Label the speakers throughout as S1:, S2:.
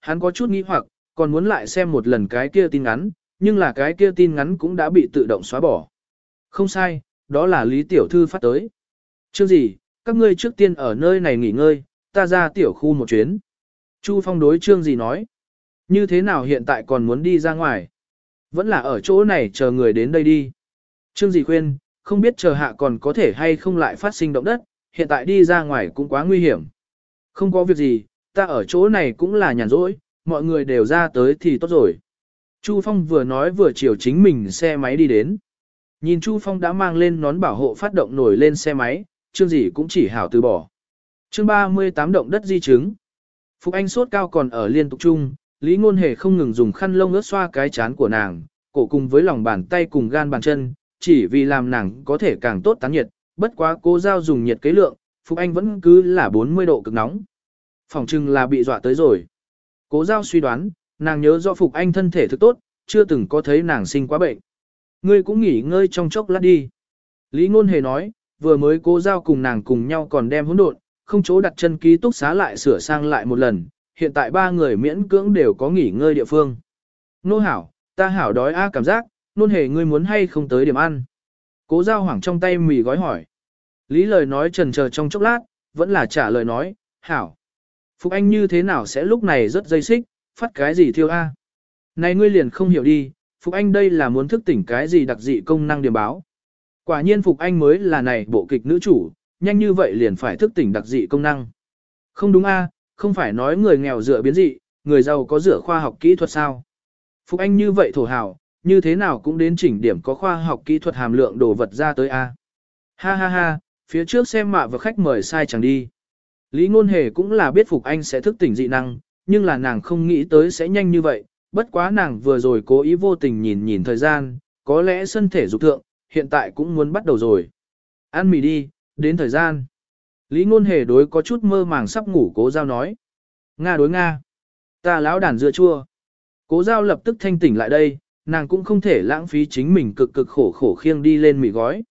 S1: Hắn có chút nghi hoặc, còn muốn lại xem một lần cái kia tin ngắn, nhưng là cái kia tin ngắn cũng đã bị tự động xóa bỏ. Không sai, đó là Lý Tiểu Thư phát tới. Chương gì, các ngươi trước tiên ở nơi này nghỉ ngơi, ta ra tiểu khu một chuyến. Chu Phong đối Trương gì nói. Như thế nào hiện tại còn muốn đi ra ngoài? Vẫn là ở chỗ này chờ người đến đây đi. Trương gì khuyên, không biết chờ hạ còn có thể hay không lại phát sinh động đất, hiện tại đi ra ngoài cũng quá nguy hiểm. Không có việc gì, ta ở chỗ này cũng là nhàn rỗi, mọi người đều ra tới thì tốt rồi. Chu Phong vừa nói vừa chiều chính mình xe máy đi đến. Nhìn Chu Phong đã mang lên nón bảo hộ phát động nổi lên xe máy, chương gì cũng chỉ hảo từ bỏ. Chương 38 động đất di chứng. Phục Anh sốt cao còn ở liên tục chung, Lý Ngôn Hề không ngừng dùng khăn lông ướt xoa cái chán của nàng, cổ cùng với lòng bàn tay cùng gan bàn chân, chỉ vì làm nàng có thể càng tốt tán nhiệt, bất quá cố giao dùng nhiệt kế lượng, Phục Anh vẫn cứ là 40 độ cực nóng phỏng chừng là bị dọa tới rồi. Cố giao suy đoán, nàng nhớ do Phục Anh thân thể thực tốt, chưa từng có thấy nàng sinh quá bệnh. Ngươi cũng nghỉ ngơi trong chốc lát đi. Lý Ngôn Hề nói, vừa mới cố giao cùng nàng cùng nhau còn đem hỗn độn, không chỗ đặt chân ký túc xá lại sửa sang lại một lần, hiện tại ba người miễn cưỡng đều có nghỉ ngơi địa phương. Nô hảo, ta hảo đói a cảm giác, nôn hề ngươi muốn hay không tới điểm ăn. Cố giao hoảng trong tay mì gói hỏi. Lý lời nói trần chờ trong chốc lát, vẫn là trả lời nói, hảo. Phục Anh như thế nào sẽ lúc này rất dây xích, phát cái gì thiêu a? Này ngươi liền không hiểu đi, Phục Anh đây là muốn thức tỉnh cái gì đặc dị công năng điểm báo. Quả nhiên Phục Anh mới là này bộ kịch nữ chủ, nhanh như vậy liền phải thức tỉnh đặc dị công năng. Không đúng a, không phải nói người nghèo dựa biến dị, người giàu có dựa khoa học kỹ thuật sao. Phục Anh như vậy thổ hào, như thế nào cũng đến chỉnh điểm có khoa học kỹ thuật hàm lượng đồ vật ra tới a. Ha ha ha, phía trước xem mạ và khách mời sai chẳng đi. Lý Ngôn Hề cũng là biết Phục Anh sẽ thức tỉnh dị năng, nhưng là nàng không nghĩ tới sẽ nhanh như vậy, bất quá nàng vừa rồi cố ý vô tình nhìn nhìn thời gian, có lẽ sân thể dục thượng, hiện tại cũng muốn bắt đầu rồi. Ăn mì đi, đến thời gian. Lý Ngôn Hề đối có chút mơ màng sắp ngủ cố giao nói. Nga đối Nga. Ta lão đàn dưa chua. Cố giao lập tức thanh tỉnh lại đây, nàng cũng không thể lãng phí chính mình cực cực khổ khổ khiêng đi lên mì gói.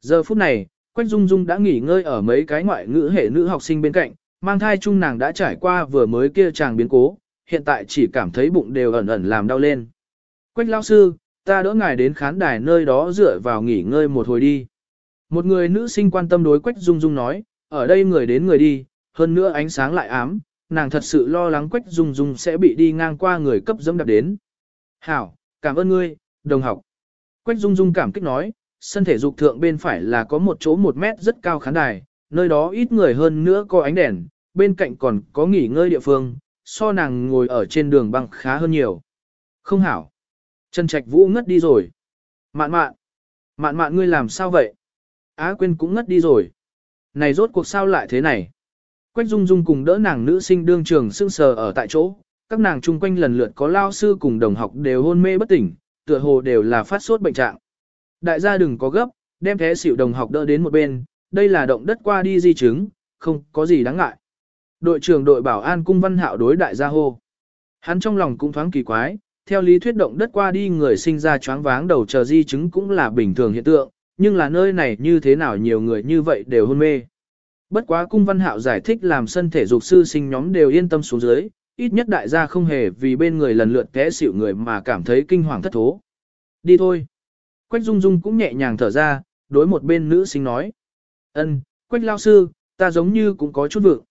S1: Giờ phút này, Quách Dung Dung đã nghỉ ngơi ở mấy cái ngoại ngữ hệ nữ học sinh bên cạnh, mang thai chung nàng đã trải qua vừa mới kia chàng biến cố, hiện tại chỉ cảm thấy bụng đều ẩn ẩn làm đau lên. Quách lão sư, ta đỡ ngài đến khán đài nơi đó dựa vào nghỉ ngơi một hồi đi. Một người nữ sinh quan tâm đối Quách Dung Dung nói, ở đây người đến người đi, hơn nữa ánh sáng lại ám, nàng thật sự lo lắng Quách Dung Dung sẽ bị đi ngang qua người cấp dẫm đạp đến. Hảo, cảm ơn ngươi, đồng học. Quách Dung Dung cảm kích nói, sân thể dục thượng bên phải là có một chỗ một mét rất cao khán đài, nơi đó ít người hơn nữa có ánh đèn, bên cạnh còn có nghỉ ngơi địa phương, so nàng ngồi ở trên đường băng khá hơn nhiều. Không hảo. Trần Trạch Vũ ngất đi rồi. Mạn mạn. Mạn mạn ngươi làm sao vậy? Á Quyên cũng ngất đi rồi. Này rốt cuộc sao lại thế này? Quách Dung Dung cùng đỡ nàng nữ sinh đương trường sưng sờ ở tại chỗ, các nàng chung quanh lần lượt có lao sư cùng đồng học đều hôn mê bất tỉnh, tựa hồ đều là phát sốt bệnh trạng. Đại gia đừng có gấp, đem thế xỉu đồng học đỡ đến một bên, đây là động đất qua đi di chứng, không có gì đáng ngại. Đội trưởng đội bảo an cung văn hạo đối đại gia hô. Hắn trong lòng cũng thoáng kỳ quái, theo lý thuyết động đất qua đi người sinh ra choáng váng đầu chờ di chứng cũng là bình thường hiện tượng, nhưng là nơi này như thế nào nhiều người như vậy đều hôn mê. Bất quá cung văn hạo giải thích làm sân thể dục sư sinh nhóm đều yên tâm xuống dưới, ít nhất đại gia không hề vì bên người lần lượt té xỉu người mà cảm thấy kinh hoàng thất thố. Đi thôi. Quách Dung Dung cũng nhẹ nhàng thở ra, đối một bên nữ sinh nói. ân, Quách lao sư, ta giống như cũng có chút vượng.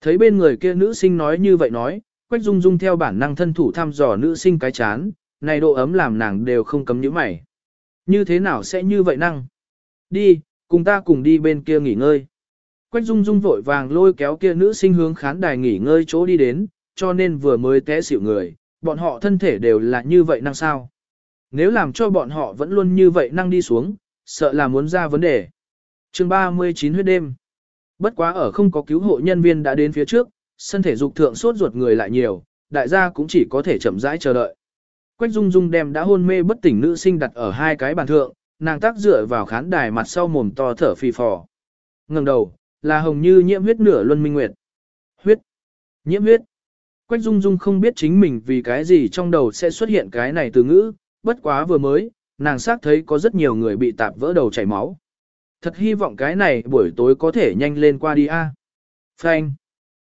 S1: Thấy bên người kia nữ sinh nói như vậy nói, Quách Dung Dung theo bản năng thân thủ thăm dò nữ sinh cái chán, này độ ấm làm nàng đều không cấm nhíu mày. Như thế nào sẽ như vậy năng? Đi, cùng ta cùng đi bên kia nghỉ ngơi. Quách Dung Dung vội vàng lôi kéo kia nữ sinh hướng khán đài nghỉ ngơi chỗ đi đến, cho nên vừa mới té xỉu người, bọn họ thân thể đều là như vậy năng sao. Nếu làm cho bọn họ vẫn luôn như vậy năng đi xuống, sợ là muốn ra vấn đề. chương 39 huyết đêm. Bất quá ở không có cứu hộ nhân viên đã đến phía trước, sân thể dục thượng sốt ruột người lại nhiều, đại gia cũng chỉ có thể chậm rãi chờ đợi. Quách Dung Dung đem đã hôn mê bất tỉnh nữ sinh đặt ở hai cái bàn thượng, nàng tác dựa vào khán đài mặt sau mồm to thở phì phò. Ngẩng đầu, là hồng như nhiễm huyết nửa luân minh nguyệt. Huyết. Nhiễm huyết. Quách Dung Dung không biết chính mình vì cái gì trong đầu sẽ xuất hiện cái này từ ngữ, bất quá vừa mới, nàng xác thấy có rất nhiều người bị tạp vỡ đầu chảy máu. Thật hy vọng cái này buổi tối có thể nhanh lên qua đi a. Phanh.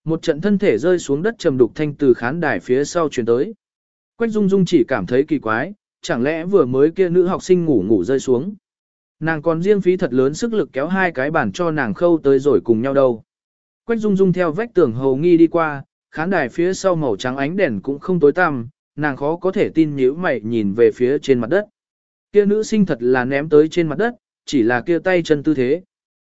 S1: Một trận thân thể rơi xuống đất trầm đục thanh từ khán đài phía sau truyền tới. Quách Dung Dung chỉ cảm thấy kỳ quái, chẳng lẽ vừa mới kia nữ học sinh ngủ ngủ rơi xuống. Nàng còn riêng phí thật lớn sức lực kéo hai cái bàn cho nàng khâu tới rồi cùng nhau đâu. Quách Dung Dung theo vách tường hầu nghi đi qua, khán đài phía sau màu trắng ánh đèn cũng không tối tăm, nàng khó có thể tin nhíu mày nhìn về phía trên mặt đất. Kia nữ sinh thật là ném tới trên mặt đất, chỉ là kia tay chân tư thế.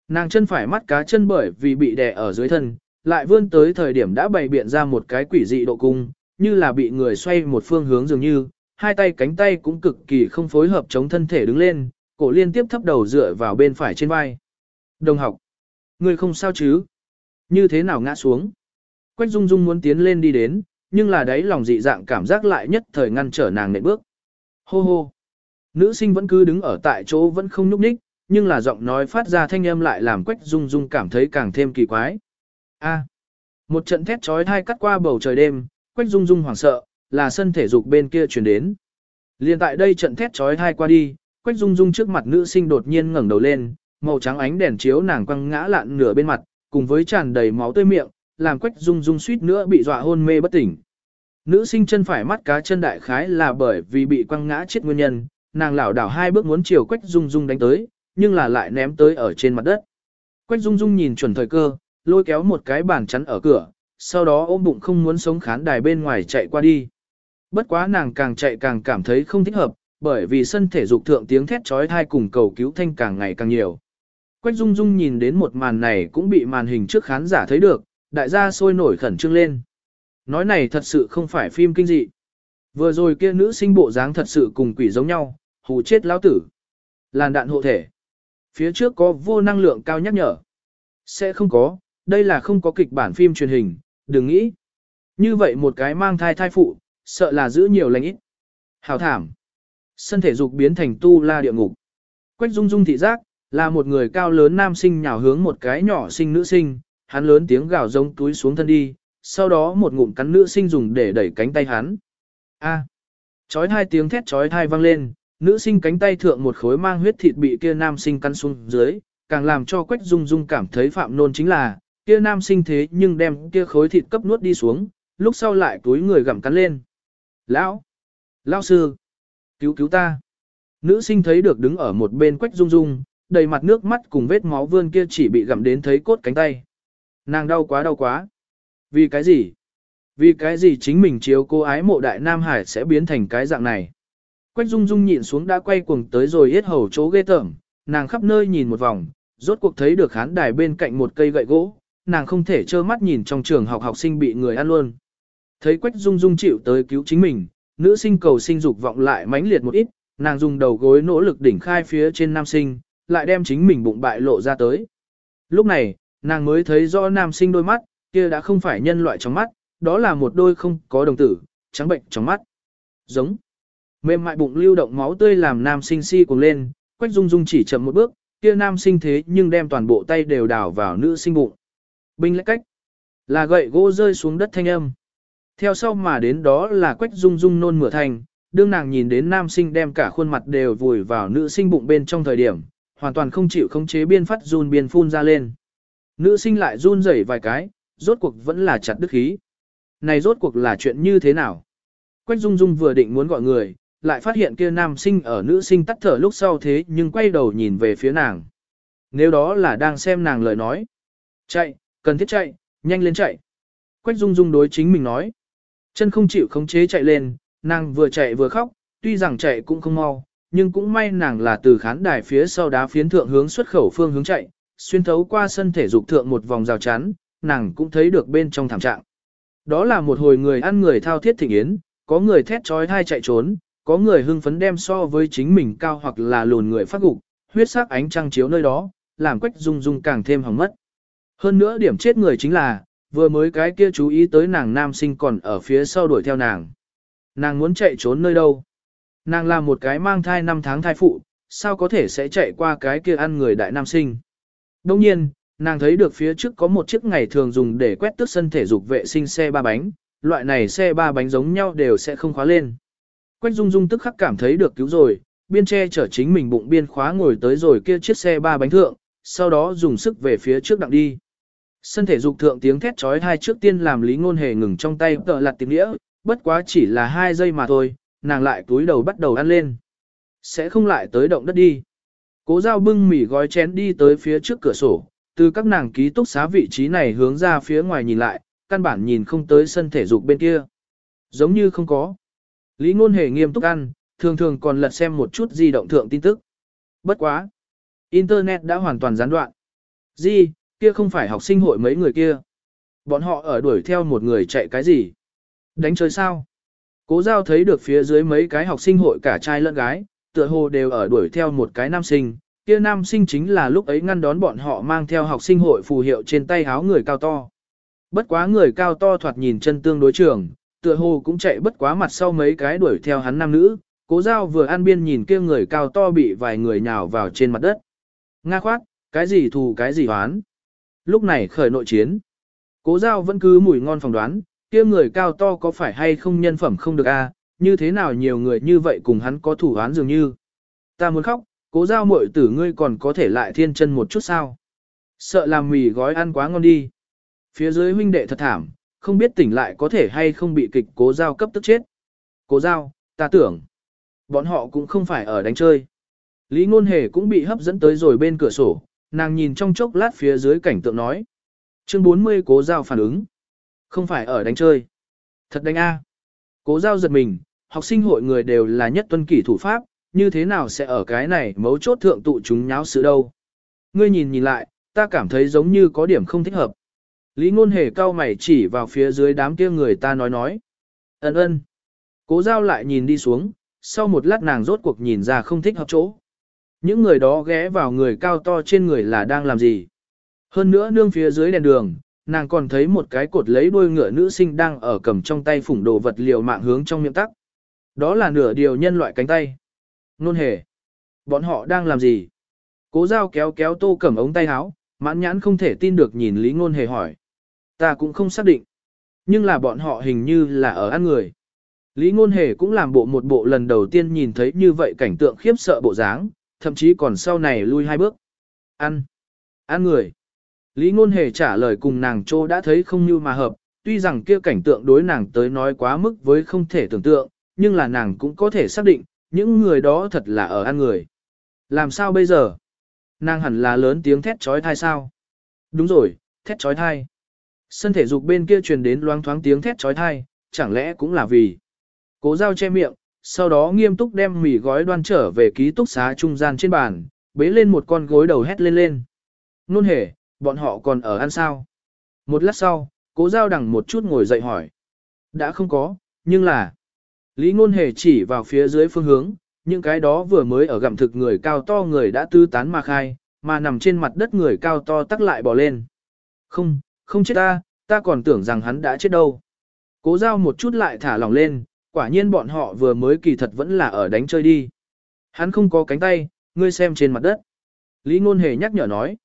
S1: Nàng chân phải mắt cá chân bởi vì bị đè ở dưới thân, lại vươn tới thời điểm đã bày biện ra một cái quỷ dị độ cung, như là bị người xoay một phương hướng dường như, hai tay cánh tay cũng cực kỳ không phối hợp chống thân thể đứng lên, cổ liên tiếp thấp đầu dựa vào bên phải trên vai. Đồng học, người không sao chứ? Như thế nào ngã xuống? Quách Dung Dung muốn tiến lên đi đến, nhưng là đấy lòng dị dạng cảm giác lại nhất thời ngăn trở nàng nệ bước. Hô hô. Nữ sinh vẫn cứ đứng ở tại chỗ vẫn không nhúc nhích, nhưng là giọng nói phát ra thanh âm lại làm Quách Dung Dung cảm thấy càng thêm kỳ quái. A. Một trận thét chói tai cắt qua bầu trời đêm, Quách Dung Dung hoảng sợ, là sân thể dục bên kia truyền đến. Liên tại đây trận thét chói tai qua đi, Quách Dung Dung trước mặt nữ sinh đột nhiên ngẩng đầu lên, màu trắng ánh đèn chiếu nàng quăng ngã lạn nửa bên mặt, cùng với tràn đầy máu tươi miệng, làm Quách Dung Dung suýt nữa bị dọa hôn mê bất tỉnh. Nữ sinh chân phải mắt cá chân đại khái là bởi vì bị quăng ngã chết nguyên nhân, nàng lảo đảo hai bước muốn chiều Quách Dung Dung đánh tới, nhưng là lại ném tới ở trên mặt đất. Quách Dung Dung nhìn chuẩn thời cơ, lôi kéo một cái bàn chắn ở cửa, sau đó ôm bụng không muốn sống khán đài bên ngoài chạy qua đi. Bất quá nàng càng chạy càng cảm thấy không thích hợp, bởi vì sân thể dục thượng tiếng thét trói thai cùng cầu cứu thanh càng ngày càng nhiều. Quách Dung Dung nhìn đến một màn này cũng bị màn hình trước khán giả thấy được, đại gia sôi nổi khẩn trương lên. Nói này thật sự không phải phim kinh dị. Vừa rồi kia nữ sinh bộ dáng thật sự cùng quỷ giống nhau, hù chết lão tử. Làn đạn hộ thể. Phía trước có vô năng lượng cao nhắc nhở. Sẽ không có, đây là không có kịch bản phim truyền hình, đừng nghĩ. Như vậy một cái mang thai thai phụ, sợ là giữ nhiều lành ít. Hào thảm. Sân thể dục biến thành tu la địa ngục. Quách dung dung thị giác, là một người cao lớn nam sinh nhào hướng một cái nhỏ sinh nữ sinh, hắn lớn tiếng gào giống túi xuống thân đi, sau đó một ngụm cắn nữ sinh dùng để đẩy cánh tay hắn. A. Chói hai tiếng thét chói tai vang lên, nữ sinh cánh tay thượng một khối mang huyết thịt bị kia nam sinh cắn xuống dưới, càng làm cho Quách Dung Dung cảm thấy phạm nôn chính là, kia nam sinh thế nhưng đem kia khối thịt cấp nuốt đi xuống, lúc sau lại túi người gặm cắn lên. Lão! Lão sư! Cứu cứu ta! Nữ sinh thấy được đứng ở một bên Quách Dung Dung, đầy mặt nước mắt cùng vết máu vươn kia chỉ bị gặm đến thấy cốt cánh tay. Nàng đau quá đau quá. Vì cái gì? Vì cái gì chính mình chiếu cô ái mộ đại Nam Hải sẽ biến thành cái dạng này? Quách Dung Dung nhịn xuống đã quay cuồng tới rồi hết hầu chỗ ghê tởm, nàng khắp nơi nhìn một vòng, rốt cuộc thấy được khán đài bên cạnh một cây gậy gỗ, nàng không thể trơ mắt nhìn trong trường học học sinh bị người ăn luôn. Thấy Quách Dung Dung chịu tới cứu chính mình, nữ sinh cầu sinh dục vọng lại mãnh liệt một ít, nàng dùng đầu gối nỗ lực đỉnh khai phía trên nam sinh, lại đem chính mình bụng bại lộ ra tới. Lúc này, nàng mới thấy rõ nam sinh đôi mắt, kia đã không phải nhân loại trong mắt, đó là một đôi không có đồng tử, trắng bệnh trong mắt. Giống. Mềm mại bụng lưu động máu tươi làm nam sinh si cuồng lên, Quách Dung Dung chỉ chậm một bước, kia nam sinh thế nhưng đem toàn bộ tay đều đảo vào nữ sinh bụng. Binh lách cách. Là gậy gỗ rơi xuống đất thanh âm. Theo sau mà đến đó là Quách Dung Dung nôn mửa thành, đương nàng nhìn đến nam sinh đem cả khuôn mặt đều vùi vào nữ sinh bụng bên trong thời điểm, hoàn toàn không chịu khống chế biên phát run biên phun ra lên. Nữ sinh lại run rẩy vài cái, rốt cuộc vẫn là chặt đức khí. Này rốt cuộc là chuyện như thế nào? Quách Dung Dung vừa định muốn gọi người, lại phát hiện kia nam sinh ở nữ sinh tắt thở lúc sau thế nhưng quay đầu nhìn về phía nàng. Nếu đó là đang xem nàng lời nói. Chạy, cần thiết chạy, nhanh lên chạy. Quách Dung Dung đối chính mình nói. Chân không chịu khống chế chạy lên, nàng vừa chạy vừa khóc, tuy rằng chạy cũng không mau, nhưng cũng may nàng là từ khán đài phía sau đá phiến thượng hướng xuất khẩu phương hướng chạy, xuyên thấu qua sân thể dục thượng một vòng rào chắn, nàng cũng thấy được bên trong thảm trạng. Đó là một hồi người ăn người thao thiết thịnh yến, có người thét trói thai chạy trốn, có người hưng phấn đem so với chính mình cao hoặc là lùn người phát gục, huyết sắc ánh trăng chiếu nơi đó, làm quách dung dung càng thêm hỏng mất. Hơn nữa điểm chết người chính là, vừa mới cái kia chú ý tới nàng nam sinh còn ở phía sau đuổi theo nàng. Nàng muốn chạy trốn nơi đâu? Nàng là một cái mang thai 5 tháng thai phụ, sao có thể sẽ chạy qua cái kia ăn người đại nam sinh? Đông nhiên, nàng thấy được phía trước có một chiếc ngày thường dùng để quét tước sân thể dục vệ sinh xe ba bánh, loại này xe ba bánh giống nhau đều sẽ không khóa lên. Quách Dung Dung tức khắc cảm thấy được cứu rồi, biên che chở chính mình bụng biên khóa ngồi tới rồi kia chiếc xe ba bánh thượng, sau đó dùng sức về phía trước đặng đi. Sân thể dục thượng tiếng thét trói hai trước tiên làm Lý Ngôn Hề ngừng trong tay tợ lặt tiếng đĩa, bất quá chỉ là hai giây mà thôi, nàng lại túi đầu bắt đầu ăn lên. Sẽ không lại tới động đất đi. Cố giao bưng mì gói chén đi tới phía trước cửa sổ, từ các nàng ký túc xá vị trí này hướng ra phía ngoài nhìn lại, căn bản nhìn không tới sân thể dục bên kia. Giống như không có. Lý ngôn hề nghiêm túc ăn, thường thường còn lật xem một chút di động thượng tin tức. Bất quá. Internet đã hoàn toàn gián đoạn. Di, kia không phải học sinh hội mấy người kia. Bọn họ ở đuổi theo một người chạy cái gì? Đánh chơi sao? Cố giao thấy được phía dưới mấy cái học sinh hội cả trai lẫn gái, tựa hồ đều ở đuổi theo một cái nam sinh. Kia nam sinh chính là lúc ấy ngăn đón bọn họ mang theo học sinh hội phù hiệu trên tay áo người cao to. Bất quá người cao to thoạt nhìn chân tương đối trường, tựa hồ cũng chạy bất quá mặt sau mấy cái đuổi theo hắn nam nữ, cố giao vừa an biên nhìn kia người cao to bị vài người nhào vào trên mặt đất. Nga khoát, cái gì thù cái gì hoán. Lúc này khởi nội chiến. Cố giao vẫn cứ mùi ngon phỏng đoán, kia người cao to có phải hay không nhân phẩm không được a? Như thế nào nhiều người như vậy cùng hắn có thủ án dường như. Ta muốn khóc, cố giao muội tử ngươi còn có thể lại thiên chân một chút sao. Sợ làm mì gói ăn quá ngon đi. Phía dưới huynh đệ thật thảm, không biết tỉnh lại có thể hay không bị kịch cố giao cấp tức chết. Cố giao, ta tưởng, bọn họ cũng không phải ở đánh chơi. Lý ngôn hề cũng bị hấp dẫn tới rồi bên cửa sổ, nàng nhìn trong chốc lát phía dưới cảnh tượng nói. Chương 40 cố giao phản ứng. Không phải ở đánh chơi. Thật đánh A. Cố giao giật mình, học sinh hội người đều là nhất tuân kỷ thủ pháp, như thế nào sẽ ở cái này mấu chốt thượng tụ chúng nháo sự đâu. Ngươi nhìn nhìn lại, ta cảm thấy giống như có điểm không thích hợp. Lý ngôn hề cao mày chỉ vào phía dưới đám kia người ta nói nói. Ấn ơn. Cố giao lại nhìn đi xuống, sau một lát nàng rốt cuộc nhìn ra không thích hợp chỗ. Những người đó ghé vào người cao to trên người là đang làm gì. Hơn nữa nương phía dưới đèn đường, nàng còn thấy một cái cột lấy đuôi ngựa nữ sinh đang ở cầm trong tay phủng đồ vật liều mạng hướng trong miệng tắc. Đó là nửa điều nhân loại cánh tay. Nôn hề. Bọn họ đang làm gì? Cố giao kéo kéo tô cẩm ống tay áo, mãn nhãn không thể tin được nhìn Lý Ngôn hề hỏi. Ta cũng không xác định. Nhưng là bọn họ hình như là ở ăn người. Lý Ngôn Hề cũng làm bộ một bộ lần đầu tiên nhìn thấy như vậy cảnh tượng khiếp sợ bộ dáng, thậm chí còn sau này lui hai bước. Ăn. Ăn người. Lý Ngôn Hề trả lời cùng nàng trô đã thấy không như mà hợp, tuy rằng kia cảnh tượng đối nàng tới nói quá mức với không thể tưởng tượng, nhưng là nàng cũng có thể xác định, những người đó thật là ở ăn người. Làm sao bây giờ? Nàng hẳn là lớn tiếng thét trói thai sao? Đúng rồi, thét trói thai. Sân thể dục bên kia truyền đến loáng thoáng tiếng thét trói thai, chẳng lẽ cũng là vì. Cố giao che miệng, sau đó nghiêm túc đem mì gói đoan trở về ký túc xá trung gian trên bàn, bế lên một con gối đầu hét lên lên. Nôn hề, bọn họ còn ở ăn sao? Một lát sau, cố giao đằng một chút ngồi dậy hỏi. Đã không có, nhưng là... Lý ngôn hề chỉ vào phía dưới phương hướng, những cái đó vừa mới ở gặm thực người cao to người đã tư tán mà khai, mà nằm trên mặt đất người cao to tắc lại bỏ lên. Không, không chết ta, ta còn tưởng rằng hắn đã chết đâu. Cố giao một chút lại thả lỏng lên, quả nhiên bọn họ vừa mới kỳ thật vẫn là ở đánh chơi đi. Hắn không có cánh tay, ngươi xem trên mặt đất. Lý ngôn hề nhắc nhở nói.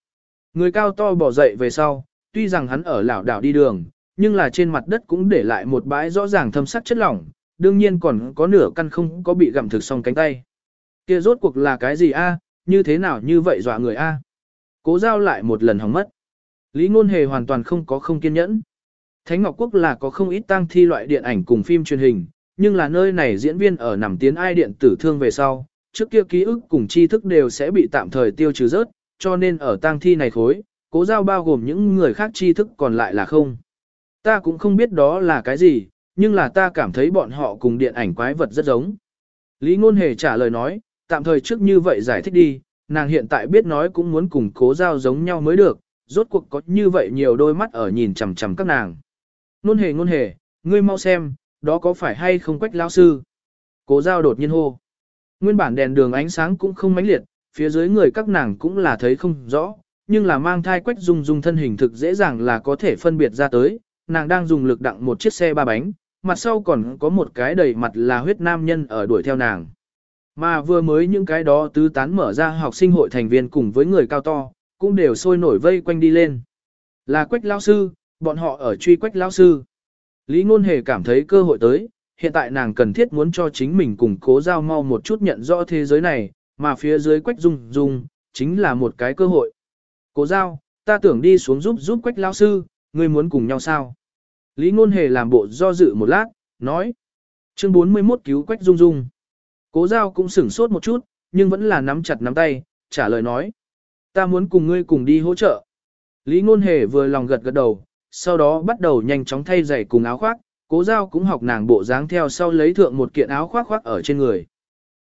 S1: Người cao to bỏ dậy về sau, tuy rằng hắn ở lảo đảo đi đường, nhưng là trên mặt đất cũng để lại một bãi rõ ràng thâm sắc chất lỏng, đương nhiên còn có nửa căn không có bị gặm thực xong cánh tay. Kia rốt cuộc là cái gì a? như thế nào như vậy dọa người a? Cố giao lại một lần hỏng mất. Lý Ngôn Hề hoàn toàn không có không kiên nhẫn. Thánh Ngọc Quốc là có không ít tăng thi loại điện ảnh cùng phim truyền hình, nhưng là nơi này diễn viên ở nằm tiến ai điện tử thương về sau, trước kia ký ức cùng tri thức đều sẽ bị tạm thời tiêu trừ rớt, cho nên ở tang thi này khối, cố giao bao gồm những người khác tri thức còn lại là không. Ta cũng không biết đó là cái gì, nhưng là ta cảm thấy bọn họ cùng điện ảnh quái vật rất giống. Lý Ngôn Hề trả lời nói, tạm thời trước như vậy giải thích đi, nàng hiện tại biết nói cũng muốn cùng cố giao giống nhau mới được, rốt cuộc có như vậy nhiều đôi mắt ở nhìn chằm chằm các nàng. Ngôn Hề Ngôn Hề, ngươi mau xem, đó có phải hay không quách lão sư? Cố giao đột nhiên hô. Nguyên bản đèn đường ánh sáng cũng không mãnh liệt, phía dưới người các nàng cũng là thấy không rõ, nhưng là mang thai quách dung dung thân hình thực dễ dàng là có thể phân biệt ra tới, nàng đang dùng lực đặng một chiếc xe ba bánh, mặt sau còn có một cái đầy mặt là huyết nam nhân ở đuổi theo nàng. Mà vừa mới những cái đó tứ tán mở ra học sinh hội thành viên cùng với người cao to, cũng đều sôi nổi vây quanh đi lên. Là quách lao sư, bọn họ ở truy quách lao sư. Lý ngôn hề cảm thấy cơ hội tới, hiện tại nàng cần thiết muốn cho chính mình cùng cố giao mau một chút nhận rõ thế giới này, mà phía dưới quách dung dung, chính là một cái cơ hội. Cố giao, ta tưởng đi xuống giúp giúp quách lao sư, ngươi muốn cùng nhau sao? Lý ngôn hề làm bộ do dự một lát, nói. Chương 41 cứu quách dung dung. Cố giao cũng sửng sốt một chút, nhưng vẫn là nắm chặt nắm tay, trả lời nói. Ta muốn cùng ngươi cùng đi hỗ trợ. Lý ngôn hề vừa lòng gật gật đầu, sau đó bắt đầu nhanh chóng thay giày cùng áo khoác, cố giao cũng học nàng bộ dáng theo sau lấy thượng một kiện áo khoác khoác ở trên người.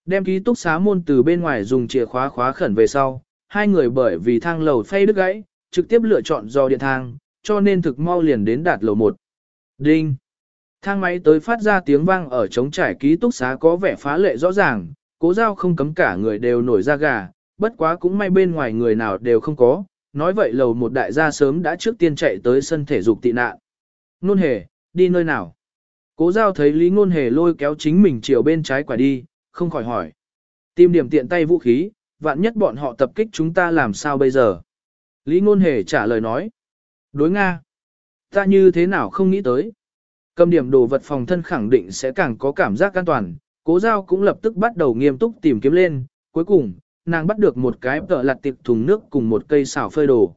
S1: Đem ký túc xá môn từ bên ngoài dùng chìa khóa khóa khẩn về sau, hai người bởi vì thang lầu phay đứt gãy, trực tiếp lựa chọn do điện thang, cho nên thực mau liền đến đạt lầu 1. Đinh! Thang máy tới phát ra tiếng vang ở trống trải ký túc xá có vẻ phá lệ rõ ràng, cố giao không cấm cả người đều nổi ra gà, bất quá cũng may bên ngoài người nào đều không có, nói vậy lầu một đại gia sớm đã trước tiên chạy tới sân thể dục tị nạn. Nôn hề, đi nơi nào? Cố giao thấy Lý Nôn hề lôi kéo chính mình chiều bên trái quả đi, không khỏi hỏi. Tìm điểm tiện tay vũ khí, vạn nhất bọn họ tập kích chúng ta làm sao bây giờ? Lý Nôn hề trả lời nói. Đối Nga. Ta như thế nào không nghĩ tới. Cầm điểm đồ vật phòng thân khẳng định sẽ càng có cảm giác an toàn, cố giao cũng lập tức bắt đầu nghiêm túc tìm kiếm lên, cuối cùng, nàng bắt được một cái tợ lặt tiệp thùng nước cùng một cây xào phơi đồ.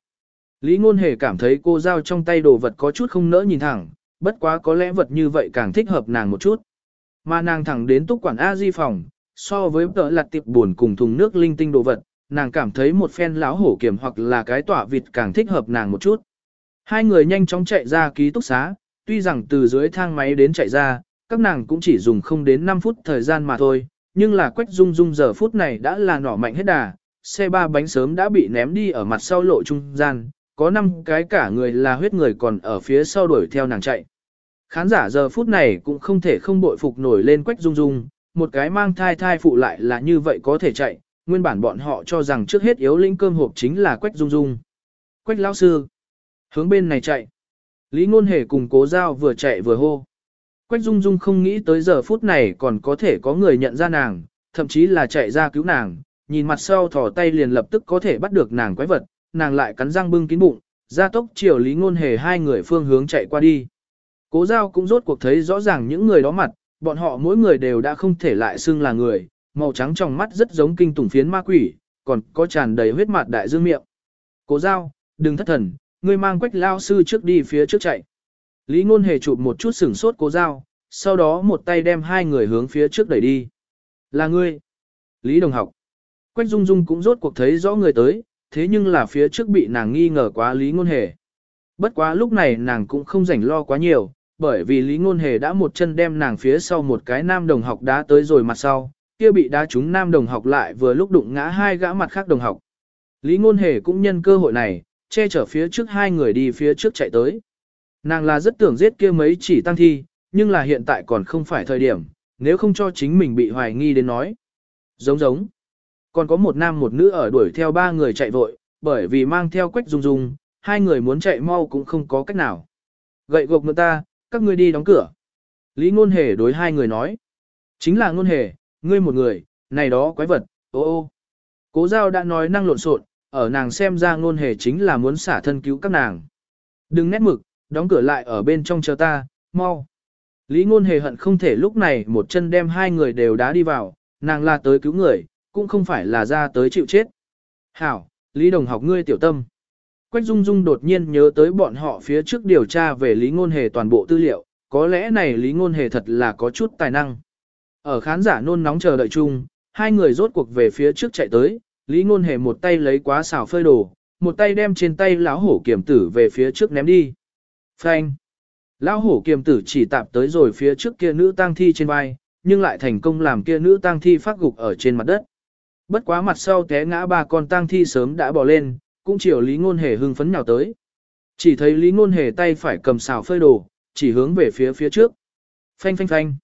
S1: Lý ngôn hề cảm thấy cô giao trong tay đồ vật có chút không nỡ nhìn thẳng, bất quá có lẽ vật như vậy càng thích hợp nàng một chút. Mà nàng thẳng đến túc quản A di phòng, so với tợ lặt tiệp buồn cùng thùng nước linh tinh đồ vật, nàng cảm thấy một phen láo hổ kiểm hoặc là cái tỏa vịt càng thích hợp nàng một chút. Hai người nhanh chóng chạy ra ký túc xá, tuy rằng từ dưới thang máy đến chạy ra, các nàng cũng chỉ dùng không đến 5 phút thời gian mà thôi, nhưng là quách dung dung giờ phút này đã là nỏ mạnh hết đà, xe ba bánh sớm đã bị ném đi ở mặt sau lộ trung gian, có 5 cái cả người là huyết người còn ở phía sau đuổi theo nàng chạy. Khán giả giờ phút này cũng không thể không bội phục nổi lên quách dung dung, một cái mang thai thai phụ lại là như vậy có thể chạy, nguyên bản bọn họ cho rằng trước hết yếu linh cơm hộp chính là quách dung dung. Quách lão sư, hướng bên này chạy. Lý Ngôn Hề cùng cố giao vừa chạy vừa hô. Quách Dung Dung không nghĩ tới giờ phút này còn có thể có người nhận ra nàng, thậm chí là chạy ra cứu nàng, nhìn mặt sau thò tay liền lập tức có thể bắt được nàng quái vật, nàng lại cắn răng bưng kín bụng, ra tốc chiều Lý Ngôn Hề hai người phương hướng chạy qua đi. Cố giao cũng rốt cuộc thấy rõ ràng những người đó mặt, bọn họ mỗi người đều đã không thể lại xưng là người, màu trắng trong mắt rất giống kinh tủng phiến ma quỷ, còn có tràn đầy huyết mặt đại dương miệng. Cố giao, đừng thất thần, ngươi mang quách lao sư trước đi phía trước chạy. Lý ngôn hề chụp một chút sửng sốt cố giao, sau đó một tay đem hai người hướng phía trước đẩy đi. Là ngươi. Lý đồng học. Quách dung dung cũng rốt cuộc thấy rõ người tới, thế nhưng là phía trước bị nàng nghi ngờ quá lý ngôn hề. Bất quá lúc này nàng cũng không rảnh lo quá nhiều, bởi vì lý ngôn hề đã một chân đem nàng phía sau một cái nam đồng học đá tới rồi mặt sau, kia bị đá trúng nam đồng học lại vừa lúc đụng ngã hai gã mặt khác đồng học. Lý ngôn hề cũng nhân cơ hội này, che chở phía trước hai người đi phía trước chạy tới. Nàng là rất tưởng giết kia mấy chỉ tăng thi, nhưng là hiện tại còn không phải thời điểm, nếu không cho chính mình bị hoài nghi đến nói. Giống giống. Còn có một nam một nữ ở đuổi theo ba người chạy vội, bởi vì mang theo quách dung dung, hai người muốn chạy mau cũng không có cách nào. Gậy gộc người ta, các ngươi đi đóng cửa. Lý ngôn hề đối hai người nói. Chính là ngôn hề, ngươi một người, này đó quái vật, ô ô. Cố giao đã nói năng lộn xộn, ở nàng xem ra ngôn hề chính là muốn xả thân cứu các nàng. Đừng nét mực, đóng cửa lại ở bên trong chờ ta, mau. Lý ngôn hề hận không thể lúc này một chân đem hai người đều đá đi vào, nàng là tới cứu người, cũng không phải là ra tới chịu chết. Hảo, Lý đồng học ngươi tiểu tâm. Quách Dung Dung đột nhiên nhớ tới bọn họ phía trước điều tra về Lý Ngôn Hề toàn bộ tư liệu, có lẽ này Lý Ngôn Hề thật là có chút tài năng. Ở khán giả nôn nóng chờ đợi chung, hai người rốt cuộc về phía trước chạy tới, Lý Ngôn Hề một tay lấy quá xào phơi đồ, một tay đem trên tay lão hổ kiểm tử về phía trước ném đi. Phanh! Lão hổ kiềm tử chỉ tạp tới rồi phía trước kia nữ tang thi trên vai, nhưng lại thành công làm kia nữ tang thi phát gục ở trên mặt đất. Bất quá mặt sau té ngã ba con tang thi sớm đã bỏ lên, cũng chiều Lý Ngôn Hề hưng phấn nhào tới. Chỉ thấy Lý Ngôn Hề tay phải cầm xào phơi đồ, chỉ hướng về phía phía trước. Phanh phanh phanh.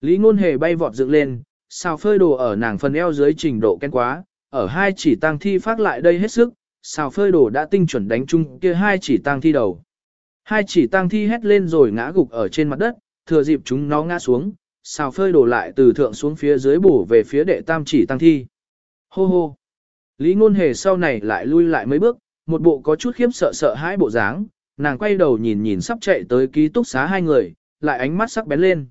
S1: Lý Ngôn Hề bay vọt dựng lên, xào phơi đồ ở nàng phần eo dưới trình độ ken quá, ở hai chỉ tang thi phát lại đây hết sức, xào phơi đồ đã tinh chuẩn đánh chung kia hai chỉ tang thi đầu. Hai chỉ tang thi hét lên rồi ngã gục ở trên mặt đất, thừa dịp chúng nó ngã xuống, xào phơi đổ lại từ thượng xuống phía dưới bổ về phía đệ tam chỉ tang thi. Hô hô. Lý ngôn hề sau này lại lui lại mấy bước, một bộ có chút khiếp sợ sợ hãi bộ dáng, nàng quay đầu nhìn nhìn sắp chạy tới ký túc xá hai người, lại ánh mắt sắc bén lên.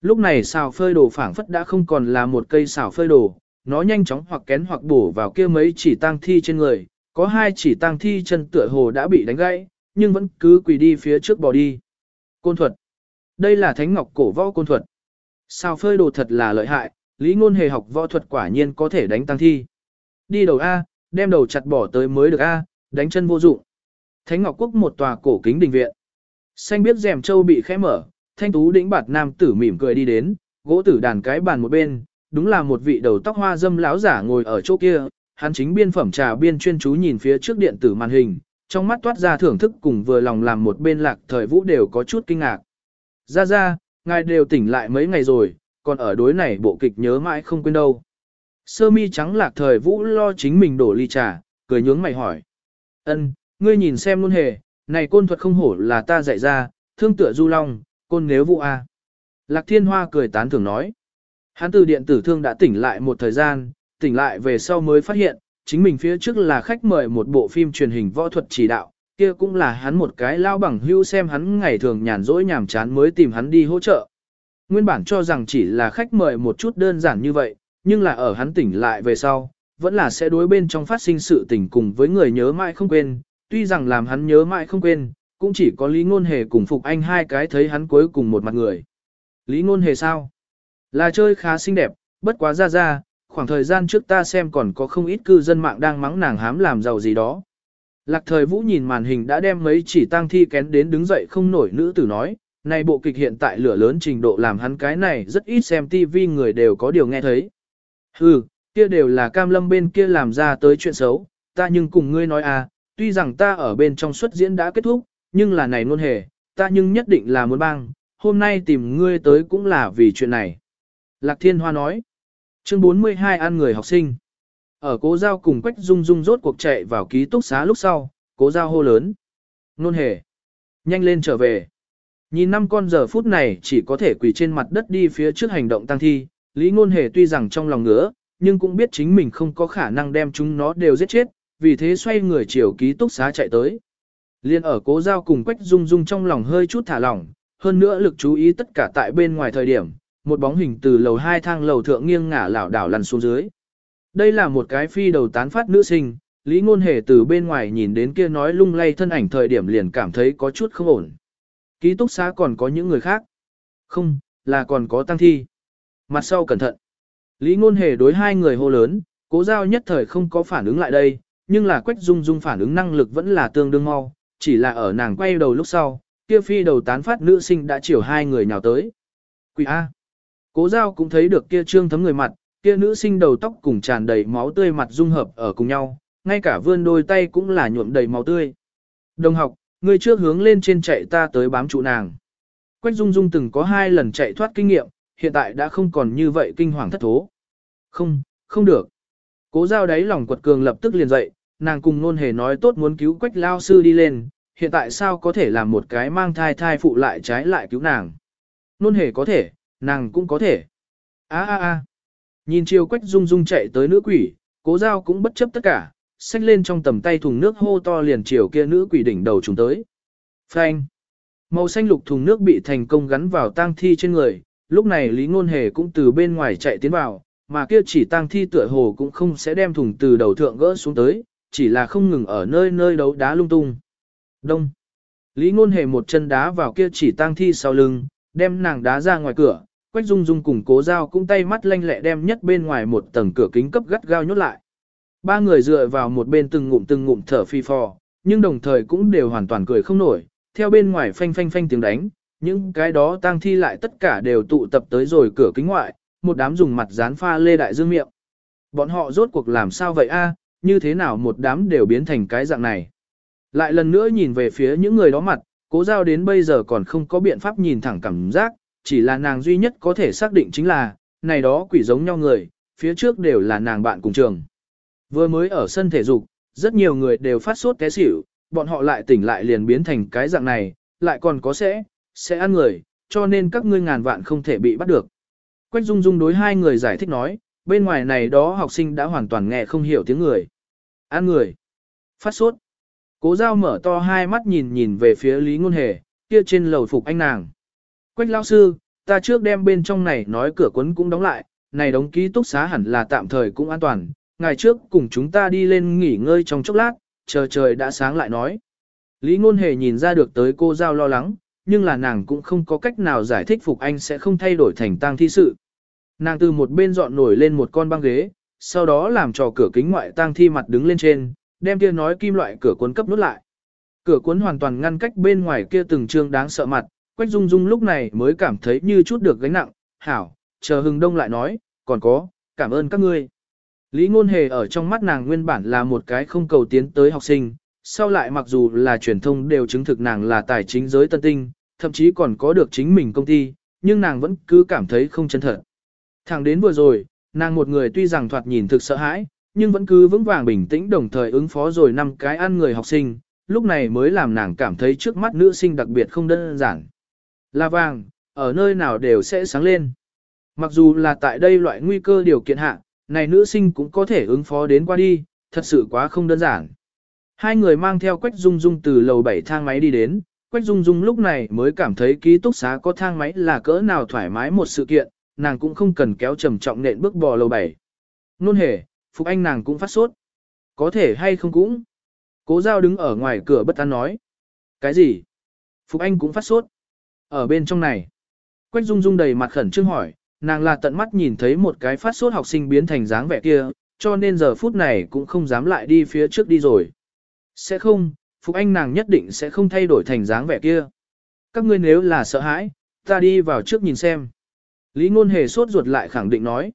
S1: Lúc này xào phơi đồ phảng phất đã không còn là một cây xào phơi đồ, nó nhanh chóng hoặc kén hoặc bổ vào kia mấy chỉ tang thi trên người, có hai chỉ tang thi chân tựa hồ đã bị đánh gãy, nhưng vẫn cứ quỳ đi phía trước bỏ đi. Côn thuật. Đây là thánh ngọc cổ võ côn thuật. Sao phơi đồ thật là lợi hại, lý ngôn hề học võ thuật quả nhiên có thể đánh tăng thi. Đi đầu A, đem đầu chặt bỏ tới mới được A, đánh chân vô dụng. Thánh Ngọc Quốc một tòa cổ kính đình viện. Xanh biết rèm châu bị khẽ mở, thanh tú đĩnh bạt nam tử mỉm cười đi đến, gỗ tử đàn cái bàn một bên, đúng là một vị đầu tóc hoa dâm lão giả ngồi ở chỗ kia, hắn chính biên phẩm trà biên chuyên chú nhìn phía trước điện tử màn hình, trong mắt toát ra thưởng thức cùng vừa lòng làm một bên lạc thời vũ đều có chút kinh ngạc. Ra ra, ngài đều tỉnh lại mấy ngày rồi, còn ở đối này bộ kịch nhớ mãi không quên đâu. Sơ mi trắng lạc thời vũ lo chính mình đổ ly trà, cười nhướng mày hỏi. ân ngươi nhìn xem luôn hề, này côn thuật không hổ là ta dạy ra, thương tựa du long, côn nếu vụ a. Lạc thiên hoa cười tán thưởng nói. Hắn từ điện tử thương đã tỉnh lại một thời gian, tỉnh lại về sau mới phát hiện, chính mình phía trước là khách mời một bộ phim truyền hình võ thuật chỉ đạo, kia cũng là hắn một cái lao bằng hưu xem hắn ngày thường nhàn rỗi nhàm chán mới tìm hắn đi hỗ trợ. Nguyên bản cho rằng chỉ là khách mời một chút đơn giản như vậy, nhưng là ở hắn tỉnh lại về sau, vẫn là sẽ đối bên trong phát sinh sự tình cùng với người nhớ mãi không quên, tuy rằng làm hắn nhớ mãi không quên, cũng chỉ có Lý Ngôn Hề cùng Phục Anh hai cái thấy hắn cuối cùng một mặt người. Lý Ngôn Hề sao? Là chơi khá xinh đẹp, bất quá ra ra, khoảng thời gian trước ta xem còn có không ít cư dân mạng đang mắng nàng hám làm giàu gì đó. Lạc thời vũ nhìn màn hình đã đem mấy chỉ tang thi kén đến đứng dậy không nổi nữ tử nói, này bộ kịch hiện tại lửa lớn trình độ làm hắn cái này rất ít xem tivi người đều có điều nghe thấy. Hừ, kia đều là cam lâm bên kia làm ra tới chuyện xấu, ta nhưng cùng ngươi nói à, tuy rằng ta ở bên trong suất diễn đã kết thúc, nhưng là này luôn hề, ta nhưng nhất định là muốn bang, hôm nay tìm ngươi tới cũng là vì chuyện này. Lạc Thiên Hoa nói, chương 42 ăn người học sinh. Ở cố giao cùng Quách Dung Dung rốt cuộc chạy vào ký túc xá lúc sau, cố giao hô lớn. Nôn hề, nhanh lên trở về. Nhìn năm con giờ phút này chỉ có thể quỳ trên mặt đất đi phía trước hành động tăng thi, Lý Ngôn Hề tuy rằng trong lòng ngứa, nhưng cũng biết chính mình không có khả năng đem chúng nó đều giết chết, vì thế xoay người chiều ký túc xá chạy tới. Liên ở cố giao cùng Quách Dung Dung trong lòng hơi chút thả lỏng, hơn nữa lực chú ý tất cả tại bên ngoài thời điểm, một bóng hình từ lầu hai thang lầu thượng nghiêng ngả lảo đảo lăn xuống dưới. Đây là một cái phi đầu tán phát nữ sinh, Lý Ngôn Hề từ bên ngoài nhìn đến kia nói lung lay thân ảnh thời điểm liền cảm thấy có chút không ổn. Ký túc xá còn có những người khác. Không, là còn có tăng thi. Mặt sau cẩn thận. Lý Ngôn Hề đối hai người hô lớn, cố giao nhất thời không có phản ứng lại đây, nhưng là Quách Dung Dung phản ứng năng lực vẫn là tương đương mau, chỉ là ở nàng quay đầu lúc sau, kia phi đầu tán phát nữ sinh đã chiều hai người nhào tới. Quỷ A. Cố giao cũng thấy được kia trương thấm người mặt, kia nữ sinh đầu tóc cùng tràn đầy máu tươi mặt dung hợp ở cùng nhau, ngay cả vươn đôi tay cũng là nhuộm đầy máu tươi. Đồng học, người trước hướng lên trên chạy ta tới bám trụ nàng. Quách Dung Dung từng có hai lần chạy thoát kinh nghiệm, hiện tại đã không còn như vậy kinh hoàng thất thố. Không, không được. Cố giao đáy lòng quật cường lập tức liền dậy, nàng cùng nôn hề nói tốt muốn cứu quách lao sư đi lên, hiện tại sao có thể làm một cái mang thai thai phụ lại trái lại cứu nàng. Nôn hề có thể, nàng cũng có thể. a a a Nhìn chiều quách rung rung chạy tới nữ quỷ, cố giao cũng bất chấp tất cả, xách lên trong tầm tay thùng nước hô to liền chiều kia nữ quỷ đỉnh đầu chúng tới. Phanh. Màu xanh lục thùng nước bị thành công gắn vào tang thi trên người, lúc này Lý Ngôn Hề cũng từ bên ngoài chạy tiến vào, mà kia chỉ tang thi tựa hồ cũng không sẽ đem thùng từ đầu thượng gỡ xuống tới, chỉ là không ngừng ở nơi nơi đấu đá lung tung. Đông. Lý Ngôn Hề một chân đá vào kia chỉ tang thi sau lưng, đem nàng đá ra ngoài cửa, Quách Dung Dung cùng Cố Giao cũng tay mắt lanh lẹ đem nhất bên ngoài một tầng cửa kính cấp gắt gao nhốt lại. Ba người dựa vào một bên từng ngụm từng ngụm thở phi phò, nhưng đồng thời cũng đều hoàn toàn cười không nổi, theo bên ngoài phanh phanh phanh tiếng đánh, những cái đó tang thi lại tất cả đều tụ tập tới rồi cửa kính ngoại, một đám dùng mặt dán pha lê đại dương miệng. Bọn họ rốt cuộc làm sao vậy a? như thế nào một đám đều biến thành cái dạng này. Lại lần nữa nhìn về phía những người đó mặt, cố giao đến bây giờ còn không có biện pháp nhìn thẳng cảm giác, chỉ là nàng duy nhất có thể xác định chính là, này đó quỷ giống nhau người, phía trước đều là nàng bạn cùng trường. Vừa mới ở sân thể dục, rất nhiều người đều phát sốt té xỉu, bọn họ lại tỉnh lại liền biến thành cái dạng này, lại còn có sẽ, sẽ ăn người, cho nên các ngươi ngàn vạn không thể bị bắt được. Quách Dung Dung đối hai người giải thích nói, bên ngoài này đó học sinh đã hoàn toàn nghe không hiểu tiếng người. Ăn người. Phát sốt. Cố giao mở to hai mắt nhìn nhìn về phía Lý Ngôn Hề, kia trên lầu phục anh nàng. Quách lão sư, ta trước đem bên trong này nói cửa quấn cũng đóng lại, này đóng ký túc xá hẳn là tạm thời cũng an toàn. Ngày trước cùng chúng ta đi lên nghỉ ngơi trong chốc lát, chờ trời đã sáng lại nói. Lý Ngôn Hề nhìn ra được tới cô Giao lo lắng, nhưng là nàng cũng không có cách nào giải thích Phục Anh sẽ không thay đổi thành tang thi sự. Nàng từ một bên dọn nổi lên một con băng ghế, sau đó làm trò cửa kính ngoại tang thi mặt đứng lên trên, đem kia nói kim loại cửa cuốn cấp nút lại. Cửa cuốn hoàn toàn ngăn cách bên ngoài kia từng trương đáng sợ mặt, Quách Dung Dung lúc này mới cảm thấy như chút được gánh nặng, hảo, chờ hừng đông lại nói, còn có, cảm ơn các ngươi. Lý Ngôn Hề ở trong mắt nàng nguyên bản là một cái không cầu tiến tới học sinh, sau lại mặc dù là truyền thông đều chứng thực nàng là tài chính giới tân tinh, thậm chí còn có được chính mình công ty, nhưng nàng vẫn cứ cảm thấy không chân thật. Thẳng đến vừa rồi, nàng một người tuy rằng thoạt nhìn thực sợ hãi, nhưng vẫn cứ vững vàng bình tĩnh đồng thời ứng phó rồi năm cái ăn người học sinh, lúc này mới làm nàng cảm thấy trước mắt nữ sinh đặc biệt không đơn giản. Là vàng, ở nơi nào đều sẽ sáng lên. Mặc dù là tại đây loại nguy cơ điều kiện hạ, này nữ sinh cũng có thể ứng phó đến qua đi, thật sự quá không đơn giản. Hai người mang theo Quách Dung Dung từ lầu 7 thang máy đi đến, Quách Dung Dung lúc này mới cảm thấy ký túc xá có thang máy là cỡ nào thoải mái một sự kiện, nàng cũng không cần kéo trầm trọng nện bước bò lầu 7. Nôn hề, Phục Anh nàng cũng phát sốt. Có thể hay không cũng. Cố giao đứng ở ngoài cửa bất an nói. Cái gì? Phục Anh cũng phát sốt. Ở bên trong này. Quách Dung Dung đầy mặt khẩn trương hỏi, nàng là tận mắt nhìn thấy một cái phát sốt học sinh biến thành dáng vẻ kia, cho nên giờ phút này cũng không dám lại đi phía trước đi rồi. Sẽ không, Phục Anh nàng nhất định sẽ không thay đổi thành dáng vẻ kia. Các ngươi nếu là sợ hãi, ta đi vào trước nhìn xem. Lý Ngôn Hề sốt ruột lại khẳng định nói.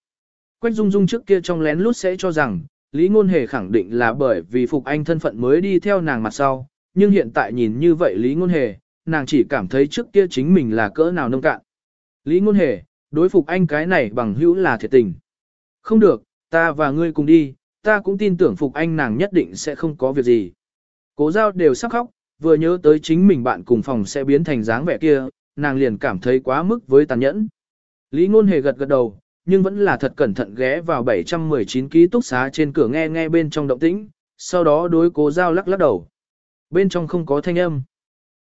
S1: Quách Dung Dung trước kia trong lén lút sẽ cho rằng, Lý Ngôn Hề khẳng định là bởi vì Phục Anh thân phận mới đi theo nàng mặt sau, nhưng hiện tại nhìn như vậy Lý Ngôn Hề, nàng chỉ cảm thấy trước kia chính mình là cỡ nào nông cạn. Lý Ngôn Hề, đối Phục Anh cái này bằng hữu là thiệt tình. Không được, ta và ngươi cùng đi, ta cũng tin tưởng Phục Anh nàng nhất định sẽ không có việc gì. Cố giao đều sắp khóc, vừa nhớ tới chính mình bạn cùng phòng sẽ biến thành dáng vẻ kia, nàng liền cảm thấy quá mức với tàn nhẫn. Lý Ngôn Hề gật gật đầu, nhưng vẫn là thật cẩn thận ghé vào 719 ký túc xá trên cửa nghe nghe bên trong động tĩnh, sau đó đối cố giao lắc lắc đầu. Bên trong không có thanh âm.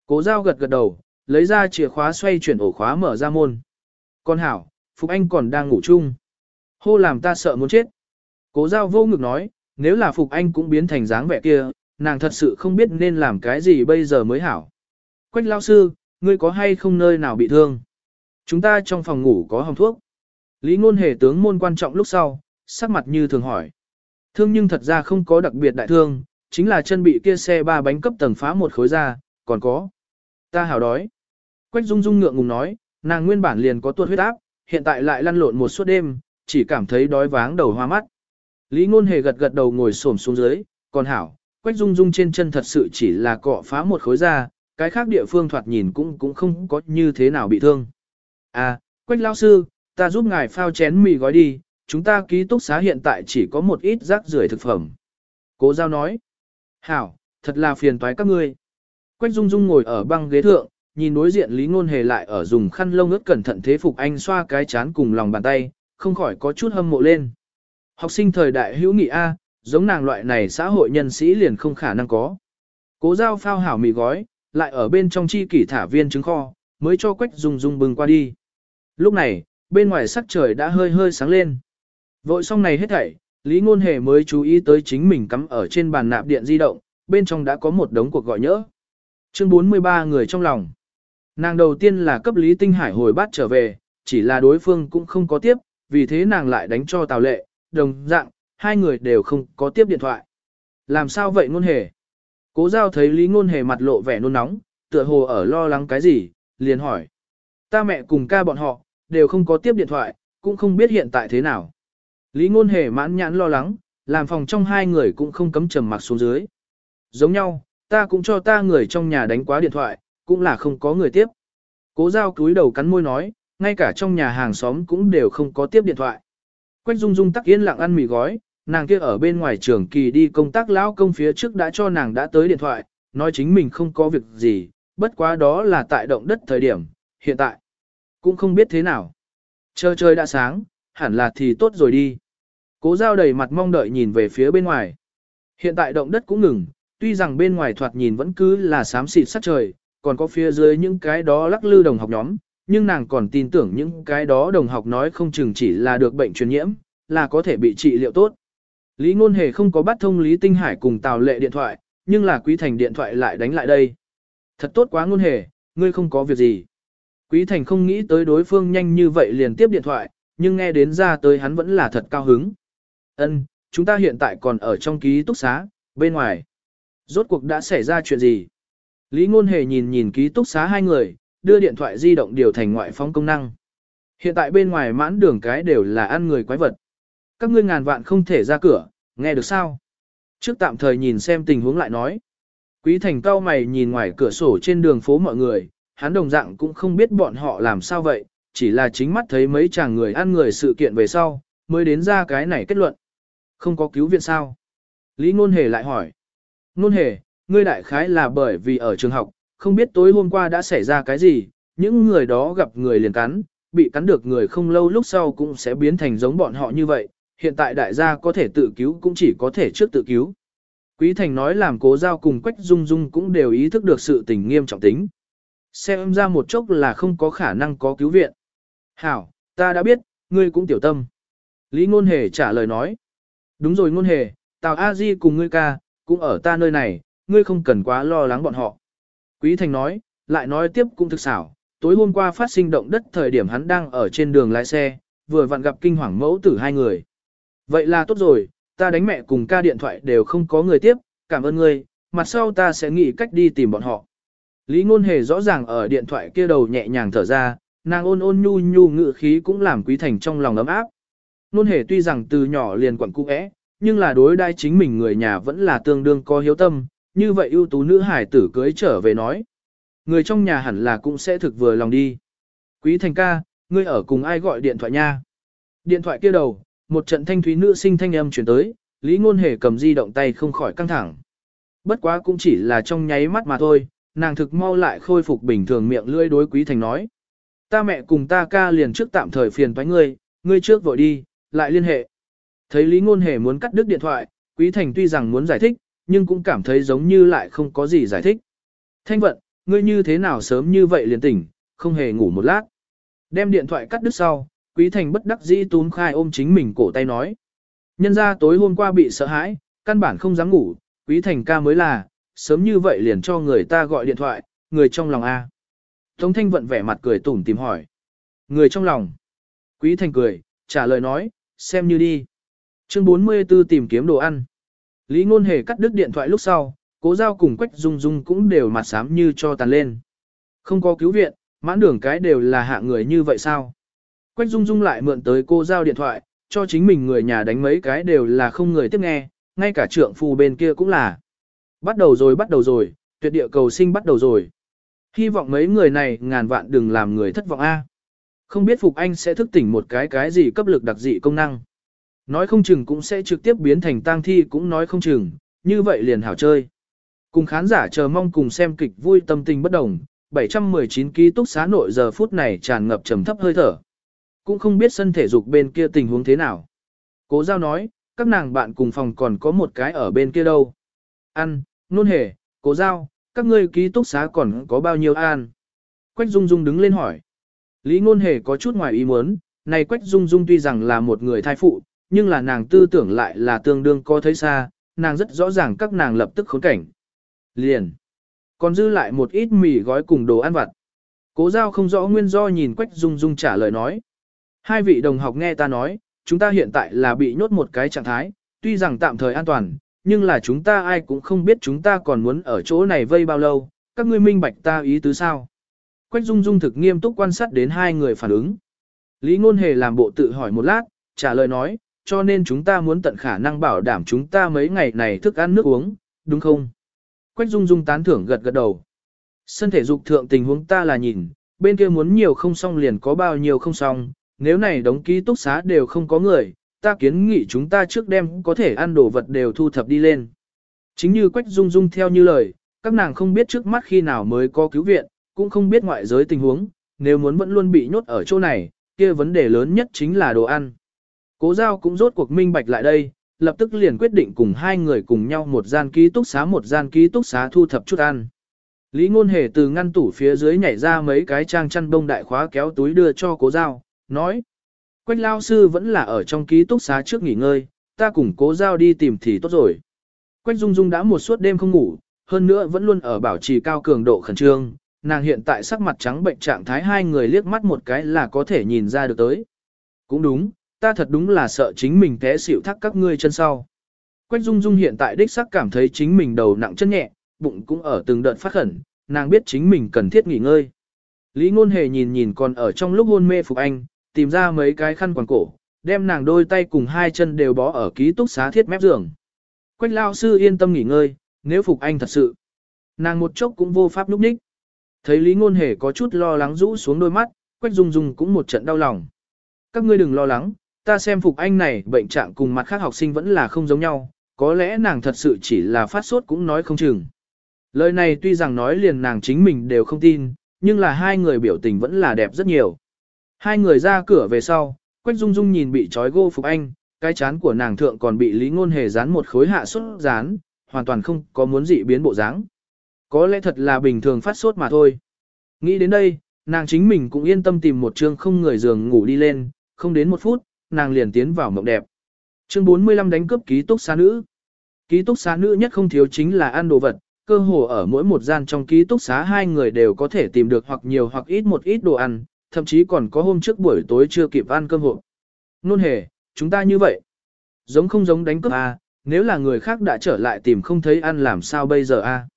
S1: Cố giao gật gật đầu, lấy ra chìa khóa xoay chuyển ổ khóa mở ra môn. Con hảo, Phục Anh còn đang ngủ chung. Hô làm ta sợ muốn chết. Cố giao vô ngực nói, nếu là Phục Anh cũng biến thành dáng vẻ kia, nàng thật sự không biết nên làm cái gì bây giờ mới hảo. Quách lao sư, ngươi có hay không nơi nào bị thương? Chúng ta trong phòng ngủ có hồng thuốc. Lý ngôn hề tướng môn quan trọng lúc sau, sắc mặt như thường hỏi. Thương nhưng thật ra không có đặc biệt đại thương, chính là chân bị kia xe ba bánh cấp tầng phá một khối ra, còn có. Ta hảo đói. Quách Dung Dung ngượng ngùng nói, nàng nguyên bản liền có tuột huyết áp, hiện tại lại lăn lộn một suốt đêm, chỉ cảm thấy đói váng đầu hoa mắt. Lý ngôn hề gật gật đầu ngồi xổm xuống dưới, còn hảo, Quách Dung Dung trên chân thật sự chỉ là cọ phá một khối da, cái khác địa phương thoạt nhìn cũng cũng không có như thế nào bị thương. À, Quách lão sư, ta giúp ngài phao chén mì gói đi, chúng ta ký túc xá hiện tại chỉ có một ít rác rưởi thực phẩm. Cố giao nói. Hảo, thật là phiền toái các ngươi. Quách Dung Dung ngồi ở băng ghế thượng, nhìn đối diện Lý Ngôn Hề lại ở dùng khăn lông ướt cẩn thận thế phục anh xoa cái chán cùng lòng bàn tay, không khỏi có chút hâm mộ lên. Học sinh thời đại hữu nghị A, giống nàng loại này xã hội nhân sĩ liền không khả năng có. Cố giao phao hảo mì gói, lại ở bên trong chi kỷ thả viên trứng kho, mới cho Quách Dung Dung bừng qua đi. Lúc này, bên ngoài sắc trời đã hơi hơi sáng lên. Vội xong này hết thảy, Lý Ngôn Hề mới chú ý tới chính mình cắm ở trên bàn nạp điện di động, bên trong đã có một đống cuộc gọi nhỡ. Chương 43 người trong lòng. Nàng đầu tiên là cấp Lý Tinh Hải hồi bát trở về, chỉ là đối phương cũng không có tiếp, vì thế nàng lại đánh cho Tào Lệ, đồng dạng, hai người đều không có tiếp điện thoại. Làm sao vậy ngôn hề? Cố giao thấy Lý ngôn hề mặt lộ vẻ nôn nóng, tựa hồ ở lo lắng cái gì, liền hỏi. Ta mẹ cùng ca bọn họ, đều không có tiếp điện thoại, cũng không biết hiện tại thế nào. Lý ngôn hề mãn nhãn lo lắng, làm phòng trong hai người cũng không cấm trầm mặc xuống dưới. Giống nhau, ta cũng cho ta người trong nhà đánh quá điện thoại, cũng là không có người tiếp. Cố giao cúi đầu cắn môi nói, ngay cả trong nhà hàng xóm cũng đều không có tiếp điện thoại. Quách Dung Dung tắc yên lặng ăn mì gói, nàng kia ở bên ngoài trường kỳ đi công tác lão công phía trước đã cho nàng đã tới điện thoại, nói chính mình không có việc gì, bất quá đó là tại động đất thời điểm, hiện tại, cũng không biết thế nào. Chờ trời đã sáng, hẳn là thì tốt rồi đi. Cố giao đầy mặt mong đợi nhìn về phía bên ngoài. Hiện tại động đất cũng ngừng, tuy rằng bên ngoài thoạt nhìn vẫn cứ là xám xịt sắt trời, còn có phía dưới những cái đó lắc lư đồng học nhóm, nhưng nàng còn tin tưởng những cái đó đồng học nói không chừng chỉ là được bệnh truyền nhiễm, là có thể bị trị liệu tốt. Lý Ngôn Hề không có bắt thông Lý Tinh Hải cùng Tào Lệ điện thoại, nhưng là Quý Thành điện thoại lại đánh lại đây. Thật tốt quá ngôn hề, ngươi không có việc gì. Quý Thành không nghĩ tới đối phương nhanh như vậy liền tiếp điện thoại, nhưng nghe đến ra tới hắn vẫn là thật cao hứng. Ân, chúng ta hiện tại còn ở trong ký túc xá, bên ngoài. Rốt cuộc đã xảy ra chuyện gì? Lý Ngôn Hề nhìn nhìn ký túc xá hai người, đưa điện thoại di động điều thành ngoại phóng công năng. Hiện tại bên ngoài mãn đường cái đều là ăn người quái vật. Các ngươi ngàn vạn không thể ra cửa, nghe được sao? Trước tạm thời nhìn xem tình huống lại nói. Quý Thành cao mày nhìn ngoài cửa sổ trên đường phố mọi người, hắn đồng dạng cũng không biết bọn họ làm sao vậy, chỉ là chính mắt thấy mấy chàng người ăn người sự kiện về sau, mới đến ra cái này kết luận. Không có cứu viện sao? Lý Ngôn Hề lại hỏi. Ngôn Hề, ngươi đại khái là bởi vì ở trường học, không biết tối hôm qua đã xảy ra cái gì, những người đó gặp người liền cắn, bị cắn được người không lâu lúc sau cũng sẽ biến thành giống bọn họ như vậy, hiện tại đại gia có thể tự cứu cũng chỉ có thể trước tự cứu. Quý Thành nói làm cố giao cùng Quách Dung Dung cũng đều ý thức được sự tình nghiêm trọng tính. Xem ra một chốc là không có khả năng có cứu viện. Hảo, ta đã biết, ngươi cũng tiểu tâm. Lý Ngôn Hề trả lời nói. Đúng rồi Ngôn Hề, Tào A Di cùng ngươi ca, cũng ở ta nơi này, ngươi không cần quá lo lắng bọn họ. Quý Thành nói, lại nói tiếp cũng thực xảo, tối hôm qua phát sinh động đất thời điểm hắn đang ở trên đường lái xe, vừa vặn gặp kinh hoàng mẫu tử hai người. Vậy là tốt rồi, ta đánh mẹ cùng ca điện thoại đều không có người tiếp, cảm ơn ngươi, mặt sau ta sẽ nghĩ cách đi tìm bọn họ. Lý ngôn hề rõ ràng ở điện thoại kia đầu nhẹ nhàng thở ra, nàng ôn ôn nhu nhu ngự khí cũng làm quý thành trong lòng ấm áp. Ngôn hề tuy rằng từ nhỏ liền quẩn cung ẽ, nhưng là đối đai chính mình người nhà vẫn là tương đương có hiếu tâm, như vậy ưu tú nữ hải tử cưới trở về nói. Người trong nhà hẳn là cũng sẽ thực vừa lòng đi. Quý thành ca, ngươi ở cùng ai gọi điện thoại nha? Điện thoại kia đầu, một trận thanh thúy nữ sinh thanh âm chuyển tới, Lý Ngôn Hề cầm di động tay không khỏi căng thẳng. Bất quá cũng chỉ là trong nháy mắt mà thôi, nàng thực mau lại khôi phục bình thường miệng lưỡi đối Quý Thành nói. Ta mẹ cùng ta ca liền trước tạm thời phiền toái ngươi, ngươi trước vội đi, lại liên hệ. Thấy Lý Ngôn Hề muốn cắt đứt điện thoại, Quý Thành tuy rằng muốn giải thích, nhưng cũng cảm thấy giống như lại không có gì giải thích. Thanh vận, ngươi như thế nào sớm như vậy liền tỉnh, không hề ngủ một lát. Đem điện thoại cắt đứt sau, Quý Thành bất đắc dĩ túm khai ôm chính mình cổ tay nói. Nhân ra tối hôm qua bị sợ hãi, căn bản không dám ngủ, Quý Thành ca mới là, sớm như vậy liền cho người ta gọi điện thoại, người trong lòng A. Tống Thanh vận vẻ mặt cười tủm tìm hỏi. Người trong lòng. Quý Thành cười, trả lời nói, xem như đi. Chương 44 tìm kiếm đồ ăn. Lý Ngôn Hề cắt đứt điện thoại lúc sau, cố giao cùng Quách Dung Dung cũng đều mặt sám như cho tàn lên. Không có cứu viện, mãn đường cái đều là hạ người như vậy sao? Quách Dung Dung lại mượn tới cô giao điện thoại, cho chính mình người nhà đánh mấy cái đều là không người tiếp nghe, ngay cả trượng phu bên kia cũng là. Bắt đầu rồi bắt đầu rồi, tuyệt địa cầu sinh bắt đầu rồi. Hy vọng mấy người này ngàn vạn đừng làm người thất vọng a. Không biết Phục Anh sẽ thức tỉnh một cái cái gì cấp lực đặc dị công năng. Nói không chừng cũng sẽ trực tiếp biến thành tang thi cũng nói không chừng, như vậy liền hảo chơi. Cùng khán giả chờ mong cùng xem kịch vui tâm tình bất đồng, 719 ký túc xá nội giờ phút này tràn ngập trầm thấp hơi thở. Cũng không biết sân thể dục bên kia tình huống thế nào. Cố giao nói, các nàng bạn cùng phòng còn có một cái ở bên kia đâu. Ăn, nôn hề, cố giao, các ngươi ký túc xá còn có bao nhiêu an? Quách Dung Dung đứng lên hỏi. Lý ngôn hề có chút ngoài ý muốn, này Quách Dung Dung tuy rằng là một người thai phụ, nhưng là nàng tư tưởng lại là tương đương có thấy xa, nàng rất rõ ràng các nàng lập tức khốn cảnh. Liền. Còn dư lại một ít mì gói cùng đồ ăn vặt. Cố giao không rõ nguyên do nhìn Quách Dung Dung trả lời nói. Hai vị đồng học nghe ta nói, chúng ta hiện tại là bị nhốt một cái trạng thái, tuy rằng tạm thời an toàn, nhưng là chúng ta ai cũng không biết chúng ta còn muốn ở chỗ này vây bao lâu, các ngươi minh bạch ta ý tứ sao. Quách Dung Dung thực nghiêm túc quan sát đến hai người phản ứng. Lý Ngôn Hề làm bộ tự hỏi một lát, trả lời nói, cho nên chúng ta muốn tận khả năng bảo đảm chúng ta mấy ngày này thức ăn nước uống, đúng không? Quách Dung Dung tán thưởng gật gật đầu. Sân thể dục thượng tình huống ta là nhìn, bên kia muốn nhiều không xong liền có bao nhiêu không xong, nếu này đóng ký túc xá đều không có người, ta kiến nghị chúng ta trước đêm có thể ăn đồ vật đều thu thập đi lên. Chính như Quách Dung Dung theo như lời, các nàng không biết trước mắt khi nào mới có cứu viện, cũng không biết ngoại giới tình huống, nếu muốn vẫn luôn bị nhốt ở chỗ này, kia vấn đề lớn nhất chính là đồ ăn. Cố giao cũng rốt cuộc minh bạch lại đây, lập tức liền quyết định cùng hai người cùng nhau một gian ký túc xá một gian ký túc xá thu thập chút ăn. Lý ngôn hề từ ngăn tủ phía dưới nhảy ra mấy cái trang chăn bông đại khóa kéo túi đưa cho cố giao, nói. Quách lao sư vẫn là ở trong ký túc xá trước nghỉ ngơi, ta cùng cố giao đi tìm thì tốt rồi. Quách Dung Dung đã một suốt đêm không ngủ, hơn nữa vẫn luôn ở bảo trì cao cường độ khẩn trương, nàng hiện tại sắc mặt trắng bệnh trạng thái hai người liếc mắt một cái là có thể nhìn ra được tới. Cũng đúng, ta thật đúng là sợ chính mình té xỉu thắc các ngươi chân sau. Quách Dung Dung hiện tại đích xác cảm thấy chính mình đầu nặng chân nhẹ, bụng cũng ở từng đợt phát khẩn, nàng biết chính mình cần thiết nghỉ ngơi. Lý Ngôn Hề nhìn nhìn còn ở trong lúc hôn mê Phục Anh, tìm ra mấy cái khăn quàng cổ, đem nàng đôi tay cùng hai chân đều bó ở ký túc xá thiết mép giường. Quách lao sư yên tâm nghỉ ngơi, nếu Phục Anh thật sự. Nàng một chốc cũng vô pháp núp ních. Thấy Lý Ngôn Hề có chút lo lắng rũ xuống đôi mắt, Quách Dung Dung cũng một trận đau lòng. Các ngươi đừng lo lắng, ta xem Phục Anh này bệnh trạng cùng mặt khác học sinh vẫn là không giống nhau, có lẽ nàng thật sự chỉ là phát sốt cũng nói không chừng. Lời này tuy rằng nói liền nàng chính mình đều không tin, nhưng là hai người biểu tình vẫn là đẹp rất nhiều. Hai người ra cửa về sau, Quách Dung Dung nhìn bị trói gô Phục Anh, cái chán của nàng thượng còn bị Lý Ngôn Hề dán một khối hạ sốt dán, hoàn toàn không có muốn dị biến bộ dáng. Có lẽ thật là bình thường phát sốt mà thôi. Nghĩ đến đây, nàng chính mình cũng yên tâm tìm một chương không người giường ngủ đi lên, không đến một phút, nàng liền tiến vào mộng đẹp. Chương 45 đánh cướp ký túc xá nữ. Ký túc xá nữ nhất không thiếu chính là ăn đồ vật, cơ hồ ở mỗi một gian trong ký túc xá hai người đều có thể tìm được hoặc nhiều hoặc ít một ít đồ ăn, thậm chí còn có hôm trước buổi tối chưa kịp ăn cơm hộp. Nôn hề, chúng ta như vậy. Giống không giống đánh cướp à, nếu là người khác đã trở lại tìm không thấy ăn làm sao bây giờ a? À?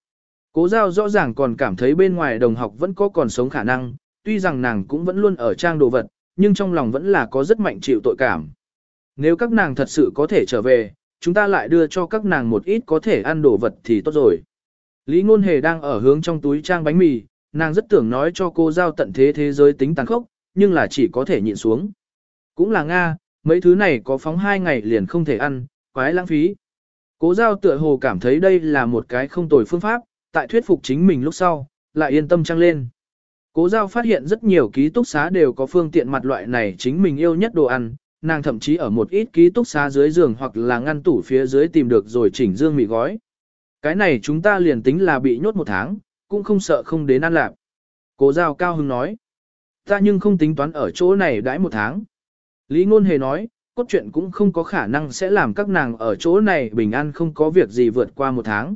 S1: Cố giao rõ ràng còn cảm thấy bên ngoài đồng học vẫn có còn sống khả năng, tuy rằng nàng cũng vẫn luôn ở trang đồ vật, nhưng trong lòng vẫn là có rất mạnh chịu tội cảm. Nếu các nàng thật sự có thể trở về, chúng ta lại đưa cho các nàng một ít có thể ăn đồ vật thì tốt rồi. Lý Ngôn Hề đang ở hướng trong túi trang bánh mì, nàng rất tưởng nói cho cô giao tận thế thế giới tính tàn khốc, nhưng là chỉ có thể nhịn xuống. Cũng là Nga, mấy thứ này có phóng hai ngày liền không thể ăn, quái lãng phí. Cố giao tựa hồ cảm thấy đây là một cái không tồi phương pháp, tại thuyết phục chính mình lúc sau, lại yên tâm trăng lên. Cố giao phát hiện rất nhiều ký túc xá đều có phương tiện mặt loại này chính mình yêu nhất đồ ăn, nàng thậm chí ở một ít ký túc xá dưới giường hoặc là ngăn tủ phía dưới tìm được rồi chỉnh dương mì gói. Cái này chúng ta liền tính là bị nhốt một tháng, cũng không sợ không đến ăn lạc. Cố giao cao hưng nói. Ta nhưng không tính toán ở chỗ này đãi một tháng. Lý ngôn hề nói, cốt truyện cũng không có khả năng sẽ làm các nàng ở chỗ này bình an không có việc gì vượt qua một tháng.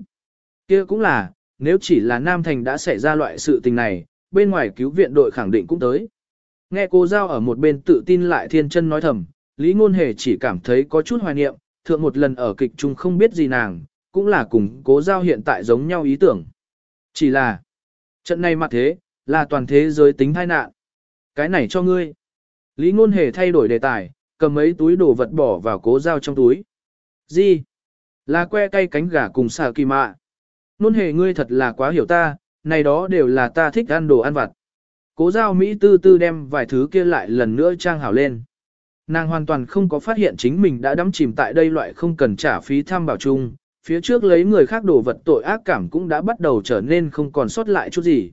S1: kia cũng là, nếu chỉ là Nam Thành đã xảy ra loại sự tình này, bên ngoài cứu viện đội khẳng định cũng tới. Nghe cô giao ở một bên tự tin lại thiên chân nói thầm, Lý Ngôn Hề chỉ cảm thấy có chút hoài niệm, thượng một lần ở kịch trung không biết gì nàng, cũng là cùng cố giao hiện tại giống nhau ý tưởng. Chỉ là, trận này mặt thế, là toàn thế giới tính tai nạn. Cái này cho ngươi. Lý Ngôn Hề thay đổi đề tài, cầm mấy túi đồ vật bỏ vào cố giao trong túi. Gì? Là que cây cánh gà cùng xà kỳ mạ. Nôn hề ngươi thật là quá hiểu ta, này đó đều là ta thích ăn đồ ăn vặt. Cố giao Mỹ tư tư đem vài thứ kia lại lần nữa trang hảo lên. Nàng hoàn toàn không có phát hiện chính mình đã đắm chìm tại đây loại không cần trả phí tham bảo chung, phía trước lấy người khác đồ vật tội ác cảm cũng đã bắt đầu trở nên không còn sót lại chút gì.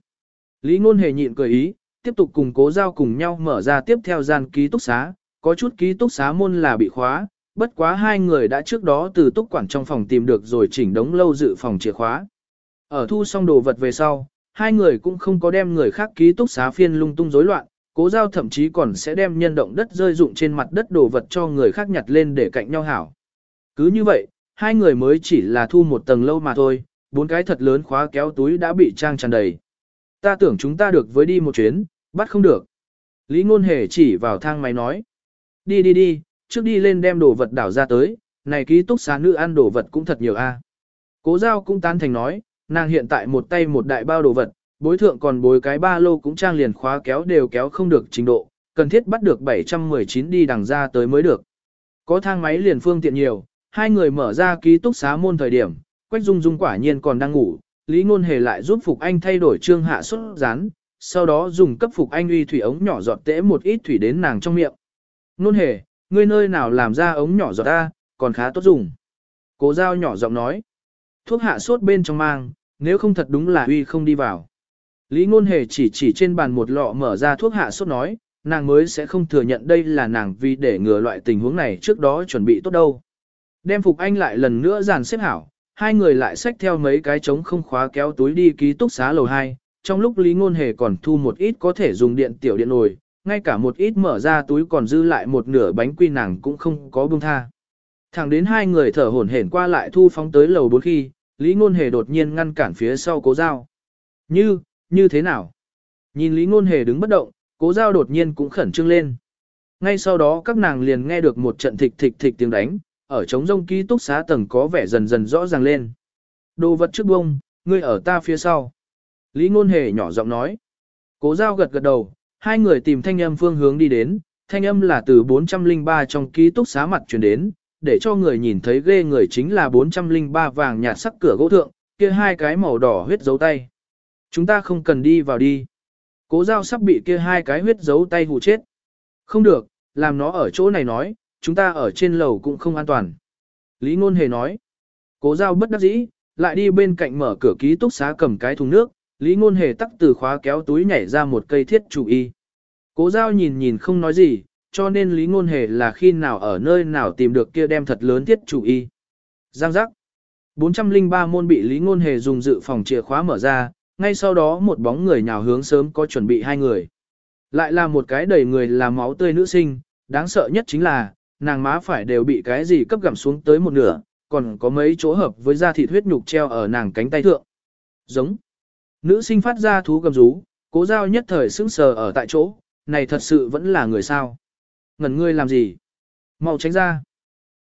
S1: Lý ngôn hề nhịn cười ý, tiếp tục cùng cố giao cùng nhau mở ra tiếp theo gian ký túc xá, có chút ký túc xá môn là bị khóa, bất quá hai người đã trước đó từ túc quản trong phòng tìm được rồi chỉnh đống lâu dự phòng chìa khóa. Ở thu xong đồ vật về sau, hai người cũng không có đem người khác ký túc xá phiên lung tung rối loạn, cố giao thậm chí còn sẽ đem nhân động đất rơi dụng trên mặt đất đồ vật cho người khác nhặt lên để cạnh nhau hảo. Cứ như vậy, hai người mới chỉ là thu một tầng lâu mà thôi, bốn cái thật lớn khóa kéo túi đã bị trang tràn đầy. Ta tưởng chúng ta được với đi một chuyến, bắt không được. Lý ngôn hề chỉ vào thang máy nói. Đi đi đi, trước đi lên đem đồ vật đảo ra tới, này ký túc xá nữ ăn đồ vật cũng thật nhiều a. Cố giao cũng tán thành nói, nàng hiện tại một tay một đại bao đồ vật, bối thượng còn bối cái ba lô cũng trang liền khóa kéo đều kéo không được trình độ, cần thiết bắt được 719 đi đằng ra tới mới được. Có thang máy liền phương tiện nhiều, hai người mở ra ký túc xá môn thời điểm, Quách Dung Dung quả nhiên còn đang ngủ, Lý Ngôn Hề lại giúp Phục Anh thay đổi trương hạ xuất rán, sau đó dùng cấp Phục Anh uy thủy ống nhỏ giọt tễ một ít thủy đến nàng trong miệng. Ngôn Hề, ngươi nơi nào làm ra ống nhỏ giọt ta, còn khá tốt dùng. Cố giao nhỏ giọng nói. Thuốc hạ sốt bên trong mang, nếu không thật đúng là uy không đi vào. Lý ngôn hề chỉ chỉ trên bàn một lọ mở ra thuốc hạ sốt nói, nàng mới sẽ không thừa nhận đây là nàng vì để ngừa loại tình huống này trước đó chuẩn bị tốt đâu. Đem Phục Anh lại lần nữa dàn xếp hảo, hai người lại xách theo mấy cái trống không khóa kéo túi đi ký túc xá lầu 2, trong lúc Lý Ngôn Hề còn thu một ít có thể dùng điện tiểu điện nồi, ngay cả một ít mở ra túi còn dư lại một nửa bánh quy nàng cũng không có buông tha. Thẳng đến hai người thở hổn hển qua lại thu phóng tới lầu bốn khi, Lý Ngôn Hề đột nhiên ngăn cản phía sau cố giao. Như, như thế nào? Nhìn Lý Ngôn Hề đứng bất động, cố giao đột nhiên cũng khẩn trương lên. Ngay sau đó các nàng liền nghe được một trận thịch thịch thịch tiếng đánh, ở trống rông ký túc xá tầng có vẻ dần dần rõ ràng lên. Đồ vật trước bông, ngươi ở ta phía sau. Lý Ngôn Hề nhỏ giọng nói. Cố giao gật gật đầu, hai người tìm thanh âm phương hướng đi đến, thanh âm là từ 403 trong ký túc xá mặt truyền đến, để cho người nhìn thấy ghê người chính là 403 vàng nhạt sắc cửa gỗ thượng, kia hai cái màu đỏ huyết dấu tay. Chúng ta không cần đi vào đi. Cố giao sắp bị kia hai cái huyết dấu tay hù chết. Không được, làm nó ở chỗ này nói, chúng ta ở trên lầu cũng không an toàn. Lý Ngôn Hề nói. Cố giao bất đắc dĩ, lại đi bên cạnh mở cửa ký túc xá cầm cái thùng nước, Lý Ngôn Hề tắt từ khóa kéo túi nhảy ra một cây thiết chủ y. Cố giao nhìn nhìn không nói gì, cho nên Lý Ngôn Hề là khi nào ở nơi nào tìm được kia đem thật lớn thiết chủ y. Giang giác. 403 môn bị Lý Ngôn Hề dùng dự phòng chìa khóa mở ra, ngay sau đó một bóng người nhào hướng sớm có chuẩn bị hai người. Lại là một cái đầy người là máu tươi nữ sinh, đáng sợ nhất chính là, nàng má phải đều bị cái gì cấp gặm xuống tới một nửa, còn có mấy chỗ hợp với da thịt huyết nhục treo ở nàng cánh tay thượng. Giống. Nữ sinh phát ra thú gầm rú, cố giao nhất thời sững sờ ở tại chỗ, này thật sự vẫn là người sao. Ngẩn ngươi làm gì? Mau tránh ra.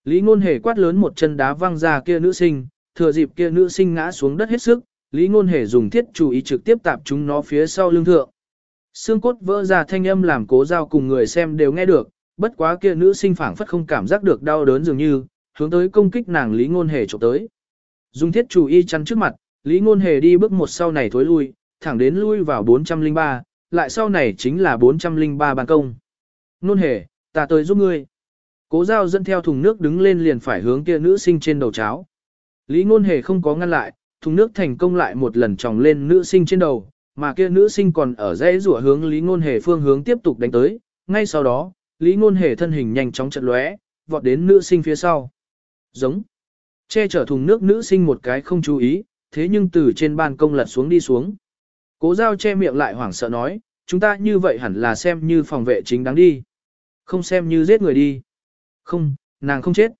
S1: Lý ngôn hề quát lớn một chân đá văng ra kia nữ sinh, thừa dịp kia nữ sinh ngã xuống đất hết sức, Lý ngôn hề dùng thiết chủ ý trực tiếp tạp chúng nó phía sau lưng thượng. Xương cốt vỡ ra thanh âm làm cố giao cùng người xem đều nghe được, bất quá kia nữ sinh phảng phất không cảm giác được đau đớn dường như, hướng tới công kích nàng Lý ngôn hề chụp tới. Dùng thiết chủ y chắn trước mặt, Lý ngôn hề đi bước một sau này thối lui, thẳng đến lui vào 403, lại sau này chính là 403 ban công. Ngôn hề, ta tới giúp ngươi. Cố giao dẫn theo thùng nước đứng lên liền phải hướng kia nữ sinh trên đầu cháo. Lý ngôn hề không có ngăn lại, thùng nước thành công lại một lần tròng lên nữ sinh trên đầu, mà kia nữ sinh còn ở dãy rủa hướng Lý ngôn hề phương hướng tiếp tục đánh tới. Ngay sau đó, Lý ngôn hề thân hình nhanh chóng chật lóe, vọt đến nữ sinh phía sau. Giống. Che chở thùng nước nữ sinh một cái không chú ý, thế nhưng từ trên ban công lật xuống đi xuống. Cố giao che miệng lại hoảng sợ nói, chúng ta như vậy hẳn là xem như phòng vệ chính đáng đi. Không xem như giết người đi. Không, nàng không chết.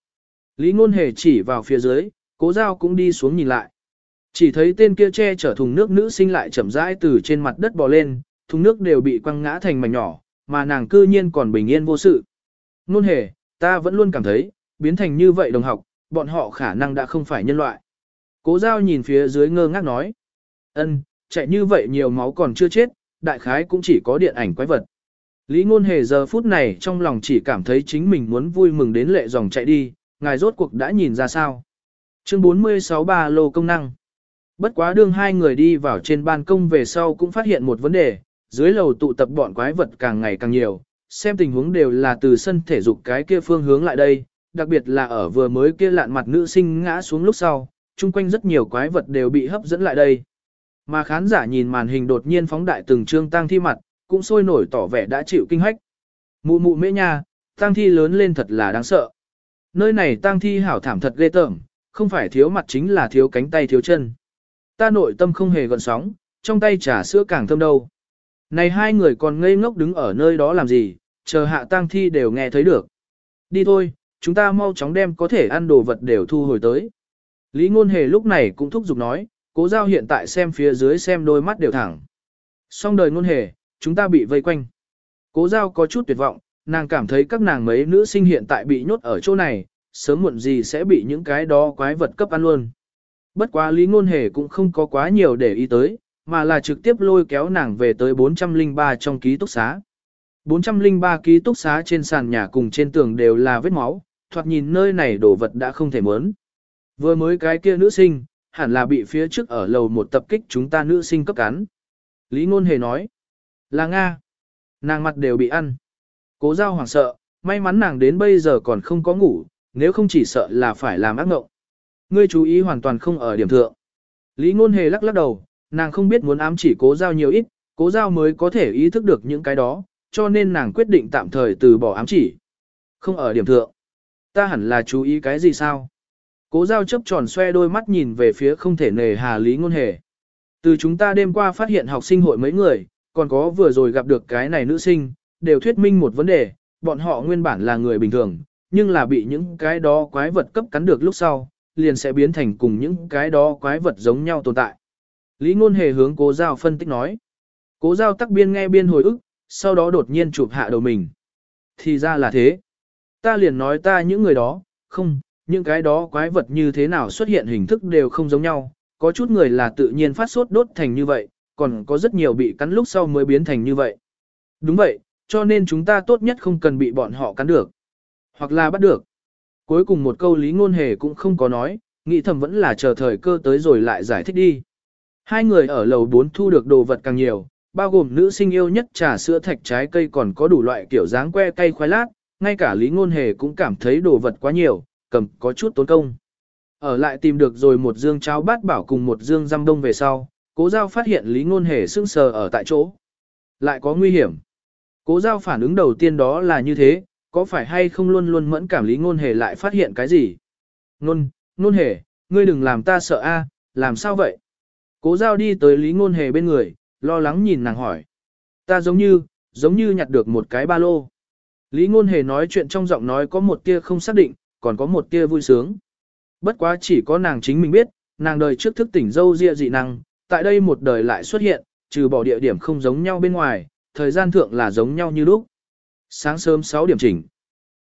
S1: Lý ngôn hề chỉ vào phía dưới, cố giao cũng đi xuống nhìn lại. Chỉ thấy tên kia che chở thùng nước nữ sinh lại chậm rãi từ trên mặt đất bò lên, thùng nước đều bị quăng ngã thành mảnh nhỏ, mà nàng cư nhiên còn bình yên vô sự. Ngôn hề, ta vẫn luôn cảm thấy, biến thành như vậy đồng học, bọn họ khả năng đã không phải nhân loại. Cố giao nhìn phía dưới ngơ ngác nói. ân, chạy như vậy nhiều máu còn chưa chết, đại khái cũng chỉ có điện ảnh quái vật. Lý ngôn hề giờ phút này trong lòng chỉ cảm thấy chính mình muốn vui mừng đến lệ dòng chạy đi, ngài rốt cuộc đã nhìn ra sao. Chương 46 ba lô công năng. Bất quá đương hai người đi vào trên ban công về sau cũng phát hiện một vấn đề, dưới lầu tụ tập bọn quái vật càng ngày càng nhiều, xem tình huống đều là từ sân thể dục cái kia phương hướng lại đây, đặc biệt là ở vừa mới kia lạn mặt nữ sinh ngã xuống lúc sau, chung quanh rất nhiều quái vật đều bị hấp dẫn lại đây. Mà khán giả nhìn màn hình đột nhiên phóng đại từng trương tang thi mặt, cũng sôi nổi tỏ vẻ đã chịu kinh hách. Mụ mụ mễ nha, tang thi lớn lên thật là đáng sợ. Nơi này tang thi hảo thảm thật ghê tởm, không phải thiếu mặt chính là thiếu cánh tay thiếu chân. Ta nội tâm không hề gợn sóng, trong tay trà sữa càng thơm đâu. Này hai người còn ngây ngốc đứng ở nơi đó làm gì, chờ hạ tang thi đều nghe thấy được. Đi thôi, chúng ta mau chóng đem có thể ăn đồ vật đều thu hồi tới. Lý Ngôn Hề lúc này cũng thúc giục nói, cố giao hiện tại xem phía dưới xem đôi mắt đều thẳng. Xong đời Ngôn Hề, chúng ta bị vây quanh. Cố giao có chút tuyệt vọng, nàng cảm thấy các nàng mấy nữ sinh hiện tại bị nhốt ở chỗ này, sớm muộn gì sẽ bị những cái đó quái vật cấp ăn luôn. Bất quá Lý Ngôn Hề cũng không có quá nhiều để ý tới, mà là trực tiếp lôi kéo nàng về tới 403 trong ký túc xá. 403 ký túc xá trên sàn nhà cùng trên tường đều là vết máu, thoạt nhìn nơi này đồ vật đã không thể mớn. Vừa mới cái kia nữ sinh, hẳn là bị phía trước ở lầu một tập kích chúng ta nữ sinh cấp cắn. Lý Ngôn Hề nói, là Nga. Nàng mặt đều bị ăn. Cố giao hoảng sợ, may mắn nàng đến bây giờ còn không có ngủ, nếu không chỉ sợ là phải làm ác ngộng. Ngươi chú ý hoàn toàn không ở điểm thượng. Lý Ngôn Hề lắc lắc đầu, nàng không biết muốn ám chỉ cố giao nhiều ít, cố giao mới có thể ý thức được những cái đó, cho nên nàng quyết định tạm thời từ bỏ ám chỉ. Không ở điểm thượng. Ta hẳn là chú ý cái gì sao? Cố giao chấp tròn xoe đôi mắt nhìn về phía không thể nề hà lý ngôn hề. Từ chúng ta đêm qua phát hiện học sinh hội mấy người, còn có vừa rồi gặp được cái này nữ sinh, đều thuyết minh một vấn đề, bọn họ nguyên bản là người bình thường, nhưng là bị những cái đó quái vật cấp cắn được lúc sau, liền sẽ biến thành cùng những cái đó quái vật giống nhau tồn tại. Lý ngôn hề hướng cố giao phân tích nói. Cố giao tắc biên nghe biên hồi ức, sau đó đột nhiên chụp hạ đầu mình. Thì ra là thế. Ta liền nói ta những người đó, không, những cái đó quái vật như thế nào xuất hiện hình thức đều không giống nhau, có chút người là tự nhiên phát sốt đốt thành như vậy, còn có rất nhiều bị cắn lúc sau mới biến thành như vậy. Đúng vậy, cho nên chúng ta tốt nhất không cần bị bọn họ cắn được, hoặc là bắt được. Cuối cùng một câu lý ngôn hề cũng không có nói, nghĩ thầm vẫn là chờ thời cơ tới rồi lại giải thích đi. Hai người ở lầu 4 thu được đồ vật càng nhiều, bao gồm nữ sinh yêu nhất trà sữa thạch trái cây còn có đủ loại kiểu dáng que cây khoai lát, ngay cả Lý Ngôn Hề cũng cảm thấy đồ vật quá nhiều, cầm có chút tốn công. Ở lại tìm được rồi một dương cháo bát bảo cùng một dương răm đông về sau, cố giao phát hiện Lý Ngôn Hề sững sờ ở tại chỗ. Lại có nguy hiểm. Cố giao phản ứng đầu tiên đó là như thế, có phải hay không luôn luôn mẫn cảm Lý Ngôn Hề lại phát hiện cái gì? Ngôn, Ngôn Hề, ngươi đừng làm ta sợ a, làm sao vậy? Cố giao đi tới Lý Ngôn Hề bên người, lo lắng nhìn nàng hỏi. Ta giống như, giống như nhặt được một cái ba lô. Lý Ngôn Hề nói chuyện trong giọng nói có một tia không xác định, còn có một tia vui sướng. Bất quá chỉ có nàng chính mình biết, nàng đời trước thức tỉnh dâu dịa dị năng, tại đây một đời lại xuất hiện, trừ bỏ địa điểm không giống nhau bên ngoài, thời gian thượng là giống nhau như lúc. Sáng sớm 6 điểm chỉnh.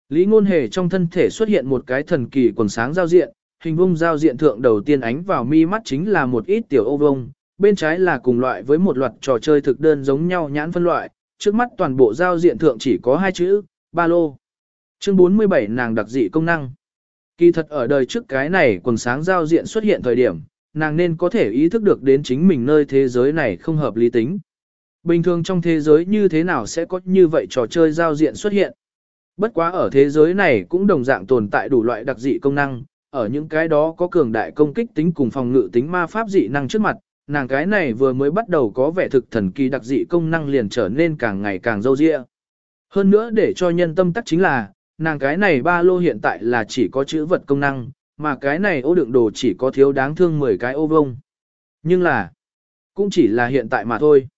S1: Lý Ngôn Hề trong thân thể xuất hiện một cái thần kỳ quần sáng giao diện, hình vung giao diện thượng đầu tiên ánh vào mi mắt chính là một ít tiểu ô vông, bên trái là cùng loại với một loạt trò chơi thực đơn giống nhau nhãn phân loại, trước mắt toàn bộ giao diện thượng chỉ có hai chữ, ba lô. Chương 47 nàng đặc dị công năng. Kỳ thật ở đời trước cái này quần sáng giao diện xuất hiện thời điểm, nàng nên có thể ý thức được đến chính mình nơi thế giới này không hợp lý tính. Bình thường trong thế giới như thế nào sẽ có như vậy trò chơi giao diện xuất hiện. Bất quá ở thế giới này cũng đồng dạng tồn tại đủ loại đặc dị công năng, ở những cái đó có cường đại công kích tính cùng phòng ngự tính ma pháp dị năng trước mặt, nàng cái này vừa mới bắt đầu có vẻ thực thần kỳ đặc dị công năng liền trở nên càng ngày càng dâu dịa. Hơn nữa để cho nhân tâm tắc chính là, nàng cái này ba lô hiện tại là chỉ có chữ vật công năng, mà cái này ô đựng đồ chỉ có thiếu đáng thương 10 cái ô vông. Nhưng là, cũng chỉ là hiện tại mà thôi.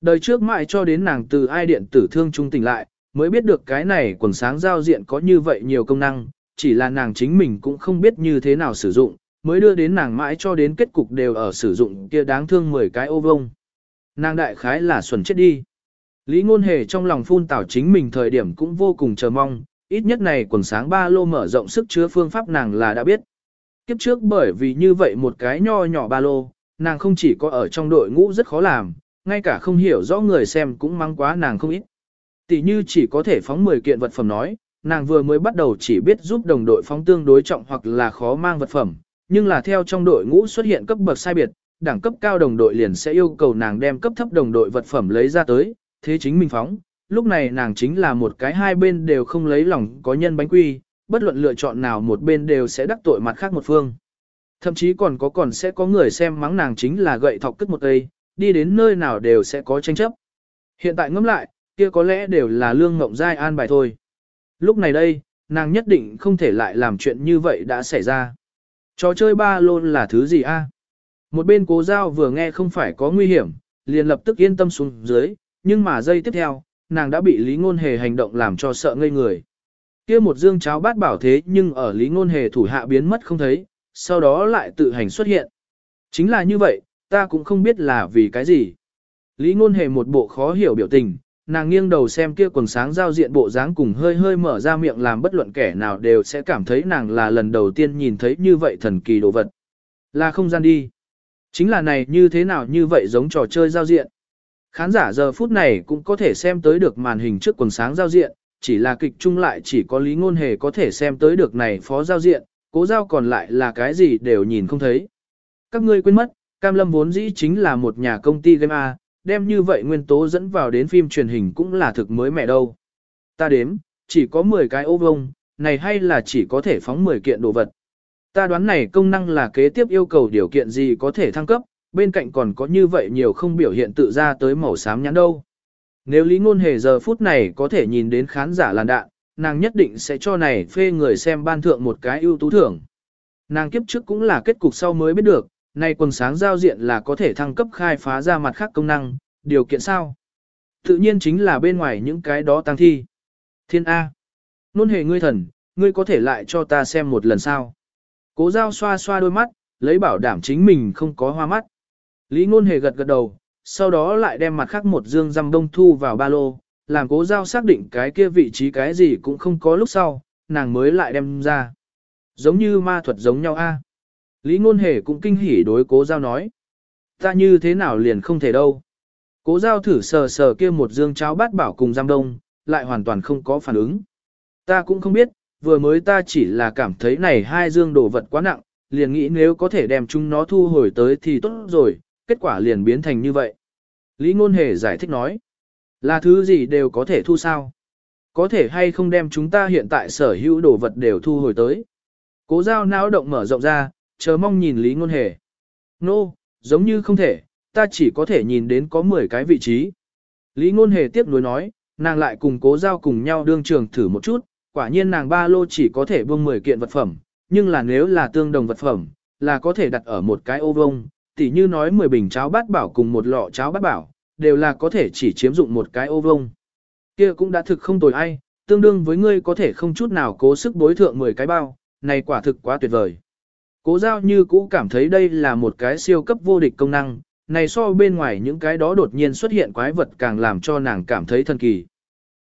S1: Đời trước mãi cho đến nàng từ ai điện tử thương trung tỉnh lại, mới biết được cái này quần sáng giao diện có như vậy nhiều công năng, chỉ là nàng chính mình cũng không biết như thế nào sử dụng, mới đưa đến nàng mãi cho đến kết cục đều ở sử dụng kia đáng thương 10 cái ô vông. Nàng đại khái là xuẩn chết đi. Lý ngôn hề trong lòng phun tảo chính mình thời điểm cũng vô cùng chờ mong, ít nhất này quần sáng ba lô mở rộng sức chứa phương pháp nàng là đã biết. Kiếp trước bởi vì như vậy một cái nho nhỏ ba lô, nàng không chỉ có ở trong đội ngũ rất khó làm, ngay cả không hiểu rõ người xem cũng mang quá nàng không ít. Tỷ như chỉ có thể phóng 10 kiện vật phẩm nói, nàng vừa mới bắt đầu chỉ biết giúp đồng đội phóng tương đối trọng hoặc là khó mang vật phẩm, nhưng là theo trong đội ngũ xuất hiện cấp bậc sai biệt, đẳng cấp cao đồng đội liền sẽ yêu cầu nàng đem cấp thấp đồng đội vật phẩm lấy ra tới, thế chính mình phóng. Lúc này nàng chính là một cái hai bên đều không lấy lòng có nhân bánh quy, bất luận lựa chọn nào một bên đều sẽ đắc tội mặt khác một phương. Thậm chí còn có còn sẽ có người xem mắng nàng chính là gậy thọc cất một cây, đi đến nơi nào đều sẽ có tranh chấp. Hiện tại ngẫm lại, kia có lẽ đều là lương ngộng giai an bài thôi. Lúc này đây, nàng nhất định không thể lại làm chuyện như vậy đã xảy ra. Trò chơi ba lôn là thứ gì a? À? Một bên cố giao vừa nghe không phải có nguy hiểm, liền lập tức yên tâm xuống dưới, nhưng mà giây tiếp theo, nàng đã bị Lý Ngôn Hề hành động làm cho sợ ngây người. kia một dương cháo bát bảo thế nhưng ở Lý Ngôn Hề thủ hạ biến mất không thấy, sau đó lại tự hành xuất hiện. Chính là như vậy, ta cũng không biết là vì cái gì. Lý Ngôn Hề một bộ khó hiểu biểu tình, nàng nghiêng đầu xem kia quần sáng giao diện bộ dáng cùng hơi hơi mở ra miệng làm bất luận kẻ nào đều sẽ cảm thấy nàng là lần đầu tiên nhìn thấy như vậy thần kỳ đồ vật. Là không gian đi. Chính là này như thế nào như vậy giống trò chơi giao diện. Khán giả giờ phút này cũng có thể xem tới được màn hình trước quần sáng giao diện, chỉ là kịch chung lại chỉ có lý ngôn hề có thể xem tới được này phó giao diện, cố giao còn lại là cái gì đều nhìn không thấy. Các ngươi quên mất, Cam Lâm vốn dĩ chính là một nhà công ty game A, đem như vậy nguyên tố dẫn vào đến phim truyền hình cũng là thực mới mẹ đâu. Ta đếm, chỉ có 10 cái ô vông, này hay là chỉ có thể phóng 10 kiện đồ vật. Ta đoán này công năng là kế tiếp yêu cầu điều kiện gì có thể thăng cấp, bên cạnh còn có như vậy nhiều không biểu hiện tự ra tới màu xám nhắn đâu. Nếu Lý Ngôn Hề giờ phút này có thể nhìn đến khán giả làn đạn, nàng nhất định sẽ cho này phê người xem ban thượng một cái ưu tú thưởng. Nàng kiếp trước cũng là kết cục sau mới biết được, nay quần sáng giao diện là có thể thăng cấp khai phá ra mặt khác công năng, điều kiện sao? Tự nhiên chính là bên ngoài những cái đó tăng thi. Thiên A. Nôn hề ngươi thần, ngươi có thể lại cho ta xem một lần sao. Cố giao xoa xoa đôi mắt, lấy bảo đảm chính mình không có hoa mắt. Lý ngôn hề gật gật đầu, sau đó lại đem mặt khác một dương răm đông thu vào ba lô, làm cố giao xác định cái kia vị trí cái gì cũng không có lúc sau, nàng mới lại đem ra. Giống như ma thuật giống nhau a. Lý ngôn hề cũng kinh hỉ đối cố giao nói. Ta như thế nào liền không thể đâu. Cố giao thử sờ sờ kia một dương cháo bát bảo cùng giam đông, lại hoàn toàn không có phản ứng. Ta cũng không biết, vừa mới ta chỉ là cảm thấy này hai dương đồ vật quá nặng, liền nghĩ nếu có thể đem chúng nó thu hồi tới thì tốt rồi, kết quả liền biến thành như vậy. Lý Ngôn Hề giải thích nói, là thứ gì đều có thể thu sao? Có thể hay không đem chúng ta hiện tại sở hữu đồ vật đều thu hồi tới. Cố giao não động mở rộng ra, chờ mong nhìn Lý Ngôn Hề. Nô, no, giống như không thể, ta chỉ có thể nhìn đến có 10 cái vị trí. Lý Ngôn Hề tiếp nối nói, nàng lại cùng cố giao cùng nhau đương trường thử một chút, quả nhiên nàng ba lô chỉ có thể buông 10 kiện vật phẩm, nhưng là nếu là tương đồng vật phẩm, là có thể đặt ở một cái ô vông, tỉ như nói 10 bình cháo bát bảo cùng một lọ cháo bát bảo, đều là có thể chỉ chiếm dụng một cái ô vông. Kia cũng đã thực không tồi ai, tương đương với ngươi có thể không chút nào cố sức bối thượng 10 cái bao, này quả thực quá tuyệt vời. Cố giao như cũ cảm thấy đây là một cái siêu cấp vô địch công năng, này so bên ngoài những cái đó đột nhiên xuất hiện quái vật càng làm cho nàng cảm thấy thần kỳ.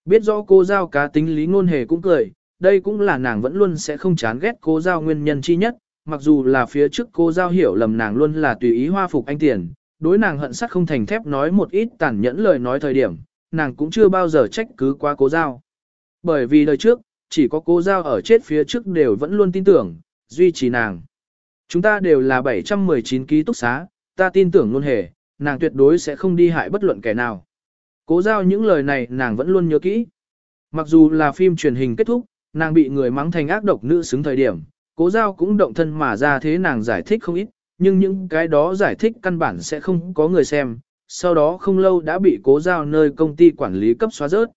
S1: Biết rõ cô giao cá tính lý ngôn hề cũng cười, đây cũng là nàng vẫn luôn sẽ không chán ghét cô giao nguyên nhân chi nhất, mặc dù là phía trước cô giao hiểu lầm nàng luôn là tùy ý hoa phục anh tiền, đối nàng hận sắt không thành thép nói một ít tàn nhẫn lời nói thời điểm, nàng cũng chưa bao giờ trách cứ qua cố giao. Bởi vì đời trước, chỉ có cố giao ở chết phía trước đều vẫn luôn tin tưởng, duy trì nàng. Chúng ta đều là 719 ký túc xá, ta tin tưởng luôn hề, nàng tuyệt đối sẽ không đi hại bất luận kẻ nào. Cố giao những lời này nàng vẫn luôn nhớ kỹ. Mặc dù là phim truyền hình kết thúc, nàng bị người mắng thành ác độc nữ xứng thời điểm, cố giao cũng động thân mà ra thế nàng giải thích không ít, nhưng những cái đó giải thích căn bản sẽ không có người xem, sau đó không lâu đã bị cố giao nơi công ty quản lý cấp xóa rớt.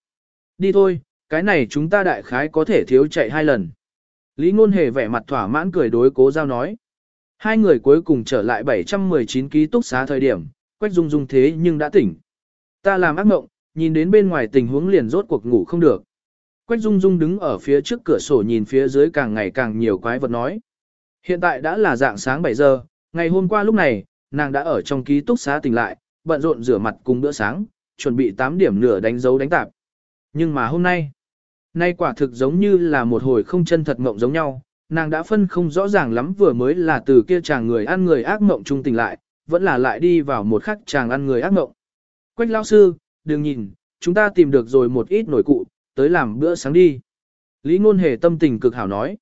S1: Đi thôi, cái này chúng ta đại khái có thể thiếu chạy hai lần. Lý ngôn hề vẻ mặt thỏa mãn cười đối cố giao nói. Hai người cuối cùng trở lại 719 ký túc xá thời điểm, Quách Dung Dung thế nhưng đã tỉnh. Ta làm ác mộng, nhìn đến bên ngoài tình huống liền rốt cuộc ngủ không được. Quách Dung Dung đứng ở phía trước cửa sổ nhìn phía dưới càng ngày càng nhiều quái vật nói. Hiện tại đã là dạng sáng 7 giờ, ngày hôm qua lúc này, nàng đã ở trong ký túc xá tỉnh lại, bận rộn rửa mặt cùng bữa sáng, chuẩn bị 8 điểm nửa đánh dấu đánh tạp. Nhưng mà hôm nay, nay quả thực giống như là một hồi không chân thật mộng giống nhau, nàng đã phân không rõ ràng lắm vừa mới là từ kia chàng người ăn người ác mộng trung tỉnh lại, vẫn là lại đi vào một khắc chàng ăn người ác mộng. Quách lao sư, đừng nhìn, chúng ta tìm được rồi một ít nổi cụ, tới làm bữa sáng đi. Lý ngôn hề tâm tình cực hảo nói.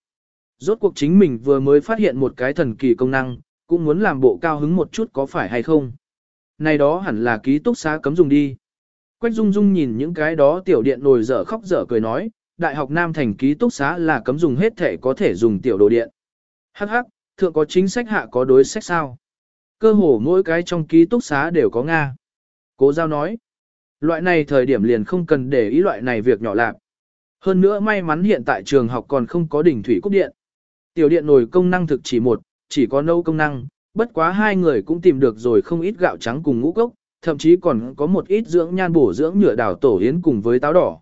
S1: Rốt cuộc chính mình vừa mới phát hiện một cái thần kỳ công năng, cũng muốn làm bộ cao hứng một chút có phải hay không. Này đó hẳn là ký túc xá cấm dùng đi. Quách Dung Dung nhìn những cái đó tiểu điện nồi dở khóc dở cười nói, Đại học Nam thành ký túc xá là cấm dùng hết thể có thể dùng tiểu đồ điện. Hắc hắc, thượng có chính sách hạ có đối sách sao. Cơ hồ mỗi cái trong ký túc xá đều có Nga. Cố giao nói, loại này thời điểm liền không cần để ý loại này việc nhỏ lạc. Hơn nữa may mắn hiện tại trường học còn không có đỉnh thủy cúp điện. Tiểu điện nồi công năng thực chỉ một, chỉ có nâu công năng, bất quá hai người cũng tìm được rồi không ít gạo trắng cùng ngũ cốc, thậm chí còn có một ít dưỡng nhan bổ dưỡng nhựa đào tổ yến cùng với táo đỏ.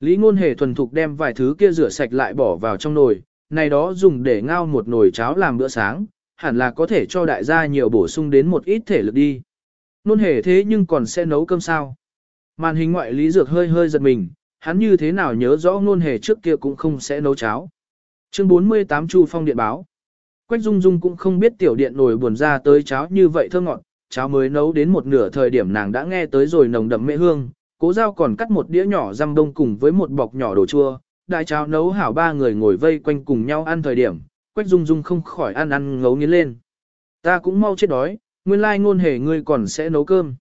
S1: Lý ngôn hề thuần thục đem vài thứ kia rửa sạch lại bỏ vào trong nồi, này đó dùng để ngao một nồi cháo làm bữa sáng, hẳn là có thể cho đại gia nhiều bổ sung đến một ít thể lực đi. Nôn hề thế nhưng còn sẽ nấu cơm sao? Màn hình ngoại lý dược hơi hơi giật mình, hắn như thế nào nhớ rõ ngôn hề trước kia cũng không sẽ nấu cháo. Chương 48 Chu Phong điện báo. Quách Dung Dung cũng không biết tiểu điện nổi buồn ra tới cháo như vậy thơ ngọt, cháo mới nấu đến một nửa thời điểm nàng đã nghe tới rồi nồng đậm mễ hương, cố giao còn cắt một đĩa nhỏ răm đông cùng với một bọc nhỏ đồ chua, đại cháo nấu hảo ba người ngồi vây quanh cùng nhau ăn thời điểm, Quách Dung Dung không khỏi ăn ăn ngấu nghiến lên. Ta cũng mau chết đói, nguyên lai ngôn hề ngươi còn sẽ nấu cơm.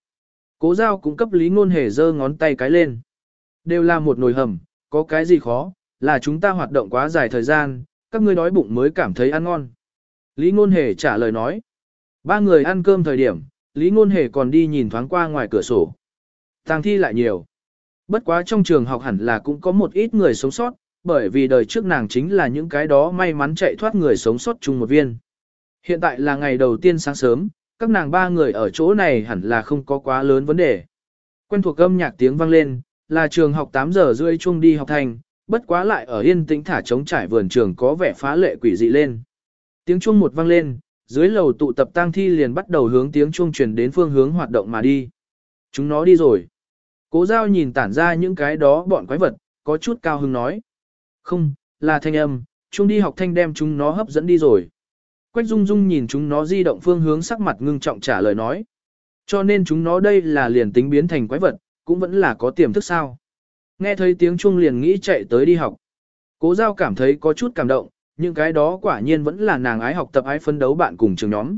S1: Cố giao cũng cấp lý ngôn hề giơ ngón tay cái lên. Đều là một nồi hầm, có cái gì khó, là chúng ta hoạt động quá dài thời gian, các ngươi đói bụng mới cảm thấy ăn ngon. Lý ngôn hề trả lời nói. Ba người ăn cơm thời điểm, Lý ngôn hề còn đi nhìn thoáng qua ngoài cửa sổ. Tàng thi lại nhiều. Bất quá trong trường học hẳn là cũng có một ít người sống sót, bởi vì đời trước nàng chính là những cái đó may mắn chạy thoát người sống sót chung một viên. Hiện tại là ngày đầu tiên sáng sớm, các nàng ba người ở chỗ này hẳn là không có quá lớn vấn đề. Quen thuộc âm nhạc tiếng vang lên, là trường học 8 giờ rưỡi chung đi học thành, bất quá lại ở yên tĩnh thả trống trải vườn trường có vẻ phá lệ quỷ dị lên. Tiếng chuông một vang lên, dưới lầu tụ tập tang thi liền bắt đầu hướng tiếng chuông truyền đến phương hướng hoạt động mà đi. Chúng nó đi rồi. Cố giao nhìn tản ra những cái đó bọn quái vật, có chút cao hứng nói. Không, là thanh âm, chuông đi học thanh đem chúng nó hấp dẫn đi rồi. Quách Dung Dung nhìn chúng nó di động phương hướng sắc mặt ngưng trọng trả lời nói. Cho nên chúng nó đây là liền tính biến thành quái vật, cũng vẫn là có tiềm thức sao. Nghe thấy tiếng chuông liền nghĩ chạy tới đi học. Cố giao cảm thấy có chút cảm động, những cái đó quả nhiên vẫn là nàng ái học tập ái phấn đấu bạn cùng trường nhóm.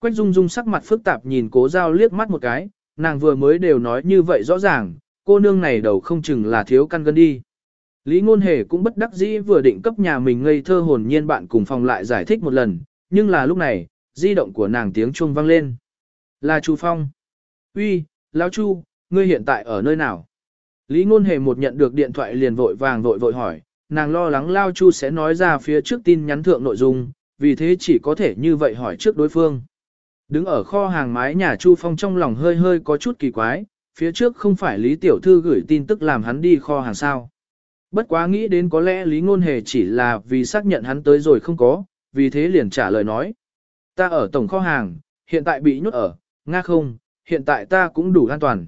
S1: Quách Dung Dung sắc mặt phức tạp nhìn cố giao liếc mắt một cái, nàng vừa mới đều nói như vậy rõ ràng, cô nương này đầu không chừng là thiếu căn gân đi. Lý Ngôn Hề cũng bất đắc dĩ vừa định cấp nhà mình ngây thơ hồn nhiên bạn cùng phòng lại giải thích một lần, nhưng là lúc này, di động của nàng tiếng chuông vang lên. Là Chu Phong. Uy, Lão Chu, ngươi hiện tại ở nơi nào? Lý Ngôn Hề một nhận được điện thoại liền vội vàng vội vội hỏi, nàng lo lắng Lao Chu sẽ nói ra phía trước tin nhắn thượng nội dung, vì thế chỉ có thể như vậy hỏi trước đối phương. Đứng ở kho hàng mái nhà Chu Phong trong lòng hơi hơi có chút kỳ quái, phía trước không phải Lý Tiểu Thư gửi tin tức làm hắn đi kho hàng sao. Bất quá nghĩ đến có lẽ Lý Ngôn Hề chỉ là vì xác nhận hắn tới rồi không có, vì thế liền trả lời nói. Ta ở tổng kho hàng, hiện tại bị nhốt ở, nga không, hiện tại ta cũng đủ an toàn.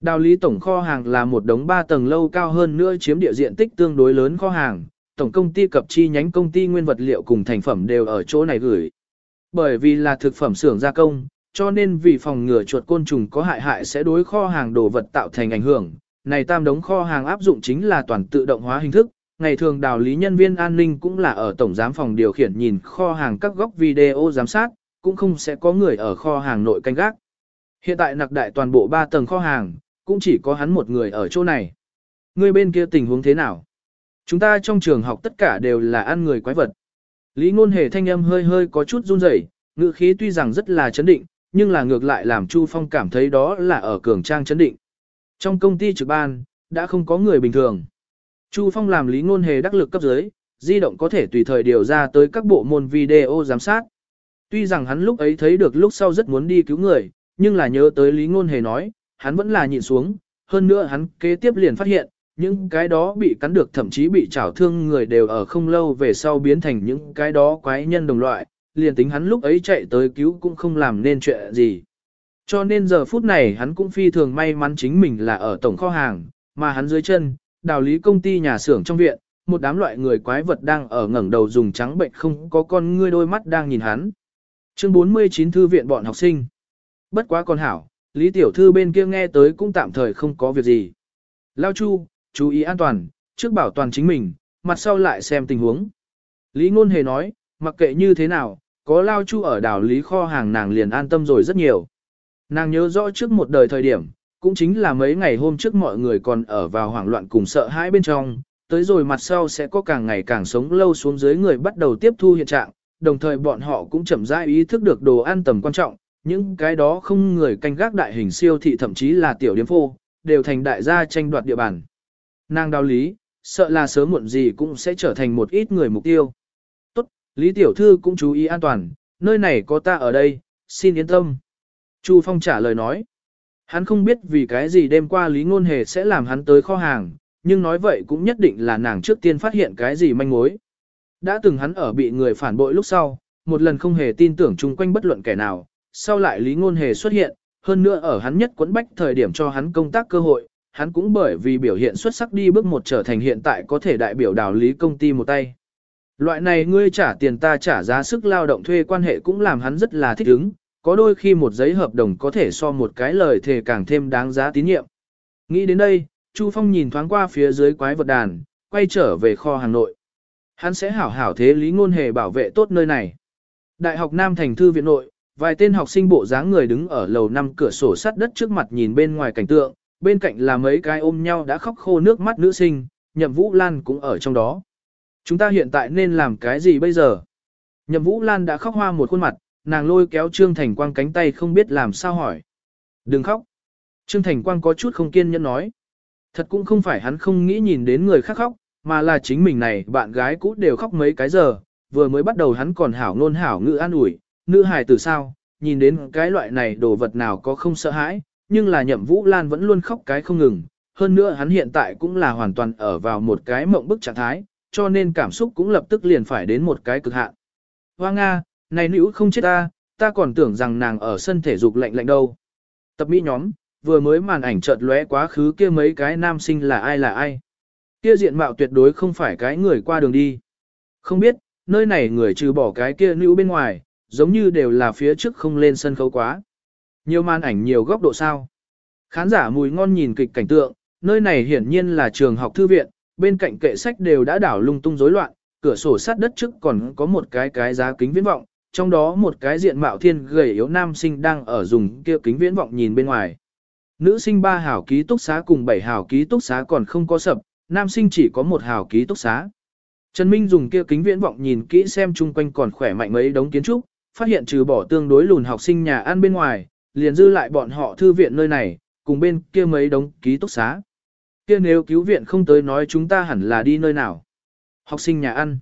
S1: Đào lý tổng kho hàng là một đống 3 tầng lâu cao hơn nữa chiếm địa diện tích tương đối lớn kho hàng, tổng công ty cập chi nhánh công ty nguyên vật liệu cùng thành phẩm đều ở chỗ này gửi. Bởi vì là thực phẩm xưởng gia công, cho nên vì phòng ngừa chuột côn trùng có hại hại sẽ đối kho hàng đồ vật tạo thành ảnh hưởng. Này tam đống kho hàng áp dụng chính là toàn tự động hóa hình thức, ngày thường đào lý nhân viên an ninh cũng là ở tổng giám phòng điều khiển nhìn kho hàng các góc video giám sát, cũng không sẽ có người ở kho hàng nội canh gác. Hiện tại nặc đại toàn bộ 3 tầng kho hàng, cũng chỉ có hắn một người ở chỗ này. Người bên kia tình huống thế nào? Chúng ta trong trường học tất cả đều là ăn người quái vật. Lý ngôn hề thanh âm hơi hơi có chút run rẩy, ngữ khí tuy rằng rất là chấn định, nhưng là ngược lại làm Chu Phong cảm thấy đó là ở cường trang chấn định. Trong công ty trực ban, đã không có người bình thường. Chu Phong làm lý ngôn hề đắc lực cấp dưới, di động có thể tùy thời điều ra tới các bộ môn video giám sát. Tuy rằng hắn lúc ấy thấy được lúc sau rất muốn đi cứu người, nhưng là nhớ tới lý ngôn hề nói, hắn vẫn là nhịn xuống, hơn nữa hắn kế tiếp liền phát hiện, những cái đó bị cắn được thậm chí bị trảo thương người đều ở không lâu về sau biến thành những cái đó quái nhân đồng loại, liền tính hắn lúc ấy chạy tới cứu cũng không làm nên chuyện gì. Cho nên giờ phút này hắn cũng phi thường may mắn chính mình là ở tổng kho hàng, mà hắn dưới chân, đào lý công ty nhà xưởng trong viện, một đám loại người quái vật đang ở ngẩng đầu dùng trắng bệnh không có con ngươi đôi mắt đang nhìn hắn. Chương 49 thư viện bọn học sinh. Bất quá con hảo, Lý Tiểu Thư bên kia nghe tới cũng tạm thời không có việc gì. Lao Chu, chú ý an toàn, trước bảo toàn chính mình, mặt sau lại xem tình huống. Lý Ngôn Hề nói, mặc kệ như thế nào, có Lao Chu ở đảo Lý kho hàng nàng liền an tâm rồi rất nhiều. Nàng nhớ rõ trước một đời thời điểm, cũng chính là mấy ngày hôm trước mọi người còn ở vào hoảng loạn cùng sợ hãi bên trong, tới rồi mặt sau sẽ có càng ngày càng sống lâu xuống dưới người bắt đầu tiếp thu hiện trạng, đồng thời bọn họ cũng chậm rãi ý thức được đồ ăn tầm quan trọng, những cái đó không người canh gác đại hình siêu thị thậm chí là tiểu điểm phô, đều thành đại gia tranh đoạt địa bàn. Nàng đạo lý, sợ là sớm muộn gì cũng sẽ trở thành một ít người mục tiêu. Tốt, Lý Tiểu Thư cũng chú ý an toàn, nơi này có ta ở đây, xin yên tâm. Chu Phong trả lời nói. Hắn không biết vì cái gì đêm qua Lý Ngôn Hề sẽ làm hắn tới kho hàng, nhưng nói vậy cũng nhất định là nàng trước tiên phát hiện cái gì manh mối. Đã từng hắn ở bị người phản bội lúc sau, một lần không hề tin tưởng chung quanh bất luận kẻ nào, sau lại Lý Ngôn Hề xuất hiện, hơn nữa ở hắn nhất quấn bách thời điểm cho hắn công tác cơ hội, hắn cũng bởi vì biểu hiện xuất sắc đi bước một trở thành hiện tại có thể đại biểu đào lý công ty một tay. Loại này ngươi trả tiền ta trả giá sức lao động thuê quan hệ cũng làm hắn rất là thích ứng, có đôi khi một giấy hợp đồng có thể so một cái lời thề càng thêm đáng giá tín nhiệm. Nghĩ đến đây, Chu Phong nhìn thoáng qua phía dưới quái vật đàn, quay trở về kho hàng nội. Hắn sẽ hảo hảo thế lý ngôn hề bảo vệ tốt nơi này. Đại học Nam Thành Thư viện nội, vài tên học sinh bộ dáng người đứng ở lầu năm cửa sổ sắt đất trước mặt nhìn bên ngoài cảnh tượng, bên cạnh là mấy cái ôm nhau đã khóc khô nước mắt nữ sinh, Nhậm Vũ Lan cũng ở trong đó. Chúng ta hiện tại nên làm cái gì bây giờ? Nhậm Vũ Lan đã khóc hoa một khuôn mặt, nàng lôi kéo Trương Thành Quang cánh tay không biết làm sao hỏi. Đừng khóc. Trương Thành Quang có chút không kiên nhẫn nói. Thật cũng không phải hắn không nghĩ nhìn đến người khác khóc, mà là chính mình này bạn gái cũ đều khóc mấy cái giờ, vừa mới bắt đầu hắn còn hảo ngôn hảo ngữ an ủi, nữ hài từ sao, nhìn đến cái loại này đồ vật nào có không sợ hãi, nhưng là nhậm vũ lan vẫn luôn khóc cái không ngừng, hơn nữa hắn hiện tại cũng là hoàn toàn ở vào một cái mộng bức trạng thái, cho nên cảm xúc cũng lập tức liền phải đến một cái cực hạn. Hoa Nga, này nữ không chết ta, ta còn tưởng rằng nàng ở sân thể dục lạnh lạnh đâu. Tập mỹ nhóm, vừa mới màn ảnh chợt lóe quá khứ kia mấy cái nam sinh là ai là ai. Kia diện mạo tuyệt đối không phải cái người qua đường đi. Không biết, nơi này người trừ bỏ cái kia nữ bên ngoài, giống như đều là phía trước không lên sân khấu quá. Nhiều màn ảnh nhiều góc độ sao. Khán giả mùi ngon nhìn kịch cảnh tượng, nơi này hiển nhiên là trường học thư viện, bên cạnh kệ sách đều đã đảo lung tung rối loạn, cửa sổ sát đất trước còn có một cái cái giá kính viễn vọng, trong đó một cái diện mạo thiên gầy yếu nam sinh đang ở dùng kia kính viễn vọng nhìn bên ngoài. Nữ sinh ba hảo ký túc xá cùng bảy hảo ký túc xá còn không có sập, nam sinh chỉ có một hảo ký túc xá. Trần Minh dùng kia kính viễn vọng nhìn kỹ xem chung quanh còn khỏe mạnh mấy đống kiến trúc, phát hiện trừ bỏ tương đối lùn học sinh nhà ăn bên ngoài, liền dư lại bọn họ thư viện nơi này, cùng bên kia mấy đống ký túc xá. Kia nếu cứu viện không tới nói chúng ta hẳn là đi nơi nào. Học sinh nhà ăn.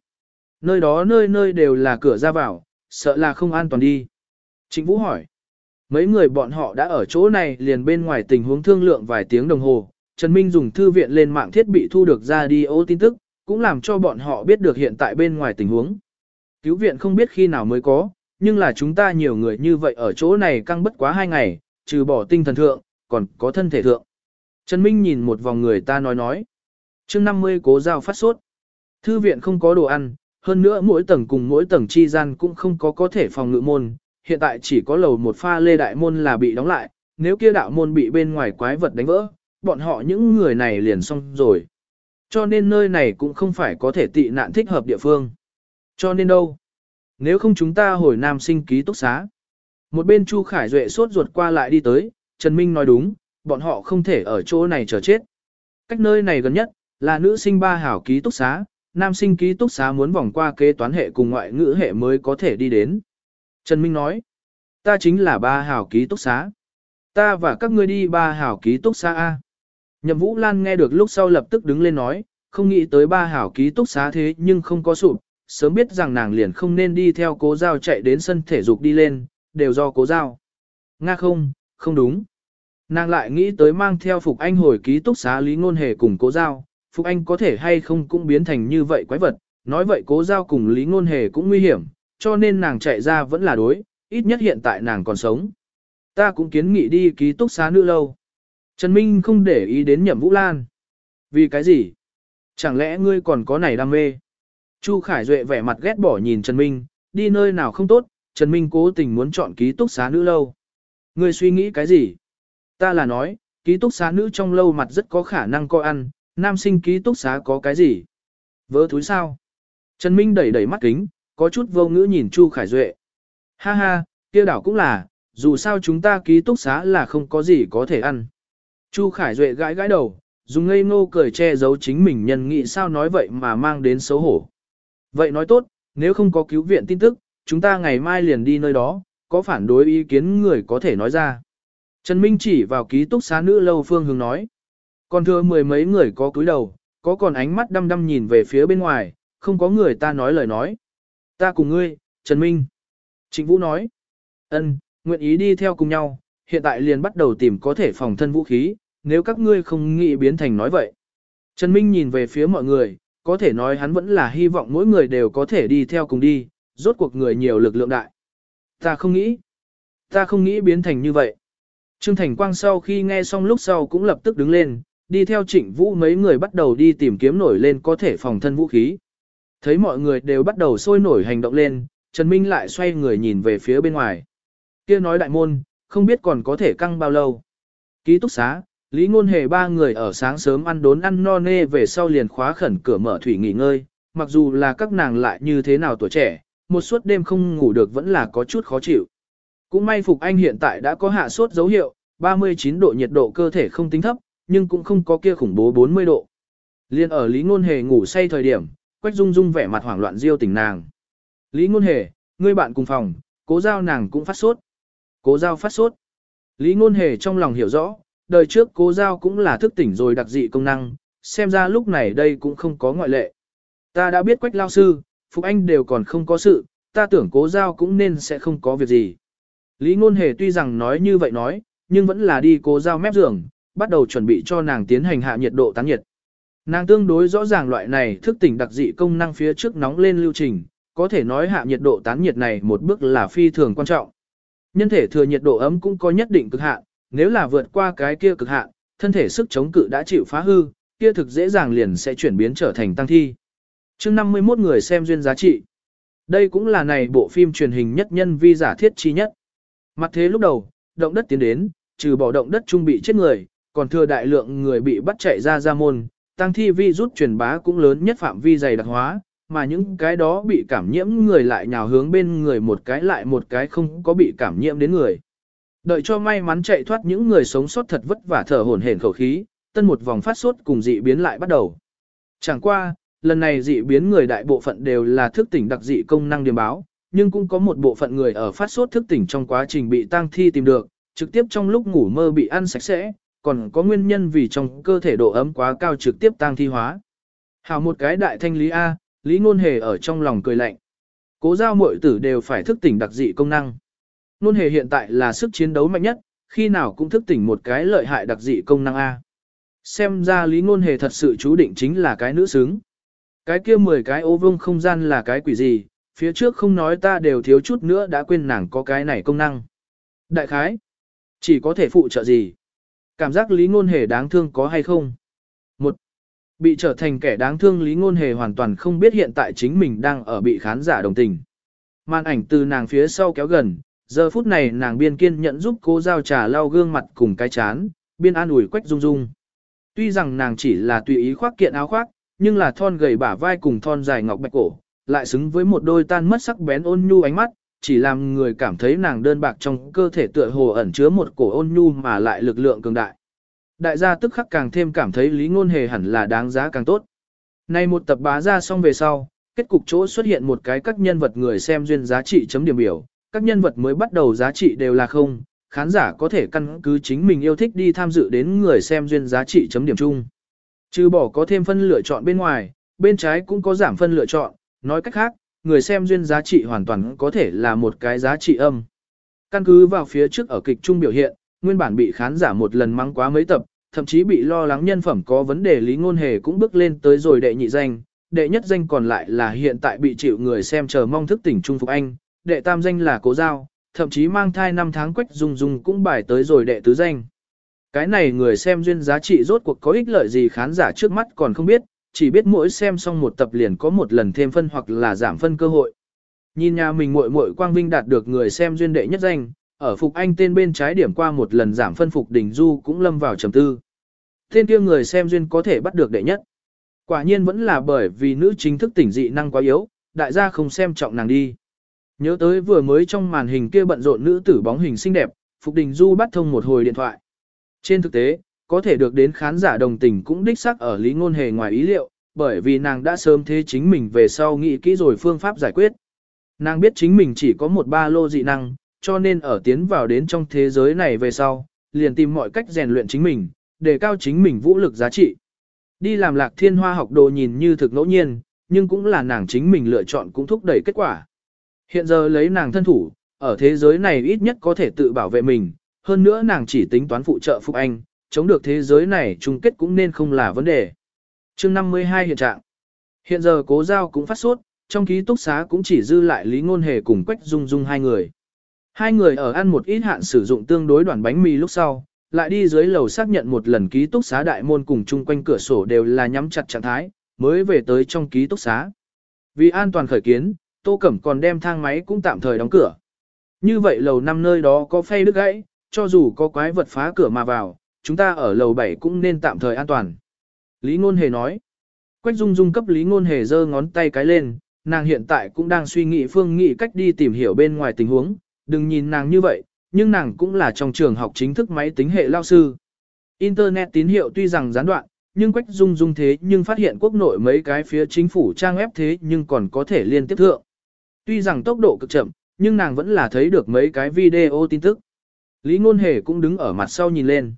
S1: Nơi đó nơi nơi đều là cửa ra vào, sợ là không an toàn đi. Trịnh Vũ hỏi. Mấy người bọn họ đã ở chỗ này liền bên ngoài tình huống thương lượng vài tiếng đồng hồ. Trần Minh dùng thư viện lên mạng thiết bị thu được ra đi ô tin tức, cũng làm cho bọn họ biết được hiện tại bên ngoài tình huống. Cứu viện không biết khi nào mới có, nhưng là chúng ta nhiều người như vậy ở chỗ này căng bất quá hai ngày, trừ bỏ tinh thần thượng, còn có thân thể thượng. Trần Minh nhìn một vòng người ta nói nói. chương 50 cố giao phát sốt. Thư viện không có đồ ăn, hơn nữa mỗi tầng cùng mỗi tầng chi gian cũng không có có thể phòng ngự môn, hiện tại chỉ có lầu một pha lê đại môn là bị đóng lại, nếu kia đạo môn bị bên ngoài quái vật đánh vỡ, bọn họ những người này liền xong rồi. Cho nên nơi này cũng không phải có thể tị nạn thích hợp địa phương. Cho nên đâu? Nếu không chúng ta hồi nam sinh ký túc xá. Một bên Chu Khải Duệ sốt ruột qua lại đi tới, Trần Minh nói đúng, bọn họ không thể ở chỗ này chờ chết. Cách nơi này gần nhất, là nữ sinh ba hảo ký túc xá, nam sinh ký túc xá muốn vòng qua kế toán hệ cùng ngoại ngữ hệ mới có thể đi đến. Trần Minh nói, ta chính là ba hảo ký túc xá. Ta và các ngươi đi ba hảo ký túc xá A. Nhậm Vũ Lan nghe được lúc sau lập tức đứng lên nói, không nghĩ tới ba hảo ký túc xá thế nhưng không có sụp, sớm biết rằng nàng liền không nên đi theo cố giao chạy đến sân thể dục đi lên, đều do cố giao. Nga không, không đúng. Nàng lại nghĩ tới mang theo Phục Anh hồi ký túc xá Lý Ngôn Hề cùng cố giao, Phục Anh có thể hay không cũng biến thành như vậy quái vật, nói vậy cố giao cùng Lý Ngôn Hề cũng nguy hiểm, cho nên nàng chạy ra vẫn là đối, ít nhất hiện tại nàng còn sống. Ta cũng kiến nghị đi ký túc xá nữ lâu. Trần Minh không để ý đến nhậm Vũ Lan. Vì cái gì? Chẳng lẽ ngươi còn có này đam mê? Chu Khải Duệ vẻ mặt ghét bỏ nhìn Trần Minh, đi nơi nào không tốt, Trần Minh cố tình muốn chọn ký túc xá nữ lâu. Ngươi suy nghĩ cái gì? Ta là nói, ký túc xá nữ trong lâu mặt rất có khả năng coi ăn, nam sinh ký túc xá có cái gì? Vỡ túi sao? Trần Minh đẩy đẩy mắt kính, có chút vô ngữ nhìn Chu Khải Duệ. Ha ha, kia đảo cũng là, dù sao chúng ta ký túc xá là không có gì có thể ăn. Chu Khải Duệ gãi gãi đầu, dùng ngây ngô cười che giấu chính mình nhân nghị sao nói vậy mà mang đến xấu hổ. Vậy nói tốt, nếu không có cứu viện tin tức, chúng ta ngày mai liền đi nơi đó, có phản đối ý kiến người có thể nói ra. Trần Minh chỉ vào ký túc xá nữ lâu phương hướng nói. Còn thưa mười mấy người có cúi đầu, có còn ánh mắt đăm đăm nhìn về phía bên ngoài, không có người ta nói lời nói. Ta cùng ngươi, Trần Minh. Trịnh Vũ nói. ân, nguyện ý đi theo cùng nhau, hiện tại liền bắt đầu tìm có thể phòng thân vũ khí, nếu các ngươi không nghĩ biến thành nói vậy. Trần Minh nhìn về phía mọi người, có thể nói hắn vẫn là hy vọng mỗi người đều có thể đi theo cùng đi, rốt cuộc người nhiều lực lượng đại. Ta không nghĩ, ta không nghĩ biến thành như vậy. Trương Thành Quang sau khi nghe xong lúc sau cũng lập tức đứng lên, đi theo trịnh vũ mấy người bắt đầu đi tìm kiếm nổi lên có thể phòng thân vũ khí. Thấy mọi người đều bắt đầu sôi nổi hành động lên, Trần Minh lại xoay người nhìn về phía bên ngoài. kia nói đại môn, không biết còn có thể căng bao lâu. Ký túc xá, Lý Ngôn Hề ba người ở sáng sớm ăn đốn ăn no nê về sau liền khóa khẩn cửa mở thủy nghỉ ngơi, mặc dù là các nàng lại như thế nào tuổi trẻ, một suốt đêm không ngủ được vẫn là có chút khó chịu. Cũng may Phục Anh hiện tại đã có hạ sốt dấu hiệu, 39 độ nhiệt độ cơ thể không tính thấp, nhưng cũng không có kia khủng bố 40 độ. Liên ở Lý Ngôn Hề ngủ say thời điểm, Quách Dung Dung vẻ mặt hoảng loạn diêu tỉnh nàng. Lý Ngôn Hề, ngươi bạn cùng phòng, cố giao nàng cũng phát sốt. Cố giao phát sốt. Lý Ngôn Hề trong lòng hiểu rõ, đời trước cố giao cũng là thức tỉnh rồi đặc dị công năng, xem ra lúc này đây cũng không có ngoại lệ. Ta đã biết Quách Lao Sư, Phục Anh đều còn không có sự, ta tưởng cố giao cũng nên sẽ không có việc gì. Lý Ngôn Hề tuy rằng nói như vậy nói, nhưng vẫn là đi cố giao mép giường, bắt đầu chuẩn bị cho nàng tiến hành hạ nhiệt độ tán nhiệt. Nàng tương đối rõ ràng loại này thức tỉnh đặc dị công năng phía trước nóng lên lưu trình, có thể nói hạ nhiệt độ tán nhiệt này một bước là phi thường quan trọng. Nhân thể thừa nhiệt độ ấm cũng có nhất định cực hạn, nếu là vượt qua cái kia cực hạn, thân thể sức chống cự đã chịu phá hư, kia thực dễ dàng liền sẽ chuyển biến trở thành tăng thi. Chương 51 người xem duyên giá trị. Đây cũng là này bộ phim truyền hình nhất nhân vi giả thiết chi nhất. Mặt thế lúc đầu, động đất tiến đến, trừ bỏ động đất trung bị chết người, còn thừa đại lượng người bị bắt chạy ra ra môn, tăng thi vi rút truyền bá cũng lớn nhất phạm vi dày đặc hóa, mà những cái đó bị cảm nhiễm người lại nhào hướng bên người một cái lại một cái không có bị cảm nhiễm đến người. Đợi cho may mắn chạy thoát những người sống sót thật vất vả thở hổn hển khẩu khí, tân một vòng phát sốt cùng dị biến lại bắt đầu. Chẳng qua, lần này dị biến người đại bộ phận đều là thức tỉnh đặc dị công năng điểm báo, nhưng cũng có một bộ phận người ở phát sốt thức tỉnh trong quá trình bị tăng thi tìm được, trực tiếp trong lúc ngủ mơ bị ăn sạch sẽ, còn có nguyên nhân vì trong cơ thể độ ấm quá cao trực tiếp tăng thi hóa. Hảo một cái đại thanh lý A, lý ngôn hề ở trong lòng cười lạnh. Cố giao muội tử đều phải thức tỉnh đặc dị công năng. Ngôn hề hiện tại là sức chiến đấu mạnh nhất, khi nào cũng thức tỉnh một cái lợi hại đặc dị công năng A. Xem ra lý ngôn hề thật sự chú định chính là cái nữ xứng. Cái kia 10 cái ô vương không gian là cái quỷ gì, phía trước không nói ta đều thiếu chút nữa đã quên nàng có cái này công năng. Đại khái, chỉ có thể phụ trợ gì. Cảm giác lý ngôn hề đáng thương có hay không? Một, bị trở thành kẻ đáng thương lý ngôn hề hoàn toàn không biết hiện tại chính mình đang ở bị khán giả đồng tình. Màn ảnh từ nàng phía sau kéo gần, giờ phút này nàng biên kiên nhận giúp cô giao trà lau gương mặt cùng cái chán, biên an ủi quách dung dung. Tuy rằng nàng chỉ là tùy ý khoác kiện áo khoác, nhưng là thon gầy bả vai cùng thon dài ngọc bạch cổ, lại xứng với một đôi tan mất sắc bén ôn nhu ánh mắt, chỉ làm người cảm thấy nàng đơn bạc trong cơ thể tựa hồ ẩn chứa một cổ ôn nhu mà lại lực lượng cường đại. Đại gia tức khắc càng thêm cảm thấy lý ngôn hề hẳn là đáng giá càng tốt. Nay một tập bá ra xong về sau, kết cục chỗ xuất hiện một cái các nhân vật người xem duyên giá trị chấm điểm biểu, các nhân vật mới bắt đầu giá trị đều là không, khán giả có thể căn cứ chính mình yêu thích đi tham dự đến người xem duyên giá trị chấm điểm chung. Trừ bỏ có thêm phân lựa chọn bên ngoài, bên trái cũng có giảm phân lựa chọn, nói cách khác, người xem duyên giá trị hoàn toàn có thể là một cái giá trị âm. Căn cứ vào phía trước ở kịch trung biểu hiện, nguyên bản bị khán giả một lần mắng quá mấy tập, thậm chí bị lo lắng nhân phẩm có vấn đề lý ngôn hề cũng bước lên tới rồi đệ nhị danh, đệ nhất danh còn lại là hiện tại bị chịu người xem chờ mong thức tỉnh Trung Phục Anh, đệ tam danh là Cố Giao, thậm chí mang thai 5 tháng quách dung dung cũng bài tới rồi đệ tứ danh. Cái này người xem duyên giá trị rốt cuộc có ích lợi gì khán giả trước mắt còn không biết, chỉ biết mỗi xem xong một tập liền có một lần thêm phân hoặc là giảm phân cơ hội. Nhìn nhà mình muội muội Quang Vinh đạt được người xem duyên đệ nhất danh, ở Phục Anh tên bên trái điểm qua một lần giảm phân Phục Đình Du cũng lâm vào trầm tư. Tên kia người xem duyên có thể bắt được đệ nhất. Quả nhiên vẫn là bởi vì nữ chính thức tỉnh dị năng quá yếu, đại gia không xem trọng nàng đi. Nhớ tới vừa mới trong màn hình kia bận rộn nữ tử bóng hình xinh đẹp, Phục Đình Du bắt thông một hồi điện thoại. Trên thực tế, có thể được đến khán giả đồng tình cũng đích xác ở lý ngôn hề ngoài ý liệu, bởi vì nàng đã sớm thế chính mình về sau nghĩ kỹ rồi phương pháp giải quyết. Nàng biết chính mình chỉ có một ba lô dị năng, cho nên ở tiến vào đến trong thế giới này về sau, liền tìm mọi cách rèn luyện chính mình, để cao chính mình vũ lực giá trị. Đi làm lạc thiên hoa học đồ nhìn như thực ngẫu nhiên, nhưng cũng là nàng chính mình lựa chọn cũng thúc đẩy kết quả. Hiện giờ lấy nàng thân thủ, ở thế giới này ít nhất có thể tự bảo vệ mình, hơn nữa nàng chỉ tính toán phụ trợ Phục Anh, chống được thế giới này chung kết cũng nên không là vấn đề. chương 52 hiện trạng. Hiện giờ cố giao cũng phát sốt, trong ký túc xá cũng chỉ dư lại Lý Ngôn Hề cùng Quách Dung Dung hai người. Hai người ở ăn một ít hạn sử dụng tương đối đoàn bánh mì lúc sau, lại đi dưới lầu xác nhận một lần ký túc xá đại môn cùng chung quanh cửa sổ đều là nhắm chặt trạng thái, mới về tới trong ký túc xá. Vì an toàn khởi kiến, Tô Cẩm còn đem thang máy cũng tạm thời đóng cửa. Như vậy lầu năm nơi đó có phay đứt gãy, cho dù có quái vật phá cửa mà vào, chúng ta ở lầu 7 cũng nên tạm thời an toàn. Lý Ngôn Hề nói. Quách Dung Dung cấp Lý Ngôn Hề giơ ngón tay cái lên, nàng hiện tại cũng đang suy nghĩ phương nghị cách đi tìm hiểu bên ngoài tình huống, đừng nhìn nàng như vậy, nhưng nàng cũng là trong trường học chính thức máy tính hệ lao sư. Internet tín hiệu tuy rằng gián đoạn, nhưng Quách Dung Dung thế nhưng phát hiện quốc nội mấy cái phía chính phủ trang web thế nhưng còn có thể liên tiếp thượng. Tuy rằng tốc độ cực chậm, nhưng nàng vẫn là thấy được mấy cái video tin tức. Lý Ngôn Hề cũng đứng ở mặt sau nhìn lên.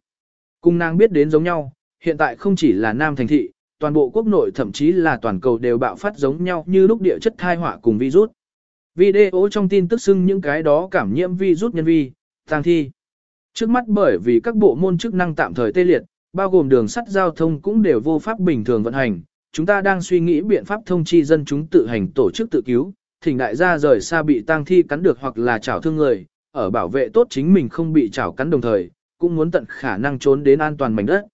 S1: Cùng nàng biết đến giống nhau, hiện tại không chỉ là Nam Thành Thị, toàn bộ quốc nội thậm chí là toàn cầu đều bạo phát giống nhau như lúc địa chất thai họa cùng virus. Video trong tin tức xưng những cái đó cảm nhiễm virus nhân vi, tang thi. Trước mắt bởi vì các bộ môn chức năng tạm thời tê liệt, bao gồm đường sắt giao thông cũng đều vô pháp bình thường vận hành. Chúng ta đang suy nghĩ biện pháp thông chi dân chúng tự hành tổ chức tự cứu, thỉnh đại gia rời xa bị tang thi cắn được hoặc là chảo thương người, ở bảo vệ tốt chính mình không bị chảo cắn đồng thời, cũng muốn tận khả năng trốn đến an toàn mảnh đất.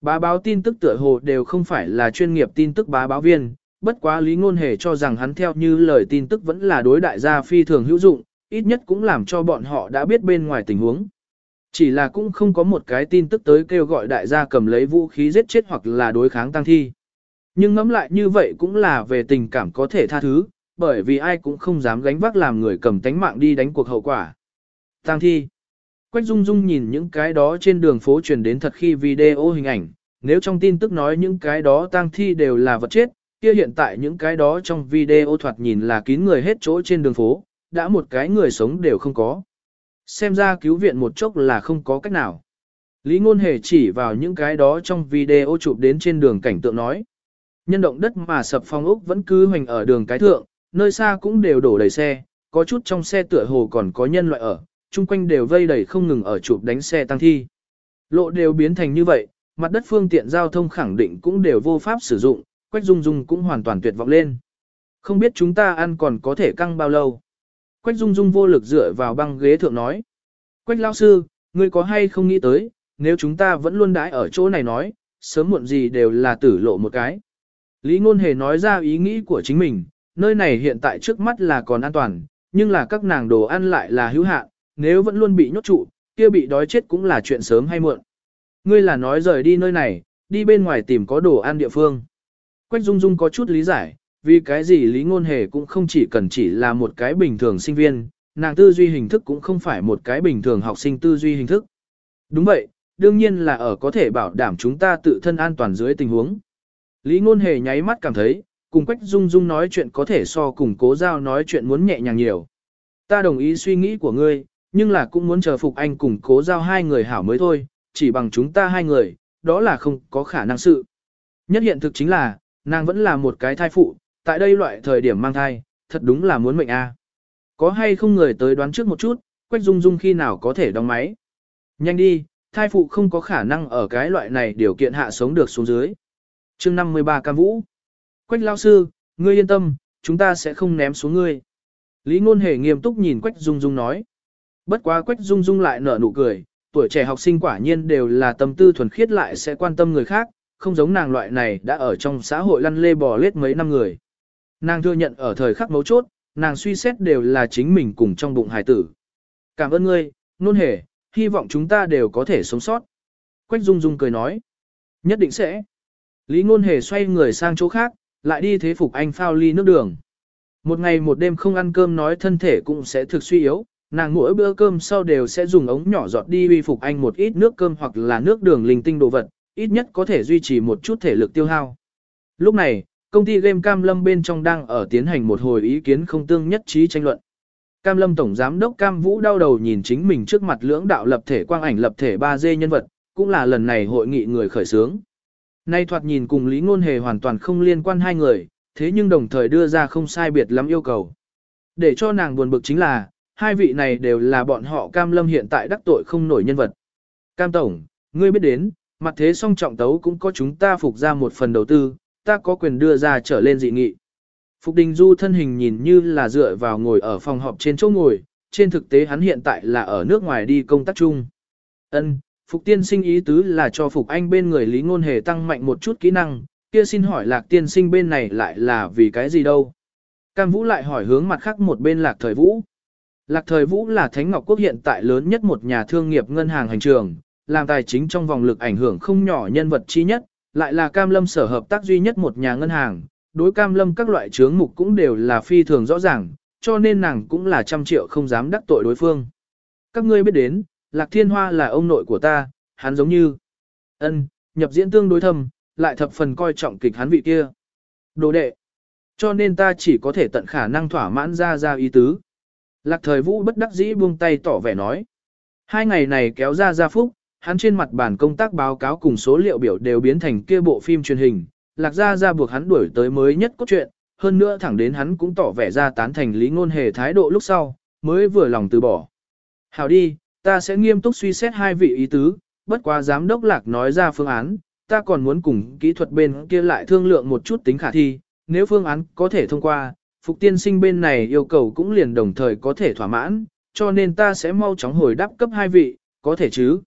S1: Bá báo tin tức tựa hồ đều không phải là chuyên nghiệp tin tức bá báo viên, bất quá Lý Ngôn Hề cho rằng hắn theo như lời tin tức vẫn là đối đại gia phi thường hữu dụng, ít nhất cũng làm cho bọn họ đã biết bên ngoài tình huống. Chỉ là cũng không có một cái tin tức tới kêu gọi đại gia cầm lấy vũ khí giết chết hoặc là đối kháng tăng thi. Nhưng ngẫm lại như vậy cũng là về tình cảm có thể tha thứ, bởi vì ai cũng không dám gánh vác làm người cầm tánh mạng đi đánh cuộc hậu quả. Tăng thi. Quách Dung Dung nhìn những cái đó trên đường phố truyền đến thật khi video hình ảnh, nếu trong tin tức nói những cái đó tang thi đều là vật chết, kia hiện tại những cái đó trong video thoạt nhìn là kín người hết chỗ trên đường phố, đã một cái người sống đều không có. Xem ra cứu viện một chốc là không có cách nào. Lý Ngôn Hề chỉ vào những cái đó trong video chụp đến trên đường cảnh tượng nói. Nhân động đất mà sập phong ốc vẫn cứ hoành ở đường cái thượng, nơi xa cũng đều đổ đầy xe, có chút trong xe tựa hồ còn có nhân loại ở, chung quanh đều vây đầy không ngừng ở chụp đánh xe tăng thi. Lộ đều biến thành như vậy, mặt đất phương tiện giao thông khẳng định cũng đều vô pháp sử dụng, Quách Dung Dung cũng hoàn toàn tuyệt vọng lên. Không biết chúng ta ăn còn có thể căng bao lâu. Quách Dung Dung vô lực dựa vào băng ghế thượng nói. Quách lão sư, ngươi có hay không nghĩ tới, nếu chúng ta vẫn luôn đãi ở chỗ này nói, sớm muộn gì đều là tử lộ một cái. Lý Ngôn Hề nói ra ý nghĩ của chính mình, nơi này hiện tại trước mắt là còn an toàn, nhưng là các nàng đồ ăn lại là hữu hạn, nếu vẫn luôn bị nhốt trụ, kia bị đói chết cũng là chuyện sớm hay muộn. Ngươi là nói rời đi nơi này, đi bên ngoài tìm có đồ ăn địa phương. Quách Dung Dung có chút lý giải, vì cái gì Lý Ngôn Hề cũng không chỉ cần chỉ là một cái bình thường sinh viên, nàng tư duy hình thức cũng không phải một cái bình thường học sinh tư duy hình thức. Đúng vậy, đương nhiên là ở có thể bảo đảm chúng ta tự thân an toàn dưới tình huống. Lý Ngôn Hề nháy mắt cảm thấy, cùng Quách Dung Dung nói chuyện có thể so cùng cố giao nói chuyện muốn nhẹ nhàng nhiều. Ta đồng ý suy nghĩ của ngươi, nhưng là cũng muốn chờ phục anh cùng cố giao hai người hảo mới thôi, chỉ bằng chúng ta hai người, đó là không có khả năng sự. Nhất hiện thực chính là, nàng vẫn là một cái thai phụ, tại đây loại thời điểm mang thai, thật đúng là muốn mệnh a. Có hay không người tới đoán trước một chút, Quách Dung Dung khi nào có thể đóng máy. Nhanh đi, thai phụ không có khả năng ở cái loại này điều kiện hạ sống được xuống dưới. chương 53 Cam Vũ. Quách Lao Sư, ngươi yên tâm, chúng ta sẽ không ném xuống ngươi. Lý Ngôn Hề nghiêm túc nhìn Quách Dung Dung nói. Bất quá Quách Dung Dung lại nở nụ cười, tuổi trẻ học sinh quả nhiên đều là tâm tư thuần khiết lại sẽ quan tâm người khác, không giống nàng loại này đã ở trong xã hội lăn lê bò lết mấy năm người. Nàng thừa nhận ở thời khắc mấu chốt, nàng suy xét đều là chính mình cùng trong bụng hài tử. Cảm ơn ngươi, nôn hề, hy vọng chúng ta đều có thể sống sót. Quách Dung Dung cười nói. Nhất định sẽ. Lý ngôn hề xoay người sang chỗ khác, lại đi thế phục anh phao ly nước đường. Một ngày một đêm không ăn cơm nói thân thể cũng sẽ thực suy yếu, nàng mỗi bữa cơm sau đều sẽ dùng ống nhỏ giọt đi uy phục anh một ít nước cơm hoặc là nước đường linh tinh đồ vật, ít nhất có thể duy trì một chút thể lực tiêu hao. Lúc này, công ty game Cam Lâm bên trong đang ở tiến hành một hồi ý kiến không tương nhất trí tranh luận. Cam Lâm Tổng Giám đốc Cam Vũ đau đầu nhìn chính mình trước mặt lưỡng đạo lập thể quang ảnh lập thể 3D nhân vật, cũng là lần này hội nghị người khởi xướng. Nay thoạt nhìn cùng Lý Ngôn Hề hoàn toàn không liên quan hai người, thế nhưng đồng thời đưa ra không sai biệt lắm yêu cầu. Để cho nàng buồn bực chính là, hai vị này đều là bọn họ Cam Lâm hiện tại đắc tội không nổi nhân vật. Cam Tổng, ngươi biết đến, mặt thế song trọng tấu cũng có chúng ta phục ra một phần đầu tư, ta có quyền đưa ra trở lên dị nghị. Phục Đình Du thân hình nhìn như là dựa vào ngồi ở phòng họp trên chỗ ngồi, trên thực tế hắn hiện tại là ở nước ngoài đi công tác chung. Ân, Phục tiên sinh ý tứ là cho Phục Anh bên người Lý Ngôn Hề tăng mạnh một chút kỹ năng, kia xin hỏi Lạc tiên sinh bên này lại là vì cái gì đâu? Cam Vũ lại hỏi hướng mặt khác một bên Lạc Thời Vũ. Lạc Thời Vũ là Thánh Ngọc Quốc hiện tại lớn nhất một nhà thương nghiệp ngân hàng hành trường, làm tài chính trong vòng lực ảnh hưởng không nhỏ nhân vật chi nhất, lại là Cam Lâm sở hợp tác duy nhất một nhà ngân hàng, đối Cam Lâm các loại chướng mục cũng đều là phi thường rõ ràng, cho nên nàng cũng là trăm triệu không dám đắc tội đối phương. Các ngươi biết đến, Lạc Thiên Hoa là ông nội của ta, hắn giống như ân nhập diễn tương đối thâm, lại thập phần coi trọng kịch hắn vị kia. Đồ đệ. Cho nên ta chỉ có thể tận khả năng thỏa mãn ra ra ý tứ. Lạc thời vũ bất đắc dĩ buông tay tỏ vẻ nói. Hai ngày này kéo ra ra phúc, hắn trên mặt bản công tác báo cáo cùng số liệu biểu đều biến thành kia bộ phim truyền hình, lạc ra ra buộc hắn đuổi tới mới nhất cốt truyện, hơn nữa thẳng đến hắn cũng tỏ vẻ ra tán thành lý ngôn hề thái độ lúc sau, mới vừa lòng từ bỏ. Hảo đi, ta sẽ nghiêm túc suy xét hai vị ý tứ, bất quá giám đốc lạc nói ra phương án, ta còn muốn cùng kỹ thuật bên kia lại thương lượng một chút tính khả thi, nếu phương án có thể thông qua, Phục tiên sinh bên này yêu cầu cũng liền đồng thời có thể thỏa mãn, cho nên ta sẽ mau chóng hồi đáp cấp hai vị, có thể chứ.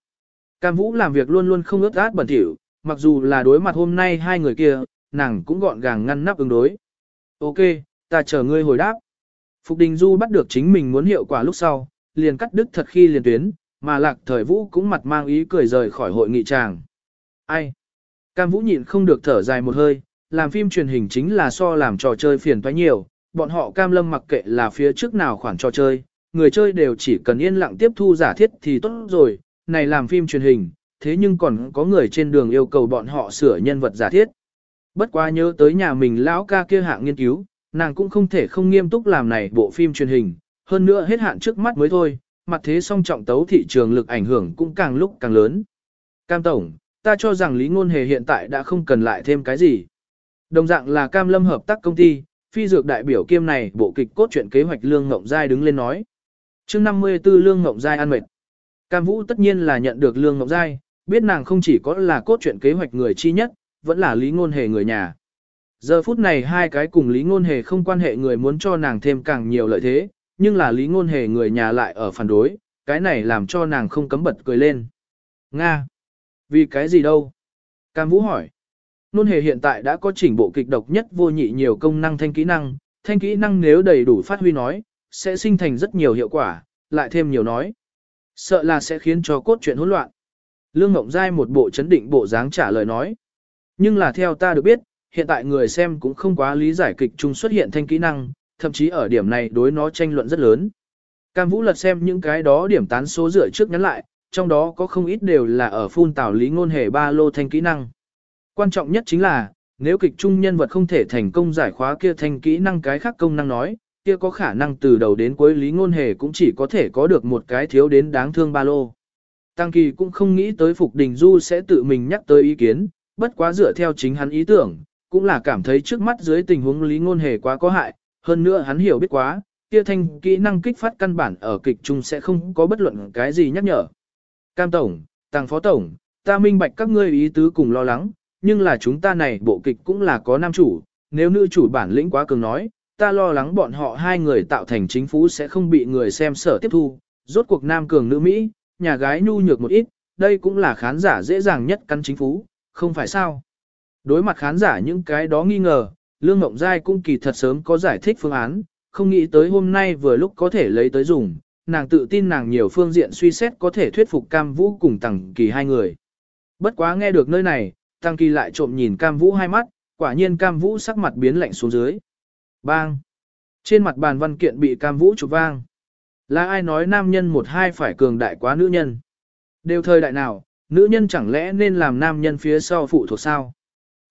S1: Cam Vũ làm việc luôn luôn không ướt át bẩn thỉu, mặc dù là đối mặt hôm nay hai người kia, nàng cũng gọn gàng ngăn nắp ứng đối. Ok, ta chờ ngươi hồi đáp. Phục Đình Du bắt được chính mình muốn hiệu quả lúc sau, liền cắt đứt thật khi liền tuyến, mà lạc thời vũ cũng mặt mang ý cười rời khỏi hội nghị tràng. Ai? Cam Vũ nhịn không được thở dài một hơi, làm phim truyền hình chính là so làm trò chơi phiền toái nhiều, bọn họ cam lâm mặc kệ là phía trước nào khoản trò chơi, người chơi đều chỉ cần yên lặng tiếp thu giả thiết thì tốt rồi, này làm phim truyền hình, thế nhưng còn có người trên đường yêu cầu bọn họ sửa nhân vật giả thiết. Bất quá nhớ tới nhà mình lão ca kia hạng nghiên cứu, nàng cũng không thể không nghiêm túc làm này bộ phim truyền hình, hơn nữa hết hạn trước mắt mới thôi, mặt thế song trọng tấu thị trường lực ảnh hưởng cũng càng lúc càng lớn. Cam Tổng, ta cho rằng Lý Ngôn Hề hiện tại đã không cần lại thêm cái gì. Đồng dạng là Cam Lâm hợp tác công ty, phi dược đại biểu kiêm này bộ kịch cốt truyện kế hoạch Lương Ngộng Giai đứng lên nói. chương 54 Lương Ngộng Giai ăn mệt. Cam Vũ tất nhiên là nhận được Lương Ngộng Giai, biết nàng không chỉ có là cốt truyện kế hoạch người chi nhất, vẫn là Lý Ngôn Hề người nhà. Giờ phút này hai cái cùng Lý Ngôn Hề không quan hệ người muốn cho nàng thêm càng nhiều lợi thế, nhưng là Lý Ngôn Hề người nhà lại ở phản đối, cái này làm cho nàng không cấm bật cười lên. Nga! Vì cái gì đâu? Cam Vũ hỏi. Nôn Hề hiện tại đã có chỉnh bộ kịch độc nhất vô nhị nhiều công năng thanh kỹ năng, thanh kỹ năng nếu đầy đủ phát huy nói, sẽ sinh thành rất nhiều hiệu quả, lại thêm nhiều nói. Sợ là sẽ khiến cho cốt truyện hỗn loạn. Lương Ngộng Giai một bộ chấn định bộ dáng trả lời nói. Nhưng là theo ta được biết, hiện tại người xem cũng không quá lý giải kịch chung xuất hiện thanh kỹ năng, thậm chí ở điểm này đối nó tranh luận rất lớn. Cam Vũ lật xem những cái đó điểm tán số dựa trước nhắn lại, trong đó có không ít đều là ở phun tảo lý ngôn hề ba lô thanh kỹ năng. Quan trọng nhất chính là, nếu kịch trung nhân vật không thể thành công giải khóa kia thành kỹ năng cái khác công năng nói, kia có khả năng từ đầu đến cuối lý ngôn hề cũng chỉ có thể có được một cái thiếu đến đáng thương ba lô. Tăng Kỳ cũng không nghĩ tới Phục Đình Du sẽ tự mình nhắc tới ý kiến, bất quá dựa theo chính hắn ý tưởng, cũng là cảm thấy trước mắt dưới tình huống lý ngôn hề quá có hại, hơn nữa hắn hiểu biết quá, kia thanh kỹ năng kích phát căn bản ở kịch trung sẽ không có bất luận cái gì nhắc nhở. Cam Tổng, tăng Phó Tổng, ta minh bạch các ngươi ý tứ cùng lo lắng, nhưng là chúng ta này bộ kịch cũng là có nam chủ, nếu nữ chủ bản lĩnh quá cường nói, ta lo lắng bọn họ hai người tạo thành chính phủ sẽ không bị người xem sở tiếp thu, rốt cuộc nam cường nữ Mỹ, nhà gái nhu nhược một ít, đây cũng là khán giả dễ dàng nhất căn chính phủ, không phải sao. Đối mặt khán giả những cái đó nghi ngờ, Lương Ngộng Giai cũng kỳ thật sớm có giải thích phương án, không nghĩ tới hôm nay vừa lúc có thể lấy tới dùng, nàng tự tin nàng nhiều phương diện suy xét có thể thuyết phục Cam Vũ cùng Tằng Kỳ hai người. Bất quá nghe được nơi này, Tăng Kỳ lại trộm nhìn Cam Vũ hai mắt, quả nhiên Cam Vũ sắc mặt biến lạnh xuống dưới. Bang! Trên mặt bàn văn kiện bị Cam Vũ chụp vang. Là ai nói nam nhân một hai phải cường đại quá nữ nhân? Đều thời đại nào, nữ nhân chẳng lẽ nên làm nam nhân phía sau phụ thuộc sao?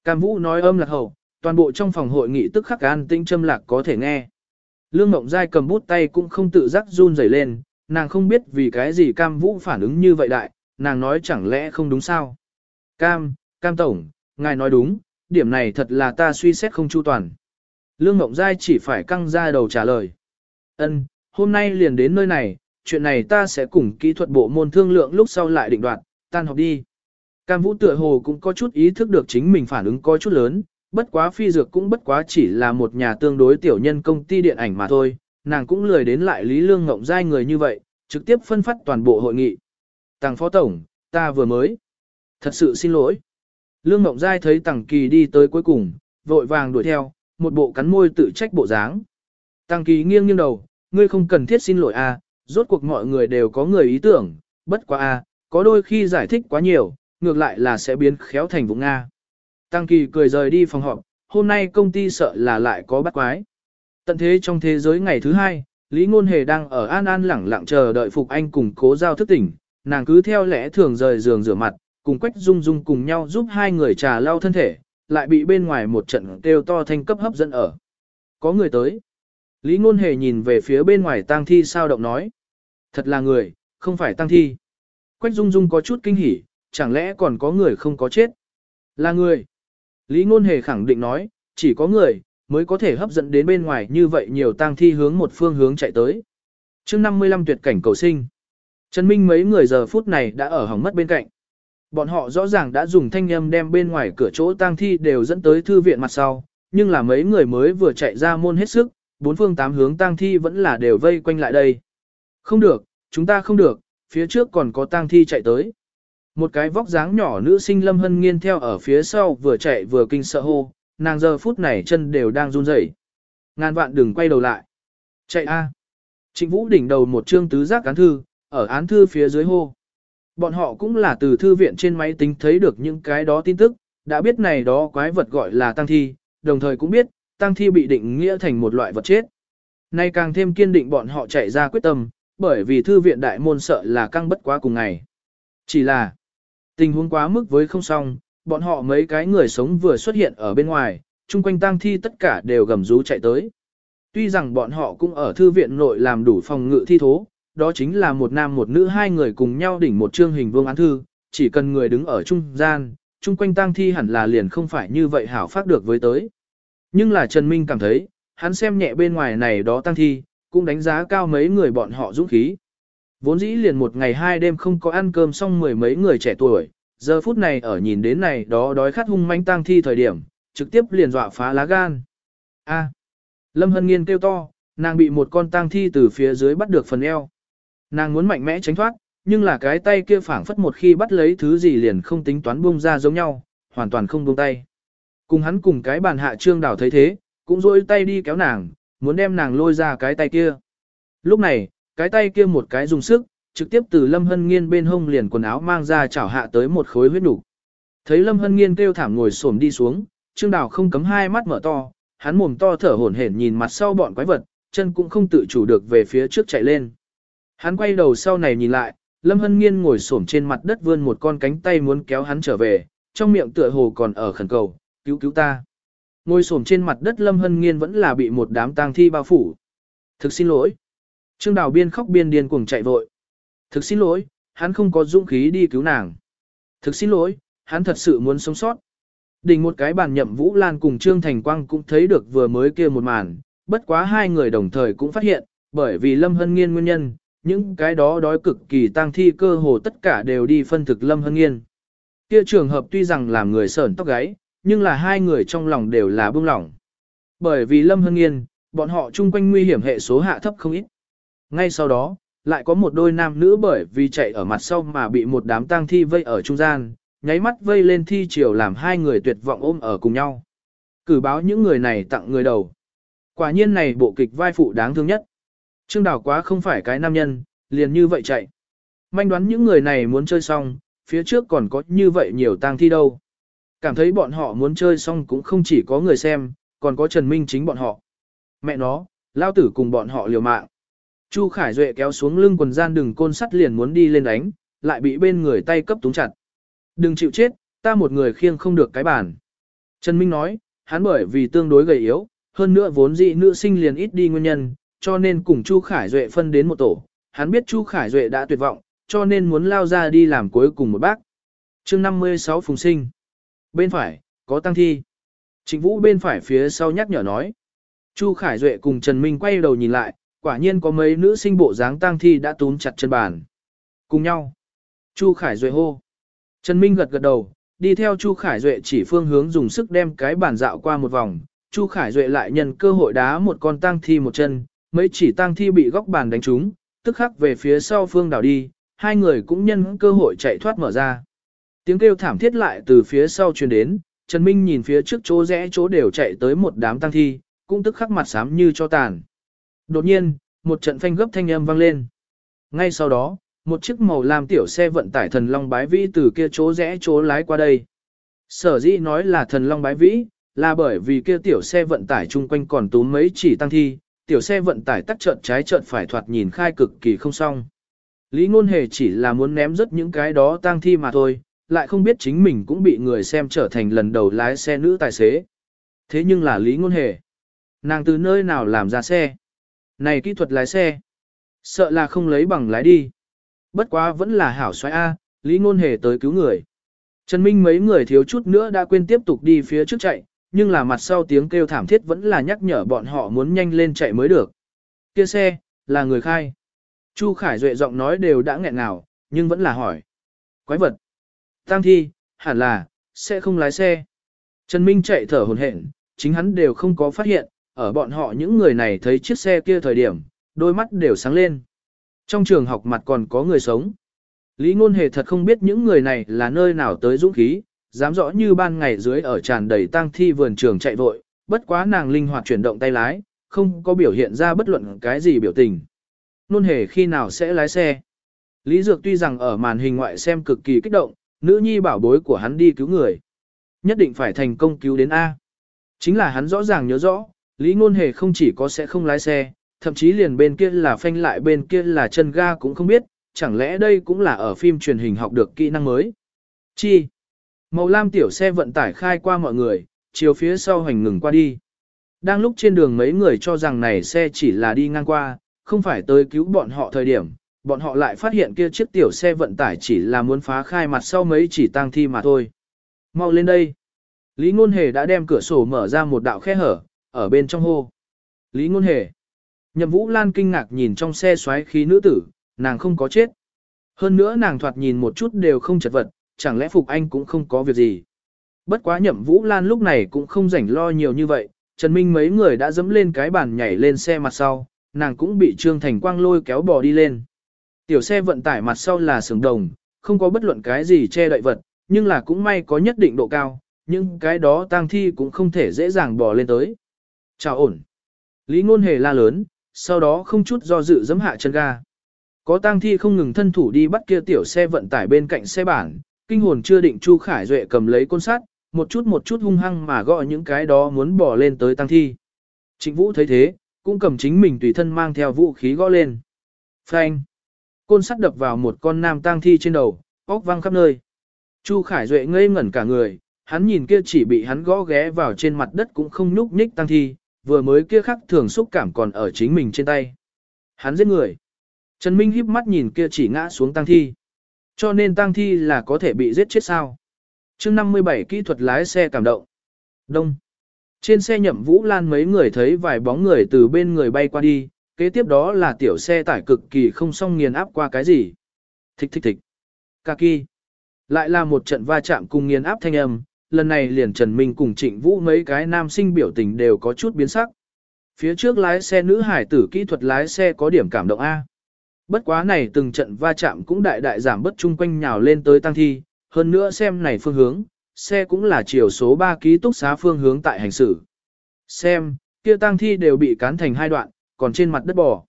S1: Cam Vũ nói âm lạc hậu, toàn bộ trong phòng hội nghị tức khắc an tĩnh châm lạc có thể nghe. Lương Ngộng Giai cầm bút tay cũng không tự giác run rẩy lên, nàng không biết vì cái gì Cam Vũ phản ứng như vậy đại, nàng nói chẳng lẽ không đúng sao? Cam, Cam Tổng, ngài nói đúng, điểm này thật là ta suy xét không chu toàn. Lương Ngộng Giai chỉ phải căng ra đầu trả lời. Ân, hôm nay liền đến nơi này, chuyện này ta sẽ cùng kỹ thuật bộ môn thương lượng lúc sau lại định đoạt, tan học đi. Cam Vũ tựa hồ cũng có chút ý thức được chính mình phản ứng có chút lớn, bất quá phi dược cũng bất quá chỉ là một nhà tương đối tiểu nhân công ty điện ảnh mà thôi, nàng cũng lười đến lại Lý Lương Ngộng Giai người như vậy, trực tiếp phân phát toàn bộ hội nghị. Tàng Phó Tổng, ta vừa mới. Thật sự xin lỗi. Lương Ngộng Giai thấy Tằng Kỳ đi tới cuối cùng, vội vàng đuổi theo, một bộ cắn môi tự trách bộ dáng. Tằng Kỳ nghiêng nghiêng đầu, ngươi không cần thiết xin lỗi a, à, rốt cuộc mọi người đều có người ý tưởng, bất quá a, à, có đôi khi giải thích quá nhiều, ngược lại là sẽ biến khéo thành vụ Nga. Tăng Kỳ cười rời đi phòng họp, hôm nay công ty sợ là lại có bắt quái. Tận thế trong thế giới ngày thứ hai, Lý Ngôn Hề đang ở An An lẳng lặng chờ đợi Phục Anh cùng cố giao thức tỉnh, nàng cứ theo lẽ thường rời giường rửa mặt, cùng Quách Dung Dung cùng nhau giúp hai người trà lau thân thể, lại bị bên ngoài một trận kêu to thanh cấp hấp dẫn ở. Có người tới. Lý Ngôn Hề nhìn về phía bên ngoài tang thi sao động nói. Thật là người, không phải tang thi. Quách Dung Dung có chút kinh hỉ, chẳng lẽ còn có người không có chết? Là người. Lý Ngôn Hề khẳng định nói, chỉ có người, mới có thể hấp dẫn đến bên ngoài như vậy nhiều tang thi hướng một phương hướng chạy tới. Trước 55 tuyệt cảnh cầu sinh. Trần Minh mấy người giờ phút này đã ở hỏng mất bên cạnh. Bọn họ rõ ràng đã dùng thanh âm đem bên ngoài cửa chỗ tang thi đều dẫn tới thư viện mặt sau, nhưng là mấy người mới vừa chạy ra môn hết sức, bốn phương tám hướng tang thi vẫn là đều vây quanh lại đây. Không được, chúng ta không được, phía trước còn có tang thi chạy tới. Một cái vóc dáng nhỏ nữ sinh Lâm Hân Nghiên theo ở phía sau vừa chạy vừa kinh sợ hô, nàng giờ phút này chân đều đang run rẩy. Ngàn vạn đừng quay đầu lại. Chạy a. Trịnh Vũ đỉnh đầu một chương tứ giác án thư, ở án thư phía dưới hô. Bọn họ cũng là từ thư viện trên máy tính thấy được những cái đó tin tức, đã biết này đó quái vật gọi là tăng thi, đồng thời cũng biết, tăng thi bị định nghĩa thành một loại vật chết. Nay càng thêm kiên định bọn họ chạy ra quyết tâm, bởi vì thư viện đại môn sợ là căng bất quá cùng ngày. Chỉ là, tình huống quá mức với không xong, bọn họ mấy cái người sống vừa xuất hiện ở bên ngoài, chung quanh tang thi tất cả đều gầm rú chạy tới. Tuy rằng bọn họ cũng ở thư viện nội làm đủ phòng ngự thi thố, đó chính là một nam một nữ hai người cùng nhau đỉnh một chương hình vương án thư, chỉ cần người đứng ở trung gian, chung quanh tang thi hẳn là liền không phải như vậy hảo phát được với tới. Nhưng là Trần Minh cảm thấy, hắn xem nhẹ bên ngoài này đó tang thi, cũng đánh giá cao mấy người bọn họ dũng khí. Vốn dĩ liền một ngày hai đêm không có ăn cơm xong mười mấy người trẻ tuổi, giờ phút này ở nhìn đến này đó đói khát hung manh tang thi thời điểm, trực tiếp liền dọa phá lá gan. A. Lâm Hân Nghiên kêu to, nàng bị một con tang thi từ phía dưới bắt được phần eo. Nàng muốn mạnh mẽ tránh thoát, nhưng là cái tay kia phảng phất một khi bắt lấy thứ gì liền không tính toán buông ra giống nhau, hoàn toàn không buông tay. Cùng hắn cùng cái bàn hạ trương đảo thấy thế, cũng rôi tay đi kéo nàng, muốn đem nàng lôi ra cái tay kia. Lúc này, cái tay kia một cái dùng sức, trực tiếp từ Lâm Hân Nghiên bên hông liền quần áo mang ra chảo hạ tới một khối huyết đủ. Thấy Lâm Hân Nghiên kêu thảm ngồi xổm đi xuống, Trương Đào không cấm hai mắt mở to, hắn mồm to thở hổn hển nhìn mặt sau bọn quái vật, chân cũng không tự chủ được về phía trước chạy lên. Hắn quay đầu sau này nhìn lại, Lâm Hân Nghiên ngồi xổm trên mặt đất vươn một con cánh tay muốn kéo hắn trở về, trong miệng tựa hồ còn ở khẩn cầu, cứu cứu ta. Ngồi xổm trên mặt đất Lâm Hân Nghiên vẫn là bị một đám tang thi bao phủ. Thực xin lỗi. Trương Đào biên khóc biên điên cuồng chạy vội. Thực xin lỗi, hắn không có dũng khí đi cứu nàng. Thực xin lỗi, hắn thật sự muốn sống sót. Đỉnh một cái bàn nhậm Vũ Lan cùng Trương Thành Quang cũng thấy được vừa mới kia một màn, bất quá hai người đồng thời cũng phát hiện, bởi vì Lâm Hân Nghiên nguyên nhân, những cái đó đói cực kỳ tang thi cơ hồ tất cả đều đi phân thực Lâm Hân Nghiên. Kia trường hợp tuy rằng làm người sởn tóc gáy, nhưng là hai người trong lòng đều là bưng lỏng. Bởi vì Lâm Hân Nghiên, bọn họ chung quanh nguy hiểm hệ số hạ thấp không ít. Ngay sau đó, lại có một đôi nam nữ bởi vì chạy ở mặt sau mà bị một đám tang thi vây ở trung gian, nháy mắt vây lên thi chiều làm hai người tuyệt vọng ôm ở cùng nhau. Cử báo những người này tặng người đầu. Quả nhiên này bộ kịch vai phụ đáng thương nhất. Trương Đào quá không phải cái nam nhân, liền như vậy chạy. Manh đoán những người này muốn chơi xong, phía trước còn có như vậy nhiều tang thi đâu. Cảm thấy bọn họ muốn chơi xong cũng không chỉ có người xem, còn có Trần Minh chính bọn họ. Mẹ nó, lao tử cùng bọn họ liều mạng. Chu Khải Duệ kéo xuống lưng quần gian đừng côn sắt liền muốn đi lên đánh, lại bị bên người tay cấp túng chặt. Đừng chịu chết, ta một người khiêng không được cái bản. Trần Minh nói, hắn bởi vì tương đối gầy yếu, hơn nữa vốn dị nữ sinh liền ít đi nguyên nhân, cho nên cùng Chu Khải Duệ phân đến một tổ. Hắn biết Chu Khải Duệ đã tuyệt vọng, cho nên muốn lao ra đi làm cuối cùng một bác. chương 56 Phùng Sinh. Bên phải, có tăng thi. Trịnh Vũ bên phải phía sau nhắc nhở nói. Chu Khải Duệ cùng Trần Minh quay đầu nhìn lại, quả nhiên có mấy nữ sinh bộ dáng tang thi đã túm chặt chân bàn. Cùng nhau. Chu Khải Duệ hô. Trần Minh gật gật đầu, đi theo Chu Khải Duệ chỉ phương hướng dùng sức đem cái bàn dạo qua một vòng. Chu Khải Duệ lại nhân cơ hội đá một con tang thi một chân, mấy chỉ tang thi bị góc bàn đánh trúng, tức khắc về phía sau phương đảo đi, hai người cũng nhân cơ hội chạy thoát mở ra. Tiếng kêu thảm thiết lại từ phía sau truyền đến, Trần Minh nhìn phía trước chỗ rẽ chỗ đều chạy tới một đám tang thi, cũng tức khắc mặt xám như cho tàn. Đột nhiên, một trận phanh gấp thanh âm vang lên. Ngay sau đó, một chiếc màu lam tiểu xe vận tải thần long bái vĩ từ kia chỗ rẽ chỗ lái qua đây. Sở dĩ nói là thần long bái vĩ, là bởi vì kia tiểu xe vận tải chung quanh còn túm mấy chỉ tăng thi, tiểu xe vận tải tắt trợn trái trợn phải thoạt nhìn khai cực kỳ không xong. Lý ngôn hề chỉ là muốn ném rất những cái đó tang thi mà thôi, lại không biết chính mình cũng bị người xem trở thành lần đầu lái xe nữ tài xế. Thế nhưng là Lý ngôn hề. Nàng từ nơi nào làm ra xe? Này kỹ thuật lái xe. Sợ là không lấy bằng lái đi. Bất quá vẫn là hảo xoay A, Lý Ngôn Hề tới cứu người. Trần Minh mấy người thiếu chút nữa đã quên tiếp tục đi phía trước chạy, nhưng là mặt sau tiếng kêu thảm thiết vẫn là nhắc nhở bọn họ muốn nhanh lên chạy mới được. Kia xe, là người khai. Chu Khải Duệ giọng nói đều đã nghẹn ngào, nhưng vẫn là hỏi. Quái vật. Tăng thi, hẳn là, sẽ không lái xe. Trần Minh chạy thở hồn hển, chính hắn đều không có phát hiện, ở bọn họ những người này thấy chiếc xe kia thời điểm, đôi mắt đều sáng lên. Trong trường học mặt còn có người sống. Lý ngôn hề thật không biết những người này là nơi nào tới dũng khí, dám rõ như ban ngày dưới ở tràn đầy tang thi vườn trường chạy vội, bất quá nàng linh hoạt chuyển động tay lái, không có biểu hiện ra bất luận cái gì biểu tình. Nôn hề khi nào sẽ lái xe. Lý Dược tuy rằng ở màn hình ngoại xem cực kỳ kích động, nữ nhi bảo bối của hắn đi cứu người. Nhất định phải thành công cứu đến A. Chính là hắn rõ ràng nhớ rõ, Lý Ngôn Hề không chỉ có sẽ không lái xe, thậm chí liền bên kia là phanh lại bên kia là chân ga cũng không biết, chẳng lẽ đây cũng là ở phim truyền hình học được kỹ năng mới. Chi? Màu lam tiểu xe vận tải khai qua mọi người, chiều phía sau hành ngừng qua đi. Đang lúc trên đường mấy người cho rằng này xe chỉ là đi ngang qua, không phải tới cứu bọn họ thời điểm, bọn họ lại phát hiện kia chiếc tiểu xe vận tải chỉ là muốn phá khai mặt sau mấy chỉ tang thi mà thôi. Mau lên đây. Lý Ngôn Hề đã đem cửa sổ mở ra một đạo khe hở, ở bên trong hô. Lý Ngôn Hề. Nhậm Vũ Lan kinh ngạc nhìn trong xe xoáy khí nữ tử, nàng không có chết. Hơn nữa nàng thoạt nhìn một chút đều không chật vật, chẳng lẽ Phục Anh cũng không có việc gì. Bất quá Nhậm Vũ Lan lúc này cũng không rảnh lo nhiều như vậy, Trần Minh mấy người đã dẫm lên cái bàn nhảy lên xe mặt sau, nàng cũng bị Trương Thành Quang lôi kéo bò đi lên. Tiểu xe vận tải mặt sau là sừng đồng, không có bất luận cái gì che đậy vật, nhưng là cũng may có nhất định độ cao, nhưng cái đó tang thi cũng không thể dễ dàng bò lên tới. Chào ổn. Lý ngôn hề la lớn, sau đó không chút do dự dẫm hạ chân ga. Có tang thi không ngừng thân thủ đi bắt kia tiểu xe vận tải bên cạnh xe bản, kinh hồn chưa định Chu Khải Duệ cầm lấy côn sắt, một chút một chút hung hăng mà gọi những cái đó muốn bỏ lên tới tang thi. Trịnh Vũ thấy thế, cũng cầm chính mình tùy thân mang theo vũ khí gõ lên. Phanh! Côn sắt đập vào một con nam tang thi trên đầu, óc văng khắp nơi. Chu Khải Duệ ngây ngẩn cả người, hắn nhìn kia chỉ bị hắn gõ ghé vào trên mặt đất cũng không nhúc nhích tang thi, vừa mới kia khắc thường xúc cảm còn ở chính mình trên tay. Hắn giết người. Trần Minh híp mắt nhìn kia chỉ ngã xuống tang thi. Cho nên tang thi là có thể bị giết chết sao. chương 57 kỹ thuật lái xe cảm động. Đông. Trên xe nhậm Vũ Lan mấy người thấy vài bóng người từ bên người bay qua đi, kế tiếp đó là tiểu xe tải cực kỳ không song nghiền áp qua cái gì. Thích thích thích. Kaki. Lại là một trận va chạm cùng nghiền áp thanh âm, lần này liền Trần Minh cùng Trịnh Vũ mấy cái nam sinh biểu tình đều có chút biến sắc. Phía trước lái xe nữ hải tử kỹ thuật lái xe có điểm cảm động A. Bất quá này từng trận va chạm cũng đại đại giảm bất chung quanh nhào lên tới tăng thi, hơn nữa xem này phương hướng, xe cũng là chiều số 3 ký túc xá phương hướng tại hành xử. Xem, kia tăng thi đều bị cán thành hai đoạn, còn trên mặt đất bò.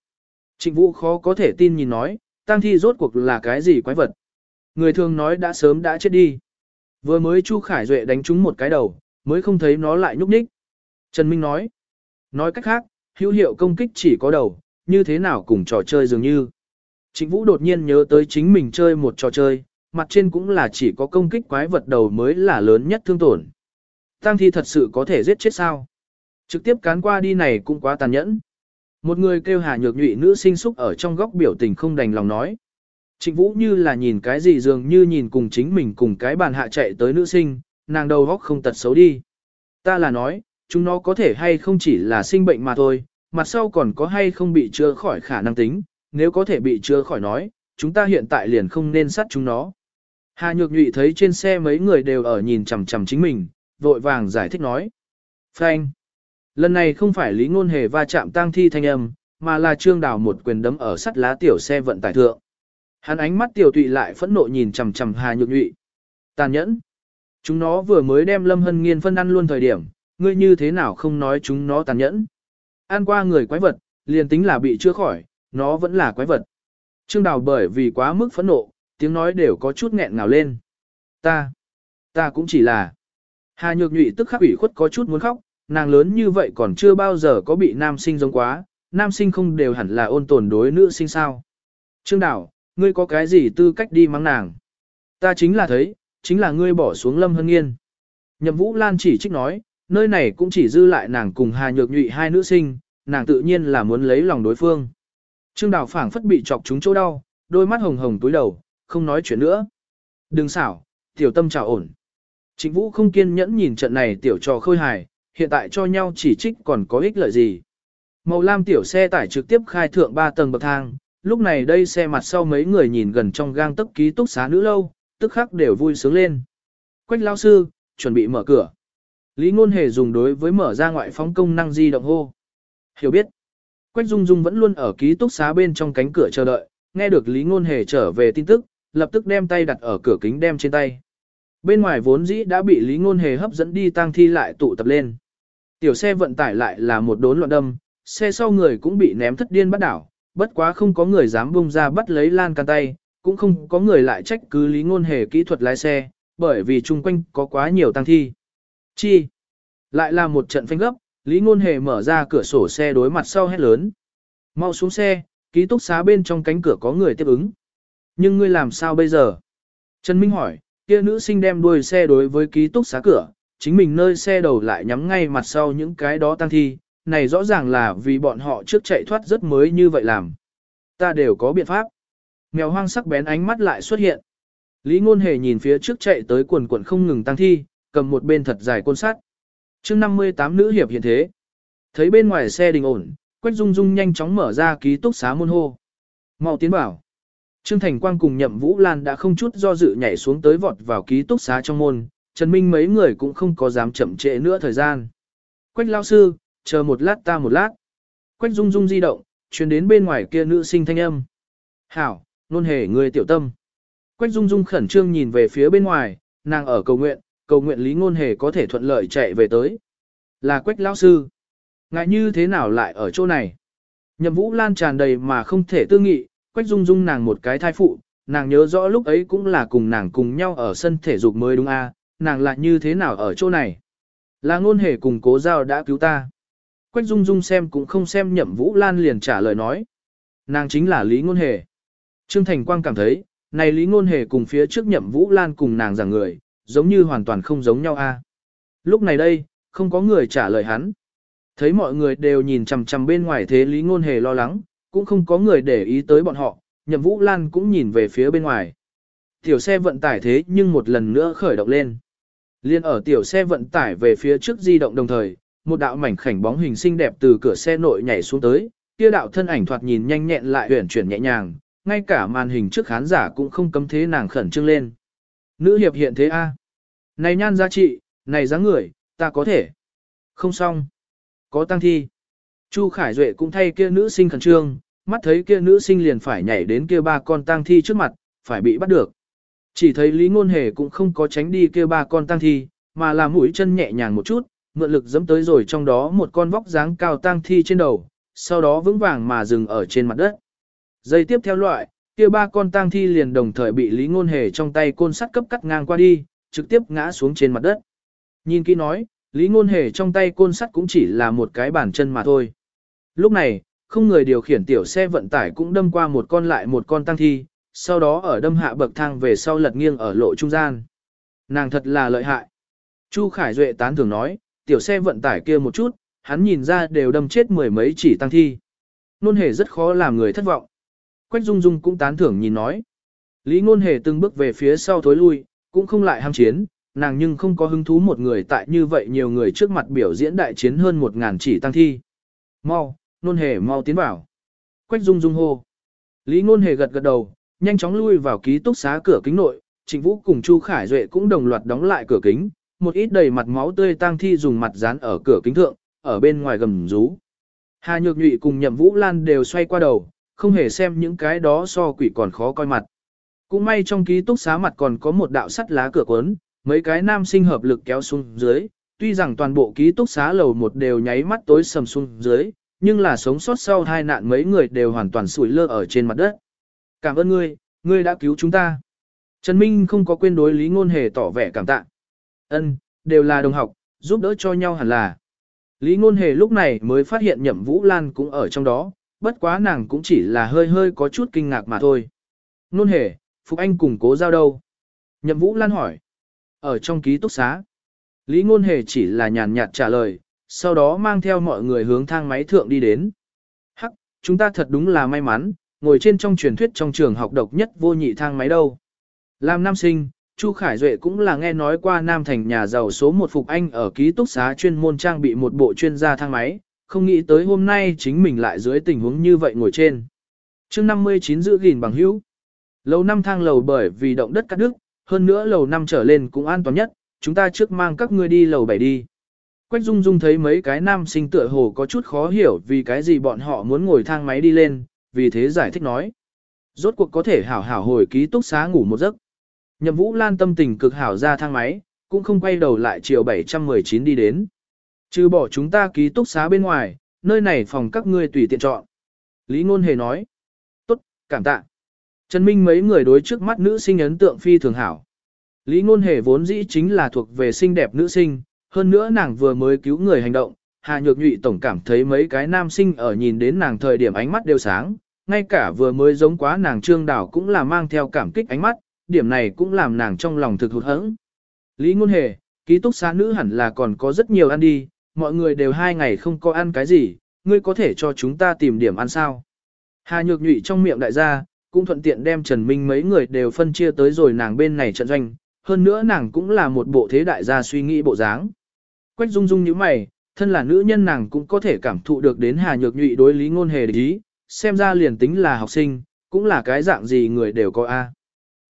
S1: Trịnh Vũ khó có thể tin nhìn nói, tăng thi rốt cuộc là cái gì quái vật. Người thường nói đã sớm đã chết đi. Vừa mới Chu Khải Duệ đánh trúng một cái đầu, mới không thấy nó lại nhúc nhích. Trần Minh nói, nói cách khác, hữu hiệu công kích chỉ có đầu, như thế nào cùng trò chơi dường như. Trịnh Vũ đột nhiên nhớ tới chính mình chơi một trò chơi, mặt trên cũng là chỉ có công kích quái vật đầu mới là lớn nhất thương tổn. Tăng thi thật sự có thể giết chết sao? Trực tiếp cán qua đi này cũng quá tàn nhẫn. Một người kêu hà nhược nhụy nữ sinh xúc ở trong góc biểu tình không đành lòng nói. Trịnh Vũ như là nhìn cái gì dường như nhìn cùng chính mình cùng cái bàn hạ chạy tới nữ sinh, nàng đầu góc không tật xấu đi. Ta là nói, chúng nó có thể hay không chỉ là sinh bệnh mà thôi, mặt sau còn có hay không bị chữa khỏi khả năng tính, nếu có thể bị chữa khỏi nói, chúng ta hiện tại liền không nên sát chúng nó. Hà Nhược Nhụy thấy trên xe mấy người đều ở nhìn chằm chằm chính mình, vội vàng giải thích nói. Phanh. Lần này không phải Lý Ngôn Hề va chạm tang thi thanh âm, mà là Trương Đào một quyền đấm ở sắt lá tiểu xe vận tải thượng. Hắn ánh mắt tiểu tụy lại phẫn nộ nhìn chằm chằm Hà Nhược Nhụy. Tàn nhẫn. Chúng nó vừa mới đem Lâm Hân Nghiên phân ăn luôn thời điểm, ngươi như thế nào không nói chúng nó tàn nhẫn. Ăn qua người quái vật, liền tính là bị chữa khỏi, nó vẫn là quái vật. Trương Đào bởi vì quá mức phẫn nộ, tiếng nói đều có chút nghẹn ngào lên. Ta, ta cũng chỉ là. Hà Nhược Nhụy tức khắc ủy khuất có chút muốn khóc, nàng lớn như vậy còn chưa bao giờ có bị nam sinh giống quá, nam sinh không đều hẳn là ôn tồn đối nữ sinh sao. Trương Đào, ngươi có cái gì tư cách đi mắng nàng? Ta chính là thấy, chính là ngươi bỏ xuống Lâm Hân Nghiên. Nhậm Vũ Lan chỉ trích nói, nơi này cũng chỉ dư lại nàng cùng Hà Nhược Nhụy hai nữ sinh, nàng tự nhiên là muốn lấy lòng đối phương. Trương Đào phảng phất bị chọc trúng chỗ đau, đôi mắt hồng hồng túi đầu, không nói chuyện nữa. Đừng xảo, tiểu tâm trào ổn. Trịnh Vũ không kiên nhẫn nhìn trận này tiểu trò khôi hài, hiện tại cho nhau chỉ trích còn có ích lợi gì. Màu lam tiểu xe tải trực tiếp khai thượng 3 tầng bậc thang, lúc này đây xe mặt sau mấy người nhìn gần trong gang tấc ký túc xá nữ lâu, tức khắc đều vui sướng lên. Quách lao sư, chuẩn bị mở cửa. Lý Ngôn Hề dùng đối với mở ra ngoại phóng công năng di động hô. Hiểu biết. Quách Dung Dung vẫn luôn ở ký túc xá bên trong cánh cửa chờ đợi, nghe được Lý Ngôn Hề trở về tin tức, lập tức đem tay đặt ở cửa kính đem trên tay. Bên ngoài vốn dĩ đã bị Lý Ngôn Hề hấp dẫn đi tang thi lại tụ tập lên. Tiểu xe vận tải lại là một đốn loạn đâm, xe sau người cũng bị ném thất điên bắt đảo, bất quá không có người dám bung ra bắt lấy lan can tay, cũng không có người lại trách cứ Lý Ngôn Hề kỹ thuật lái xe, bởi vì chung quanh có quá nhiều tang thi. Chi? Lại là một trận phanh gấp, Lý Ngôn Hề mở ra cửa sổ xe đối mặt sau hét lớn. Mau xuống xe, ký túc xá bên trong cánh cửa có người tiếp ứng. Nhưng ngươi làm sao bây giờ? Trần Minh hỏi, kia nữ sinh đem đuôi xe đối với ký túc xá cửa, chính mình nơi xe đầu lại nhắm ngay mặt sau những cái đó tăng thi, này rõ ràng là vì bọn họ trước chạy thoát rất mới như vậy làm. Ta đều có biện pháp. Mèo hoang sắc bén ánh mắt lại xuất hiện. Lý Ngôn Hề nhìn phía trước chạy tới quần quần không ngừng tăng thi, cầm một bên thật dài côn sắt. Chương 58 nữ hiệp hiện thế. Thấy bên ngoài xe đình ổn, Quách Dung Dung nhanh chóng mở ra ký túc xá môn hô. Mau tiến bảo. Trương Thành Quang cùng Nhậm Vũ Lan đã không chút do dự nhảy xuống tới vọt vào ký túc xá trong môn, Trần Minh mấy người cũng không có dám chậm trễ nữa thời gian. Quách lao sư, chờ một lát ta một lát. Quách Dung Dung di động, truyền đến bên ngoài kia nữ sinh thanh âm. Hảo, nôn hề người tiểu tâm. Quách Dung Dung khẩn trương nhìn về phía bên ngoài, nàng ở cầu nguyện, cầu nguyện Lý Ngôn Hề có thể thuận lợi chạy về tới. Là Quách lão sư. Ngại như thế nào lại ở chỗ này? Nhậm Vũ Lan tràn đầy mà không thể tư nghị, Quách Dung Dung nàng một cái thai phụ, nàng nhớ rõ lúc ấy cũng là cùng nàng cùng nhau ở sân thể dục mới đúng a, nàng lại như thế nào ở chỗ này? Là ngôn hề cùng cố giao đã cứu ta. Quách Dung Dung xem cũng không xem Nhậm Vũ Lan liền trả lời nói. Nàng chính là Lý Ngôn Hề. Trương Thành Quang cảm thấy, này Lý Ngôn Hề cùng phía trước Nhậm Vũ Lan cùng nàng giảng người, giống như hoàn toàn không giống nhau a. Lúc này đây, không có người trả lời hắn. Thấy mọi người đều nhìn chằm chằm bên ngoài thế Lý Ngôn Hề lo lắng, cũng không có người để ý tới bọn họ, Nhậm Vũ Lan cũng nhìn về phía bên ngoài. Tiểu xe vận tải thế nhưng một lần nữa khởi động lên. Liên ở tiểu xe vận tải về phía trước di động đồng thời, một đạo mảnh khảnh bóng hình xinh đẹp từ cửa xe nội nhảy xuống tới, kia đạo thân ảnh thoạt nhìn nhanh nhẹn lại uyển chuyển nhẹ nhàng, ngay cả màn hình trước khán giả cũng không cấm thế nàng khẩn trương lên. Nữ hiệp hiện thế a. Này nhan giá trị, này dáng người, ta có thể. Không xong. Có tăng thi. Chu Khải Duệ cũng thay kia nữ sinh khẩn trương, mắt thấy kia nữ sinh liền phải nhảy đến kia ba con tăng thi trước mặt, phải bị bắt được. Chỉ thấy Lý Ngôn Hề cũng không có tránh đi kia ba con tăng thi, mà là mũi chân nhẹ nhàng một chút, mượn lực giẫm tới rồi trong đó một con vóc dáng cao tăng thi trên đầu, sau đó vững vàng mà dừng ở trên mặt đất. Giây tiếp theo loại, kia ba con tang thi liền đồng thời bị Lý Ngôn Hề trong tay côn sắt cấp cắt ngang qua đi, trực tiếp ngã xuống trên mặt đất. Nhìn kỹ nói, Lý Ngôn Hề trong tay côn sắt cũng chỉ là một cái bàn chân mà thôi. Lúc này, không người điều khiển tiểu xe vận tải cũng đâm qua một con lại một con tang thi, sau đó ở đâm hạ bậc thang về sau lật nghiêng ở lộ trung gian. Nàng thật là lợi hại. Chu Khải Duệ tán thường nói, tiểu xe vận tải kia một chút, hắn nhìn ra đều đâm chết mười mấy chỉ tăng thi. Nôn hề rất khó làm người thất vọng. Quách Dung Dung cũng tán thưởng nhìn nói. Lý Ngôn Hề từng bước về phía sau thối lui, cũng không lại ham chiến, nàng nhưng không có hứng thú một người tại như vậy nhiều người trước mặt biểu diễn đại chiến hơn một ngàn chỉ tăng thi. Mau, Ngôn Hề mau tiến vào. Quách Dung Dung hô. Lý Ngôn Hề gật gật đầu, nhanh chóng lui vào ký túc xá cửa kính nội, Trịnh Vũ cùng Chu Khải Duệ cũng đồng loạt đóng lại cửa kính, một ít đầy mặt máu tươi tang thi dùng mặt dán ở cửa kính thượng, ở bên ngoài gầm rú. Hà Nhược Nhụy cùng Nhậm Vũ Lan đều xoay qua đầu, không hề xem những cái đó so quỷ còn khó coi mặt. Cũng may trong ký túc xá mặt còn có một đạo sắt lá cửa cuốn, mấy cái nam sinh hợp lực kéo xuống dưới, tuy rằng toàn bộ ký túc xá lầu một đều nháy mắt tối sầm xuống dưới, nhưng là sống sót sau hai nạn mấy người đều hoàn toàn sủi lơ ở trên mặt đất. Cảm ơn ngươi, ngươi đã cứu chúng ta. Trần Minh không có quên đối lý ngôn hề tỏ vẻ cảm tạ. Ân, đều là đồng học, giúp đỡ cho nhau hẳn là. Lý ngôn hề lúc này mới phát hiện nhậm Vũ Lan cũng ở trong đó, bất quá nàng cũng chỉ là hơi hơi có chút kinh ngạc mà thôi. Nôn hề, Phục Anh cùng cố giao đâu? Nhậm Vũ Lan hỏi. Ở trong ký túc xá. Lý ngôn hề chỉ là nhàn nhạt trả lời, sau đó mang theo mọi người hướng thang máy thượng đi đến. Hắc, chúng ta thật đúng là may mắn, ngồi trên trong truyền thuyết trong trường học độc nhất vô nhị thang máy đâu. Làm nam sinh, Chu Khải Duệ cũng là nghe nói qua Nam Thành nhà giàu số một Phục Anh ở ký túc xá chuyên môn trang bị một bộ chuyên gia thang máy, không nghĩ tới hôm nay chính mình lại dưới tình huống như vậy ngồi trên. chương 59 giữ gìn bằng hữu. Lầu năm thang lầu bởi vì động đất cắt đứt, hơn nữa lầu năm trở lên cũng an toàn nhất, chúng ta trước mang các ngươi đi lầu 7 đi. Quách Dung Dung thấy mấy cái nam sinh tựa hồ có chút khó hiểu vì cái gì bọn họ muốn ngồi thang máy đi lên, vì thế giải thích nói. Rốt cuộc có thể hảo hảo hồi ký túc xá ngủ một giấc. Nhậm Vũ Lan tâm tình cực hảo ra thang máy, cũng không quay đầu lại chiều 719 đi đến. Trừ bỏ chúng ta ký túc xá bên ngoài, nơi này phòng các ngươi tùy tiện chọn. Lý Ngôn Hề nói. Tốt, cảm tạ. Trần Minh mấy người đối trước mắt nữ sinh ấn tượng phi thường hảo. Lý Ngôn Hề vốn dĩ chính là thuộc về xinh đẹp nữ sinh, hơn nữa nàng vừa mới cứu người hành động, Hà Nhược Nhụy tổng cảm thấy mấy cái nam sinh ở nhìn đến nàng thời điểm ánh mắt đều sáng, ngay cả vừa mới giống quá nàng Trương Đảo cũng là mang theo cảm kích ánh mắt, điểm này cũng làm nàng trong lòng thực hụt hẫng. Lý Ngôn Hề, ký túc xá nữ hẳn là còn có rất nhiều ăn đi, mọi người đều hai ngày không có ăn cái gì, ngươi có thể cho chúng ta tìm điểm ăn sao. Hà Nhược Nhụy trong miệng đại gia, cũng thuận tiện đem Trần Minh mấy người đều phân chia tới rồi nàng bên này trận doanh, hơn nữa nàng cũng là một bộ thế đại gia suy nghĩ bộ dáng. Quách Dung Dung như mày, thân là nữ nhân nàng cũng có thể cảm thụ được đến Hà Nhược Nhụy đối lý ngôn hề địch ý, xem ra liền tính là học sinh, cũng là cái dạng gì người đều có a.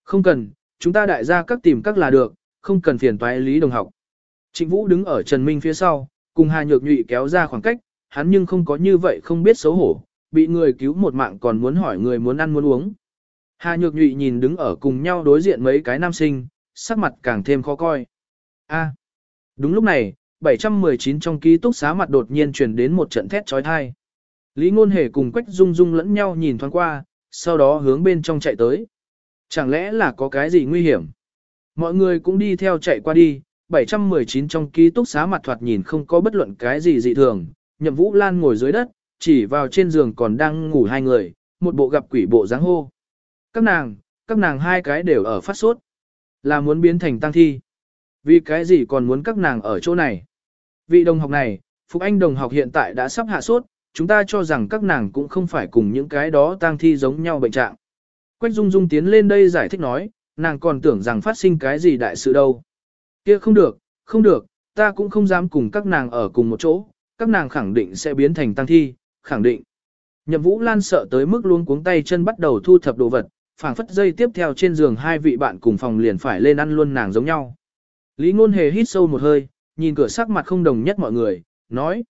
S1: Không cần, chúng ta đại gia các tìm các là được, không cần phiền toái lý đồng học. Trịnh Vũ đứng ở Trần Minh phía sau, cùng Hà Nhược Nhụy kéo ra khoảng cách, hắn nhưng không có như vậy không biết xấu hổ, bị người cứu một mạng còn muốn hỏi người muốn ăn muốn uống. Hà Nhược Nhụy nhìn đứng ở cùng nhau đối diện mấy cái nam sinh, sắc mặt càng thêm khó coi. A. đúng lúc này, 719 trong ký túc xá mặt đột nhiên truyền đến một trận thét chói tai. Lý Ngôn Hề cùng Quách Dung Dung lẫn nhau nhìn thoáng qua, sau đó hướng bên trong chạy tới. Chẳng lẽ là có cái gì nguy hiểm? Mọi người cũng đi theo chạy qua đi, 719 trong ký túc xá mặt thoạt nhìn không có bất luận cái gì dị thường. Nhậm Vũ Lan ngồi dưới đất, chỉ vào trên giường còn đang ngủ hai người, một bộ gặp quỷ bộ dáng hô. Các nàng, các nàng hai cái đều ở phát sốt. Là muốn biến thành tăng thi. Vì cái gì còn muốn các nàng ở chỗ này? Vị đồng học này, Phục Anh đồng học hiện tại đã sắp hạ sốt, chúng ta cho rằng các nàng cũng không phải cùng những cái đó tang thi giống nhau bệnh trạng. Quách Dung Dung tiến lên đây giải thích nói, nàng còn tưởng rằng phát sinh cái gì đại sự đâu. Kia không được, không được, ta cũng không dám cùng các nàng ở cùng một chỗ, các nàng khẳng định sẽ biến thành tăng thi, khẳng định. Nhậm Vũ Lan sợ tới mức luôn cuống tay chân bắt đầu thu thập đồ vật, phảng phất dây tiếp theo trên giường hai vị bạn cùng phòng liền phải lên ăn luôn nàng giống nhau. Lý Ngôn Hề hít sâu một hơi, nhìn cửa sắc mặt không đồng nhất mọi người, nói.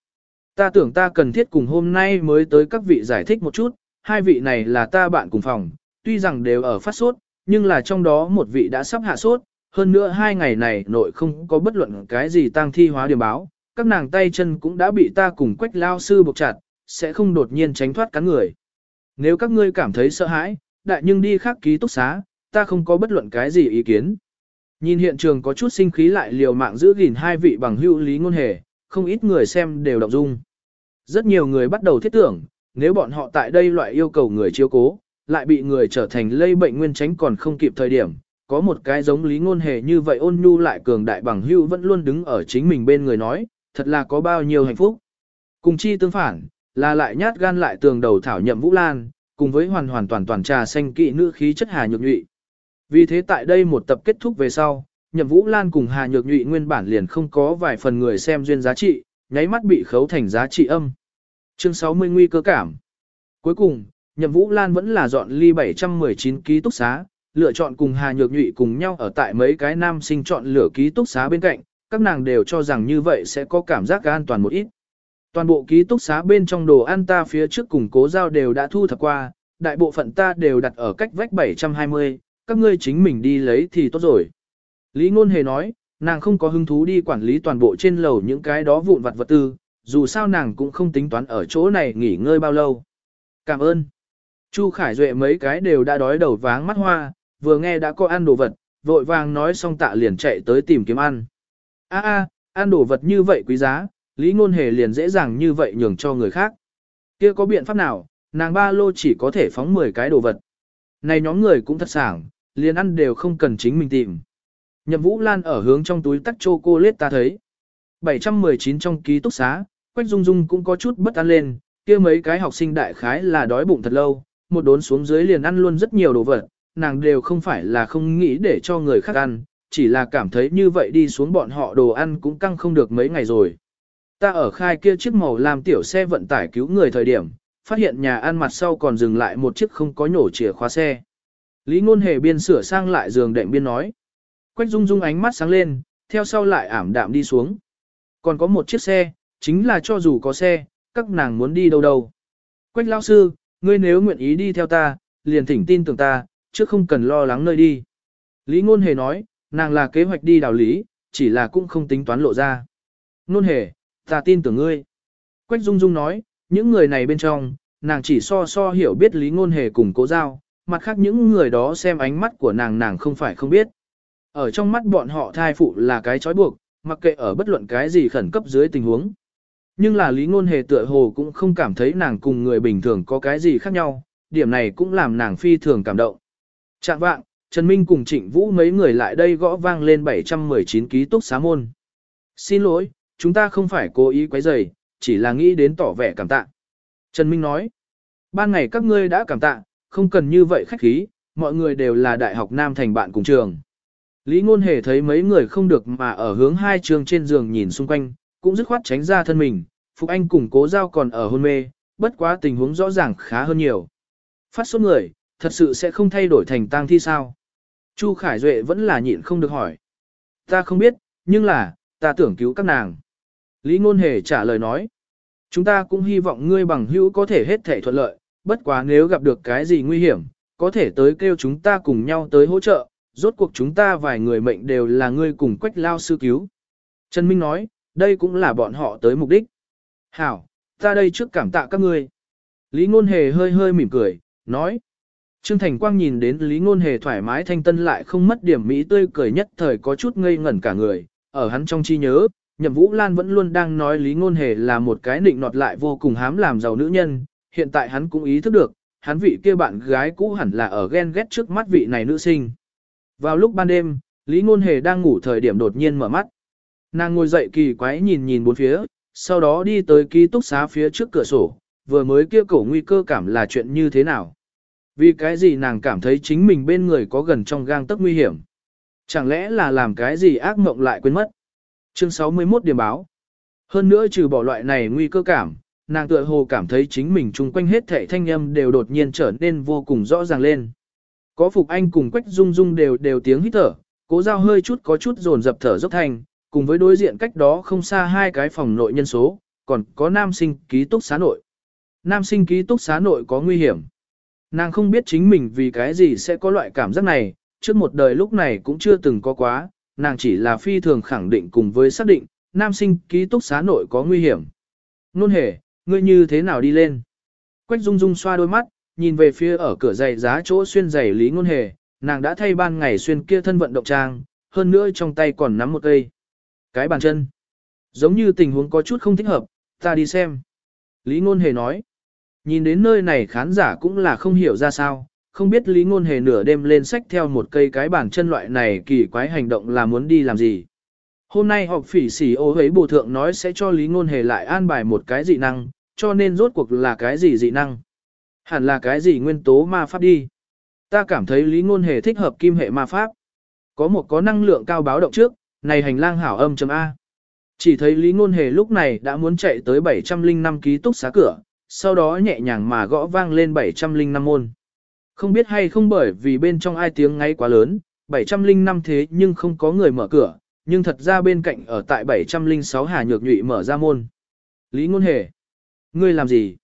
S1: Ta tưởng ta cần thiết cùng hôm nay mới tới các vị giải thích một chút, hai vị này là ta bạn cùng phòng, tuy rằng đều ở phát sốt, nhưng là trong đó một vị đã sắp hạ sốt, hơn nữa hai ngày này nội không có bất luận cái gì tăng thi hóa điểm báo, các nàng tay chân cũng đã bị ta cùng quách lao sư buộc chặt, sẽ không đột nhiên tránh thoát cắn người. Nếu các ngươi cảm thấy sợ hãi, đại nhưng đi khác ký túc xá, ta không có bất luận cái gì ý kiến. Nhìn hiện trường có chút sinh khí lại liều mạng giữ gìn hai vị bằng hữu lý ngôn hề, không ít người xem đều động dung. Rất nhiều người bắt đầu thiết tưởng, nếu bọn họ tại đây loại yêu cầu người chiếu cố, lại bị người trở thành lây bệnh nguyên tránh còn không kịp thời điểm, có một cái giống lý ngôn hề như vậy ôn nhu lại cường đại bằng hữu vẫn luôn đứng ở chính mình bên người nói, thật là có bao nhiêu hạnh phúc. Cùng chi tương phản, là lại nhát gan lại tường đầu thảo nhậm Vũ Lan, cùng với hoàn hoàn toàn toàn trà xanh kỵ nữ khí chất Hà Nhược Nhụy. Vì thế tại đây một tập kết thúc về sau, nhậm Vũ Lan cùng Hà Nhược Nhụy nguyên bản liền không có vài phần người xem duyên giá trị, nháy mắt bị khấu thành giá trị âm. Chương 60 nguy cơ cảm. Cuối cùng, nhậm Vũ Lan vẫn là dọn ly 719 ký túc xá, lựa chọn cùng Hà Nhược Nhụy cùng nhau ở tại mấy cái nam sinh chọn lửa ký túc xá bên cạnh, các nàng đều cho rằng như vậy sẽ có cảm giác an toàn một ít. Toàn bộ ký túc xá bên trong đồ ăn ta phía trước cùng cố giao đều đã thu thập qua, đại bộ phận ta đều đặt ở cách vách 720, các ngươi chính mình đi lấy thì tốt rồi. Lý Ngôn Hề nói, nàng không có hứng thú đi quản lý toàn bộ trên lầu những cái đó vụn vặt vật tư, dù sao nàng cũng không tính toán ở chỗ này nghỉ ngơi bao lâu. Cảm ơn. Chu Khải Duệ mấy cái đều đã đói đầu váng mắt hoa, vừa nghe đã có ăn đồ vật, vội vàng nói xong tạ liền chạy tới tìm kiếm ăn. A a, ăn đồ vật như vậy quý giá, Lý Ngôn Hề liền dễ dàng như vậy nhường cho người khác. Kia có biện pháp nào, nàng ba lô chỉ có thể phóng 10 cái đồ vật. Này nhóm người cũng thật sảng, liền ăn đều không cần chính mình tìm. Nhậm Vũ Lan ở hướng trong túi tắt chocolate ta thấy. 719 trong ký túc xá, Quách Dung Dung cũng có chút bất an lên, kia mấy cái học sinh đại khái là đói bụng thật lâu, một đốn xuống dưới liền ăn luôn rất nhiều đồ vật, nàng đều không phải là không nghĩ để cho người khác ăn, chỉ là cảm thấy như vậy đi xuống bọn họ đồ ăn cũng căng không được mấy ngày rồi. Ta ở khai kia chiếc màu làm tiểu xe vận tải cứu người thời điểm, phát hiện nhà ăn mặt sau còn dừng lại một chiếc không có nhổ chìa khóa xe. Lý ngôn hề biên sửa sang lại giường đệm biên nói. Quách Dung Dung ánh mắt sáng lên, theo sau lại ảm đạm đi xuống. Còn có một chiếc xe, chính là cho dù có xe, các nàng muốn đi đâu đâu. Quách lão sư, ngươi nếu nguyện ý đi theo ta, liền thỉnh tin tưởng ta, chứ không cần lo lắng nơi đi. Lý Ngôn Hề nói, nàng là kế hoạch đi đào lý, chỉ là cũng không tính toán lộ ra. Ngôn Hề, ta tin tưởng ngươi. Quách Dung Dung nói, những người này bên trong, nàng chỉ so so hiểu biết Lý Ngôn Hề cùng cố giao, mặt khác những người đó xem ánh mắt của nàng nàng không phải không biết. Ở trong mắt bọn họ thai phụ là cái trói buộc, mặc kệ ở bất luận cái gì khẩn cấp dưới tình huống. Nhưng là Lý Ngôn Hề tựa hồ cũng không cảm thấy nàng cùng người bình thường có cái gì khác nhau, điểm này cũng làm nàng phi thường cảm động. Trạng vạng, Trần Minh cùng Trịnh Vũ mấy người lại đây gõ vang lên 719 ký túc xá môn. Xin lỗi, chúng ta không phải cố ý quấy rầy, chỉ là nghĩ đến tỏ vẻ cảm tạ. Trần Minh nói, ban ngày các ngươi đã cảm tạ, không cần như vậy khách khí, mọi người đều là đại học Nam thành bạn cùng trường. Lý Ngôn Hề thấy mấy người không được mà ở hướng hai trường trên giường nhìn xung quanh, cũng dứt khoát tránh ra thân mình, Phục Anh cùng cố giao còn ở hôn mê, bất quá tình huống rõ ràng khá hơn nhiều. Phát sốt người, thật sự sẽ không thay đổi thành tang thi sao? Chu Khải Duệ vẫn là nhịn không được hỏi. Ta không biết, nhưng là, ta tưởng cứu các nàng. Lý Ngôn Hề trả lời nói. Chúng ta cũng hy vọng ngươi bằng hữu có thể hết thể thuận lợi, bất quá nếu gặp được cái gì nguy hiểm, có thể tới kêu chúng ta cùng nhau tới hỗ trợ, rốt cuộc chúng ta vài người mệnh đều là ngươi cùng quách lao sư cứu. Trần Minh nói, đây cũng là bọn họ tới mục đích. Hảo, ta đây trước cảm tạ các ngươi. Lý Ngôn Hề hơi hơi mỉm cười, nói. Trương Thành Quang nhìn đến Lý Ngôn Hề thoải mái thanh tân lại không mất điểm mỹ tươi cười nhất thời có chút ngây ngẩn cả người, ở hắn trong chi nhớ, Nhậm Vũ Lan vẫn luôn đang nói Lý Ngôn Hề là một cái nịnh nọt lại vô cùng hám làm giàu nữ nhân, hiện tại hắn cũng ý thức được, hắn vị kia bạn gái cũ hẳn là ở ghen ghét trước mắt vị này nữ sinh. Vào lúc ban đêm, Lý Ngôn Hề đang ngủ thời điểm đột nhiên mở mắt. Nàng ngồi dậy kỳ quái nhìn nhìn bốn phía, sau đó đi tới ký túc xá phía trước cửa sổ, vừa mới kia cổ nguy cơ cảm là chuyện như thế nào. Vì cái gì nàng cảm thấy chính mình bên người có gần trong gang tấc nguy hiểm. Chẳng lẽ là làm cái gì ác mộng lại quên mất. Chương 61 điểm báo. Hơn nữa trừ bỏ loại này nguy cơ cảm, nàng tựa hồ cảm thấy chính mình chung quanh hết thảy thanh âm đều đột nhiên trở nên vô cùng rõ ràng lên. Có Phục Anh cùng Quách Dung Dung đều đều tiếng hít thở, cố giao hơi chút có chút dồn dập thở dốc thành, cùng với đối diện cách đó không xa hai cái phòng nội nhân số, còn có nam sinh ký túc xá nội. Nam sinh ký túc xá nội có nguy hiểm. Nàng không biết chính mình vì cái gì sẽ có loại cảm giác này, trước một đời lúc này cũng chưa từng có quá, nàng chỉ là phi thường khẳng định cùng với xác định, nam sinh ký túc xá nội có nguy hiểm. Nôn hề, ngươi như thế nào đi lên? Quách Dung Dung xoa đôi mắt, nhìn về phía ở cửa giày giá chỗ xuyên giày Lý Nôn Hề, nàng đã thay ban ngày xuyên kia thân vận động trang, hơn nữa trong tay còn nắm một cây. Cái bàn chân. Giống như tình huống có chút không thích hợp, ta đi xem. Lý Nôn Hề nói. Nhìn đến nơi này khán giả cũng là không hiểu ra sao, không biết Lý Ngôn Hề nửa đêm lên sách theo một cây cái bàn chân loại này kỳ quái hành động là muốn đi làm gì. Hôm nay họp phỉ xỉ ô hấy bổ thượng nói sẽ cho Lý Ngôn Hề lại an bài một cái dị năng, cho nên rốt cuộc là cái gì dị năng. Hẳn là cái gì nguyên tố ma pháp đi. Ta cảm thấy Lý Ngôn Hề thích hợp kim hệ ma pháp. Có một có năng lượng cao báo động trước, này hành lang hảo âm chấm A. Chỉ thấy Lý Ngôn Hề lúc này đã muốn chạy tới 705 ký túc xá cửa, sau đó nhẹ nhàng mà gõ vang lên 705 môn. Không biết hay không bởi vì bên trong ai tiếng ngay quá lớn, 705 thế nhưng không có người mở cửa, nhưng thật ra bên cạnh ở tại 706 Hà Nhược Nhụy mở ra môn. Lý Ngôn Hề, ngươi làm gì?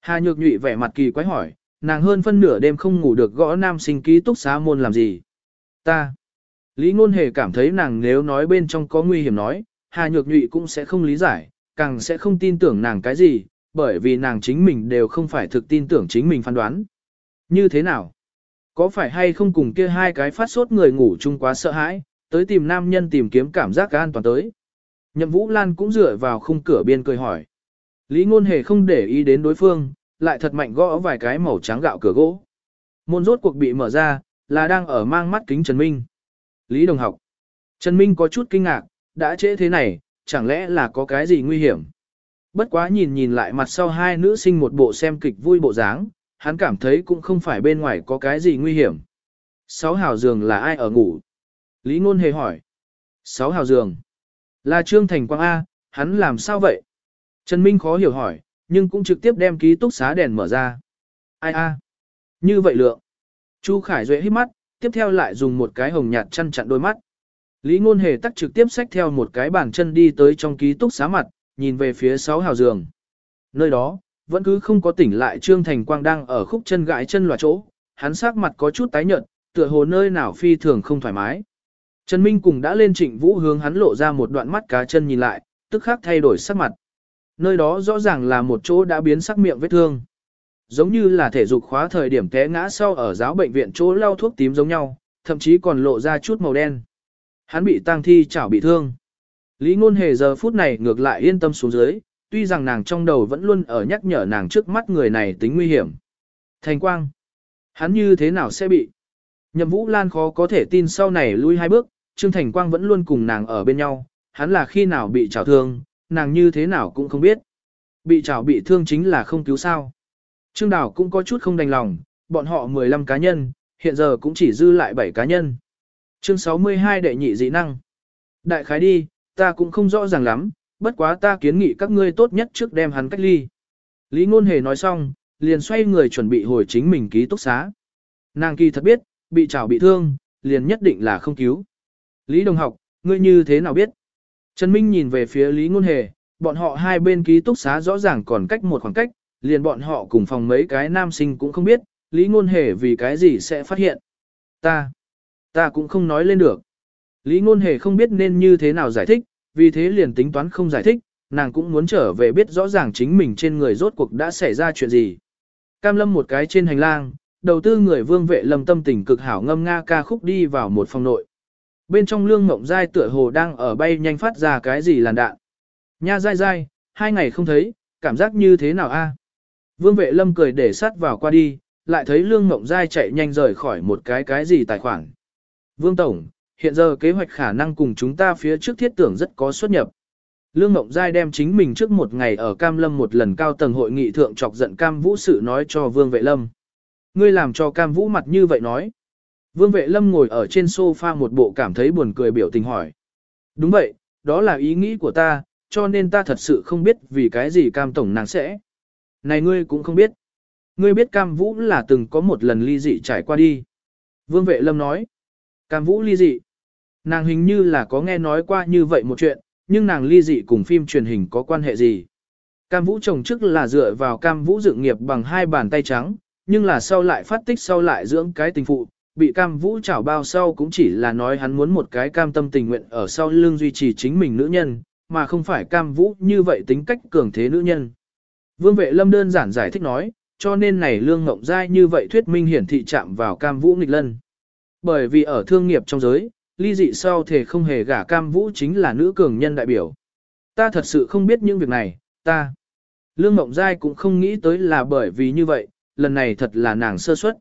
S1: Hà Nhược Nhụy vẻ mặt kỳ quái hỏi, nàng hơn phân nửa đêm không ngủ được gõ nam sinh ký túc xá môn làm gì? Ta. Lý Ngôn Hề cảm thấy nàng nếu nói bên trong có nguy hiểm nói, Hà Nhược Nhụy cũng sẽ không lý giải, càng sẽ không tin tưởng nàng cái gì, bởi vì nàng chính mình đều không phải thực tin tưởng chính mình phán đoán. Như thế nào? Có phải hay không cùng kia hai cái phát sốt người ngủ chung quá sợ hãi, tới tìm nam nhân tìm kiếm cảm giác an toàn tới. Nhậm Vũ Lan cũng dựa vào khung cửa biên cười hỏi. Lý Ngôn Hề không để ý đến đối phương, lại thật mạnh gõ vài cái màu trắng gạo cửa gỗ. Môn rốt cuộc bị mở ra, là đang ở mang mắt kính Trần Minh. Lý Đồng học. Trần Minh có chút kinh ngạc, đã trễ thế này, chẳng lẽ là có cái gì nguy hiểm. Bất quá nhìn nhìn lại mặt sau hai nữ sinh một bộ xem kịch vui bộ dáng, hắn cảm thấy cũng không phải bên ngoài có cái gì nguy hiểm. Sáu hào giường là ai ở ngủ? Lý Ngôn hề hỏi. Sáu hào giường. Là Trương Thành Quang A, hắn làm sao vậy? Trần Minh khó hiểu hỏi, nhưng cũng trực tiếp đem ký túc xá đèn mở ra. Ai a? Như vậy lượng. Chu Khải Duệ hít mắt, tiếp theo lại dùng một cái hồng nhạt chăn chặn đôi mắt. Lý Ngôn Hề tắt trực tiếp xách theo một cái bàn chân đi tới trong ký túc xá mặt, nhìn về phía sáu hào giường. Nơi đó, vẫn cứ không có tỉnh lại Trương Thành Quang đang ở khúc chân gãi chân loạt chỗ, hắn sắc mặt có chút tái nhợt, tựa hồ nơi nào phi thường không thoải mái. Trần Minh cùng đã lên trịnh vũ hướng hắn lộ ra một đoạn mắt cá chân nhìn lại, tức khắc thay đổi sắc mặt. Nơi đó rõ ràng là một chỗ đã biến sắc miệng vết thương. Giống như là thể dục khóa thời điểm té ngã sau ở giáo bệnh viện chỗ lau thuốc tím giống nhau, thậm chí còn lộ ra chút màu đen. Hắn bị tang thi chảo bị thương. Lý ngôn hề giờ phút này ngược lại yên tâm xuống dưới, tuy rằng nàng trong đầu vẫn luôn ở nhắc nhở nàng trước mắt người này tính nguy hiểm. Thành quang. Hắn như thế nào sẽ bị? Nhậm Vũ Lan khó có thể tin sau này lui hai bước, Trương Thành Quang vẫn luôn cùng nàng ở bên nhau, hắn là khi nào bị trào thương, nàng như thế nào cũng không biết. Bị trào bị thương chính là không cứu sao. Trương Đào cũng có chút không đành lòng, bọn họ 15 cá nhân, hiện giờ cũng chỉ dư lại 7 cá nhân. Chương 62 đệ nhị dị năng. Đại khái đi, ta cũng không rõ ràng lắm, bất quá ta kiến nghị các ngươi tốt nhất trước đem hắn cách ly. Lý Ngôn Hề nói xong, liền xoay người chuẩn bị hồi chính mình ký túc xá. Nàng kỳ thật biết, bị trào bị thương, liền nhất định là không cứu. Lý Đồng học, ngươi như thế nào biết? Trần Minh nhìn về phía Lý Ngôn Hề, bọn họ hai bên ký túc xá rõ ràng còn cách một khoảng cách, liền bọn họ cùng phòng mấy cái nam sinh cũng không biết, Lý Ngôn Hề vì cái gì sẽ phát hiện. Ta, ta cũng không nói lên được. Lý Ngôn Hề không biết nên như thế nào giải thích, vì thế liền tính toán không giải thích, nàng cũng muốn trở về biết rõ ràng chính mình trên người rốt cuộc đã xảy ra chuyện gì. Cam lâm một cái trên hành lang, đầu tư người vương vệ lâm tâm tình cực hảo ngâm nga ca khúc đi vào một phòng nội. Bên trong lương mộng dai tựa hồ đang ở bay nhanh phát ra cái gì làn đạn. Nha dai dai, hai ngày không thấy, cảm giác như thế nào a? Vương vệ lâm cười để sát vào qua đi, lại thấy lương mộng dai chạy nhanh rời khỏi một cái cái gì tài khoản. Vương Tổng, hiện giờ kế hoạch khả năng cùng chúng ta phía trước thiết tưởng rất có xuất nhập. Lương Ngộng Giai đem chính mình trước một ngày ở Cam Lâm một lần cao tầng hội nghị thượng chọc giận Cam Vũ sự nói cho Vương Vệ Lâm. Ngươi làm cho Cam Vũ mặt như vậy nói. Vương Vệ Lâm ngồi ở trên sofa một bộ cảm thấy buồn cười biểu tình hỏi. Đúng vậy, đó là ý nghĩ của ta, cho nên ta thật sự không biết vì cái gì Cam Tổng nàng sẽ. Này ngươi cũng không biết. Ngươi biết Cam Vũ là từng có một lần ly dị trải qua đi. Vương Vệ Lâm nói. Cam Vũ ly dị. Nàng hình như là có nghe nói qua như vậy một chuyện, nhưng nàng ly dị cùng phim truyền hình có quan hệ gì. Cam Vũ chồng chức là dựa vào Cam Vũ dựng nghiệp bằng hai bàn tay trắng, nhưng là sau lại phát tích sau lại dưỡng cái tình phụ, bị Cam Vũ chảo bao sau cũng chỉ là nói hắn muốn một cái cam tâm tình nguyện ở sau lưng duy trì chính mình nữ nhân, mà không phải Cam Vũ như vậy tính cách cường thế nữ nhân. Vương vệ lâm đơn giản giải thích nói, cho nên này lương ngộng dai như vậy thuyết minh hiển thị chạm vào Cam Vũ nghịch lân. Bởi vì ở thương nghiệp trong giới, ly dị sau thể không hề gả cam vũ chính là nữ cường nhân đại biểu. Ta thật sự không biết những việc này, ta. Lương Mộng Giai cũng không nghĩ tới là bởi vì như vậy, lần này thật là nàng sơ suất.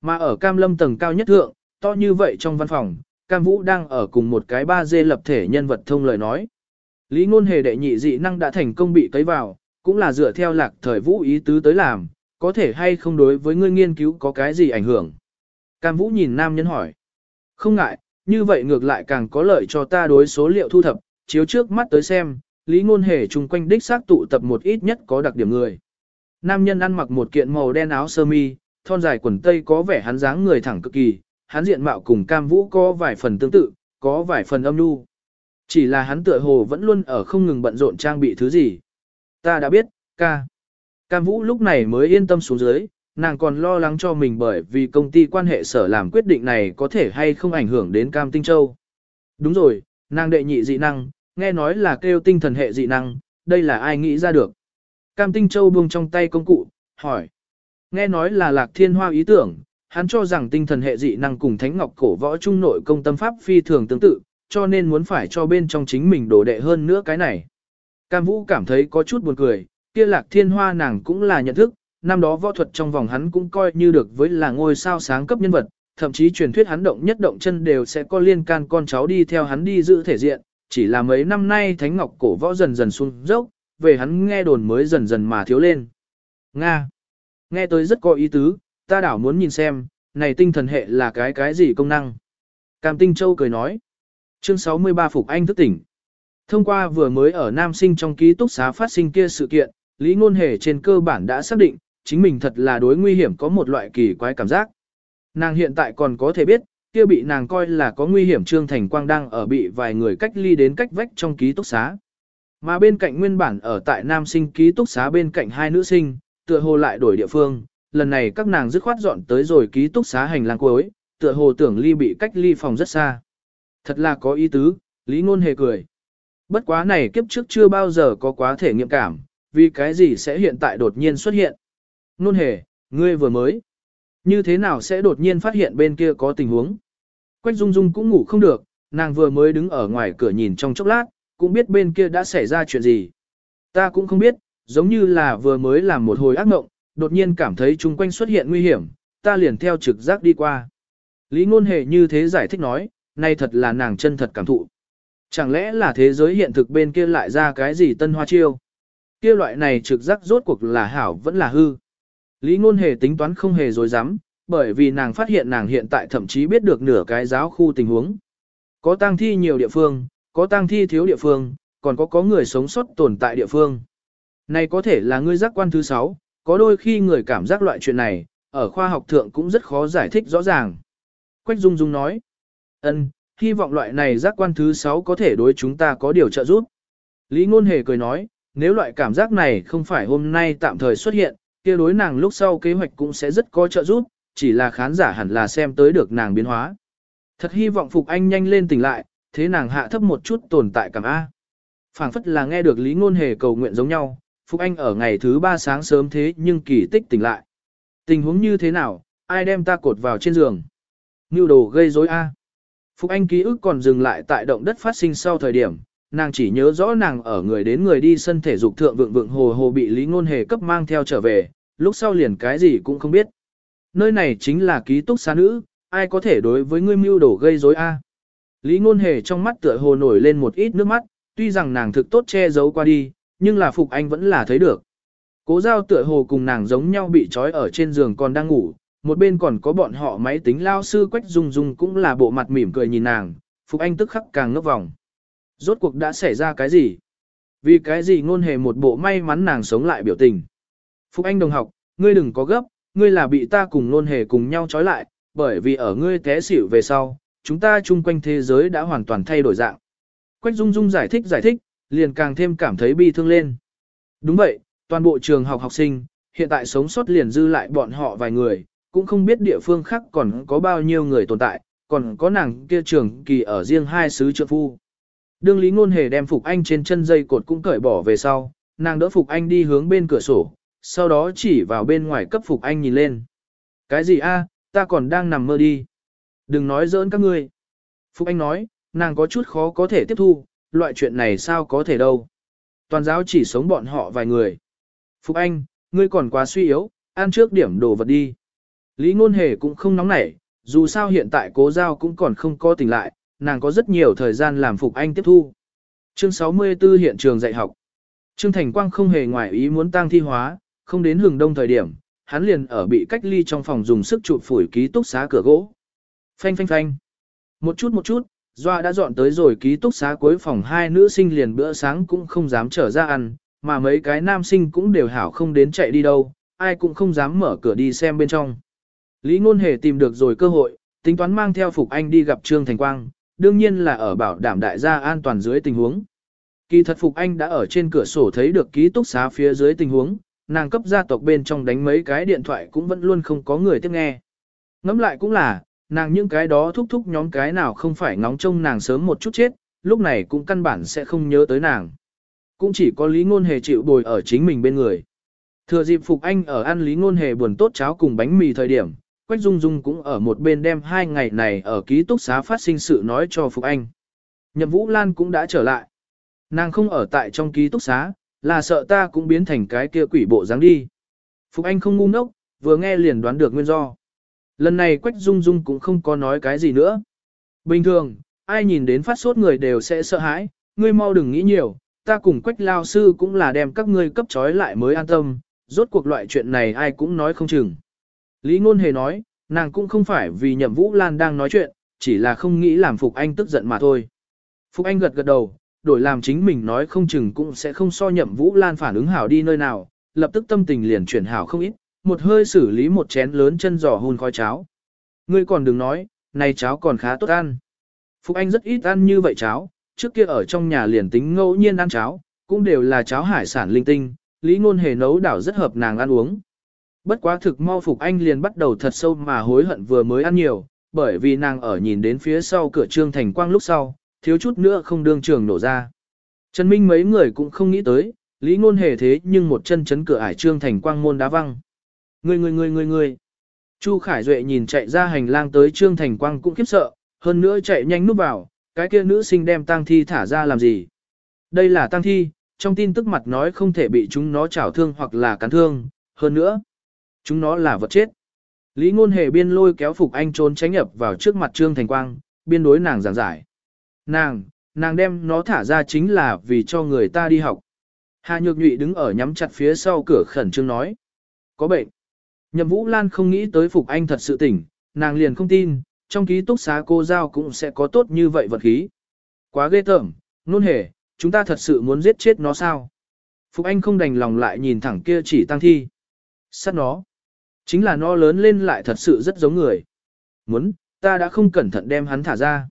S1: Mà ở cam lâm tầng cao nhất thượng, to như vậy trong văn phòng, cam vũ đang ở cùng một cái ba dê lập thể nhân vật thông lời nói. Lý ngôn hề đệ nhị dị năng đã thành công bị cấy vào, cũng là dựa theo lạc thời vũ ý tứ tới làm, có thể hay không đối với ngươi nghiên cứu có cái gì ảnh hưởng. Cam vũ nhìn nam nhân hỏi. Không ngại, như vậy ngược lại càng có lợi cho ta đối số liệu thu thập, chiếu trước mắt tới xem, lý ngôn hề chung quanh đích xác tụ tập một ít nhất có đặc điểm người. Nam nhân ăn mặc một kiện màu đen áo sơ mi, thon dài quần tây có vẻ hắn dáng người thẳng cực kỳ, hắn diện mạo cùng cam vũ có vài phần tương tự, có vài phần âm nhu. Chỉ là hắn tựa hồ vẫn luôn ở không ngừng bận rộn trang bị thứ gì. Ta đã biết, ca. Cam vũ lúc này mới yên tâm xuống dưới, nàng còn lo lắng cho mình bởi vì công ty quan hệ sở làm quyết định này có thể hay không ảnh hưởng đến Cam Tinh Châu. Đúng rồi, nàng đệ nhị dị năng, nghe nói là kêu tinh thần hệ dị năng, đây là ai nghĩ ra được. Cam Tinh Châu buông trong tay công cụ, hỏi. Nghe nói là lạc thiên hoa ý tưởng, hắn cho rằng tinh thần hệ dị năng cùng thánh ngọc cổ võ trung nội công tâm pháp phi thường tương tự, cho nên muốn phải cho bên trong chính mình đổ đệ hơn nữa cái này. Cam Vũ cảm thấy có chút buồn cười, kia lạc thiên hoa nàng cũng là nhận thức, năm đó võ thuật trong vòng hắn cũng coi như được với là ngôi sao sáng cấp nhân vật, thậm chí truyền thuyết hắn động nhất động chân đều sẽ có liên can con cháu đi theo hắn đi giữ thể diện, chỉ là mấy năm nay Thánh Ngọc cổ võ dần dần xuống dốc, về hắn nghe đồn mới dần dần mà thiếu lên. Nga. Nghe tới rất có ý tứ, ta đảo muốn nhìn xem, này tinh thần hệ là cái cái gì công năng. Cam Tinh Châu cười nói. Chương 63 Phục Anh thức tỉnh. Thông qua vừa mới ở Nam Sinh trong ký túc xá phát sinh kia sự kiện, Lý Ngôn Hề trên cơ bản đã xác định, chính mình thật là đối nguy hiểm có một loại kỳ quái cảm giác. Nàng hiện tại còn có thể biết, kia bị nàng coi là có nguy hiểm Trương Thành Quang đang ở bị vài người cách ly đến cách vách trong ký túc xá. Mà bên cạnh nguyên bản ở tại nam sinh ký túc xá bên cạnh hai nữ sinh, tựa hồ lại đổi địa phương, lần này các nàng dứt khoát dọn tới rồi ký túc xá hành lang cuối, tựa hồ tưởng ly bị cách ly phòng rất xa. Thật là có ý tứ, Lý Ngôn hề cười. Bất quá này kiếp trước chưa bao giờ có quá thể nghiệm cảm, vì cái gì sẽ hiện tại đột nhiên xuất hiện. Nôn hề, ngươi vừa mới. Như thế nào sẽ đột nhiên phát hiện bên kia có tình huống? Quách Dung Dung cũng ngủ không được, nàng vừa mới đứng ở ngoài cửa nhìn trong chốc lát, cũng biết bên kia đã xảy ra chuyện gì. Ta cũng không biết, giống như là vừa mới làm một hồi ác mộng, đột nhiên cảm thấy chung quanh xuất hiện nguy hiểm, ta liền theo trực giác đi qua. Lý ngôn hề như thế giải thích nói, nay thật là nàng chân thật cảm thụ. Chẳng lẽ là thế giới hiện thực bên kia lại ra cái gì tân hoa chiêu? Kia loại này trực giác rốt cuộc là hảo vẫn là hư. Lý ngôn hề tính toán không hề dối dám, bởi vì nàng phát hiện nàng hiện tại thậm chí biết được nửa cái giáo khu tình huống. Có tang thi nhiều địa phương, có tang thi thiếu địa phương, còn có có người sống sót tồn tại địa phương. Này có thể là ngươi giác quan thứ 6, có đôi khi người cảm giác loại chuyện này, ở khoa học thượng cũng rất khó giải thích rõ ràng. Quách Dung Dung nói, ân, hy vọng loại này giác quan thứ 6 có thể đối chúng ta có điều trợ giúp. Lý Ngôn Hề cười nói, nếu loại cảm giác này không phải hôm nay tạm thời xuất hiện, kia đối nàng lúc sau kế hoạch cũng sẽ rất có trợ giúp, chỉ là khán giả hẳn là xem tới được nàng biến hóa. Thật hy vọng Phục Anh nhanh lên tỉnh lại, thế nàng hạ thấp một chút tồn tại cảm A. phảng phất là nghe được Lý Ngôn Hề cầu nguyện giống nhau, Phục Anh ở ngày thứ ba sáng sớm thế nhưng kỳ tích tỉnh lại. Tình huống như thế nào, ai đem ta cột vào trên giường? Như đồ gây rối A. Phục Anh ký ức còn dừng lại tại động đất phát sinh sau thời điểm, nàng chỉ nhớ rõ nàng ở người đến người đi sân thể dục thượng vượng vượng hồ hồ bị Lý Ngôn Hề cấp mang theo trở về, lúc sau liền cái gì cũng không biết. Nơi này chính là ký túc xá nữ, ai có thể đối với ngươi mưu đổ gây rối a? Lý Ngôn Hề trong mắt tựa hồ nổi lên một ít nước mắt, tuy rằng nàng thực tốt che giấu qua đi, nhưng là Phục Anh vẫn là thấy được. Cố giao tựa hồ cùng nàng giống nhau bị trói ở trên giường còn đang ngủ, một bên còn có bọn họ máy tính lao sư Quách Dung Dung cũng là bộ mặt mỉm cười nhìn nàng, Phục Anh tức khắc càng ngốc vòng. Rốt cuộc đã xảy ra cái gì? Vì cái gì ngôn hề một bộ may mắn nàng sống lại biểu tình. Phục Anh đồng học, ngươi đừng có gấp, ngươi là bị ta cùng nôn hề cùng nhau trói lại, bởi vì ở ngươi té xỉu về sau, chúng ta chung quanh thế giới đã hoàn toàn thay đổi dạng. Quách Dung Dung giải thích giải thích, liền càng thêm cảm thấy bi thương lên. Đúng vậy, toàn bộ trường học học sinh, hiện tại sống sót liền dư lại bọn họ vài người, cũng không biết địa phương khác còn có bao nhiêu người tồn tại, còn có nàng kia trường kỳ ở riêng hai xứ trượng phu. Đương Lý Ngôn Hề đem Phục Anh trên chân dây cột cũng cởi bỏ về sau, nàng đỡ Phục Anh đi hướng bên cửa sổ, sau đó chỉ vào bên ngoài cấp Phục Anh nhìn lên. Cái gì a? ta còn đang nằm mơ đi. Đừng nói giỡn các ngươi. Phục Anh nói, nàng có chút khó có thể tiếp thu, loại chuyện này sao có thể đâu. Toàn giáo chỉ sống bọn họ vài người. Phục Anh, ngươi còn quá suy yếu, ăn trước điểm đồ vật đi. Lý Ngôn Hề cũng không nóng nảy, dù sao hiện tại cố giao cũng còn không có tỉnh lại, nàng có rất nhiều thời gian làm Phục Anh tiếp thu. Chương 64 hiện trường dạy học. Trương Thành Quang không hề ngoại ý muốn tăng thi hóa, không đến hừng đông thời điểm, hắn liền ở bị cách ly trong phòng dùng sức chụp phủi ký túc xá cửa gỗ. Phanh phanh phanh. Một chút một chút, Doa đã dọn tới rồi ký túc xá cuối phòng hai nữ sinh liền bữa sáng cũng không dám trở ra ăn, mà mấy cái nam sinh cũng đều hảo không đến chạy đi đâu, ai cũng không dám mở cửa đi xem bên trong. Lý Ngôn Hề tìm được rồi cơ hội, tính toán mang theo Phục Anh đi gặp Trương Thành Quang, đương nhiên là ở bảo đảm đại gia an toàn dưới tình huống. Kỳ thật Phục Anh đã ở trên cửa sổ thấy được ký túc xá phía dưới tình huống, nàng cấp gia tộc bên trong đánh mấy cái điện thoại cũng vẫn luôn không có người tiếp nghe. Ngắm lại cũng là, nàng những cái đó thúc thúc nhóm cái nào không phải ngóng trông nàng sớm một chút chết, lúc này cũng căn bản sẽ không nhớ tới nàng. Cũng chỉ có Lý Ngôn Hề chịu bồi ở chính mình bên người. Thừa dịp Phục Anh ở ăn Lý Ngôn Hề buồn tốt cháo cùng bánh mì thời điểm, Quách Dung Dung cũng ở một bên đem hai ngày này ở ký túc xá phát sinh sự nói cho Phục Anh. Nhậm Vũ Lan cũng đã trở lại. Nàng không ở tại trong ký túc xá, là sợ ta cũng biến thành cái kia quỷ bộ dáng đi. Phục Anh không ngu ngốc, vừa nghe liền đoán được nguyên do. Lần này Quách Dung Dung cũng không có nói cái gì nữa. Bình thường, ai nhìn đến phát sốt người đều sẽ sợ hãi, ngươi mau đừng nghĩ nhiều, ta cùng Quách Lao Sư cũng là đem các ngươi cấp trói lại mới an tâm, rốt cuộc loại chuyện này ai cũng nói không chừng. Lý Ngôn Hề nói, nàng cũng không phải vì nhậm Vũ Lan đang nói chuyện, chỉ là không nghĩ làm Phục Anh tức giận mà thôi. Phục Anh gật gật đầu, đổi làm chính mình nói không chừng cũng sẽ không so nhậm Vũ Lan phản ứng hảo đi nơi nào, lập tức tâm tình liền chuyển hảo không ít, một hơi xử lý một chén lớn chân giò hun khói cháo. Ngươi còn đừng nói, này cháo còn khá tốt ăn. Phục Anh rất ít ăn như vậy cháo, trước kia ở trong nhà liền tính ngẫu nhiên ăn cháo, cũng đều là cháo hải sản linh tinh, Lý Ngôn Hề nấu đảo rất hợp nàng ăn uống. Bất quá thực mau Phục Anh liền bắt đầu thật sâu mà hối hận vừa mới ăn nhiều, bởi vì nàng ở nhìn đến phía sau cửa trương thành quang lúc sau, thiếu chút nữa không đương trường nổ ra. Trần Minh mấy người cũng không nghĩ tới, Lý Ngôn Hề thế nhưng một chân chấn cửa ải trương thành quang môn đá văng. Người người người người người. Chu Khải Duệ nhìn chạy ra hành lang tới trương thành quang cũng khiếp sợ, hơn nữa chạy nhanh núp vào, cái kia nữ sinh đem tang thi thả ra làm gì. Đây là tang thi, trong tin tức mặt nói không thể bị chúng nó chảo thương hoặc là cắn thương, hơn nữa, chúng nó là vật chết. Lý Ngôn Hề biên lôi kéo Phục Anh trốn tránh nhập vào trước mặt Trương Thành Quang, biên đối nàng giảng giải. Nàng, nàng đem nó thả ra chính là vì cho người ta đi học. Hà Nhược Nhụy đứng ở nhắm chặt phía sau cửa khẩn trương nói. Có bệnh. Nhậm Vũ Lan không nghĩ tới Phục Anh thật sự tỉnh, nàng liền không tin, trong ký túc xá cô giao cũng sẽ có tốt như vậy vật khí. Quá ghê tởm, nôn Hề, chúng ta thật sự muốn giết chết nó sao? Phục Anh không đành lòng lại nhìn thẳng kia chỉ tăng thi. Sát nó. Chính là nó lớn lên lại thật sự rất giống người. Muốn, ta đã không cẩn thận đem hắn thả ra.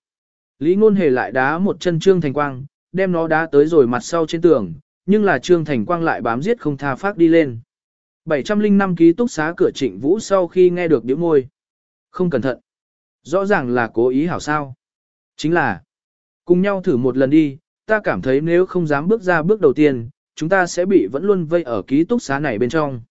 S1: Lý ngôn hề lại đá một chân Trương Thành Quang, đem nó đá tới rồi mặt sau trên tường, nhưng là Trương Thành Quang lại bám giết không tha phát đi lên. 705 ký túc xá cửa trịnh vũ sau khi nghe được điểm môi. Không cẩn thận. Rõ ràng là cố ý hảo sao. Chính là, cùng nhau thử một lần đi, ta cảm thấy nếu không dám bước ra bước đầu tiên, chúng ta sẽ bị vẫn luôn vây ở ký túc xá này bên trong.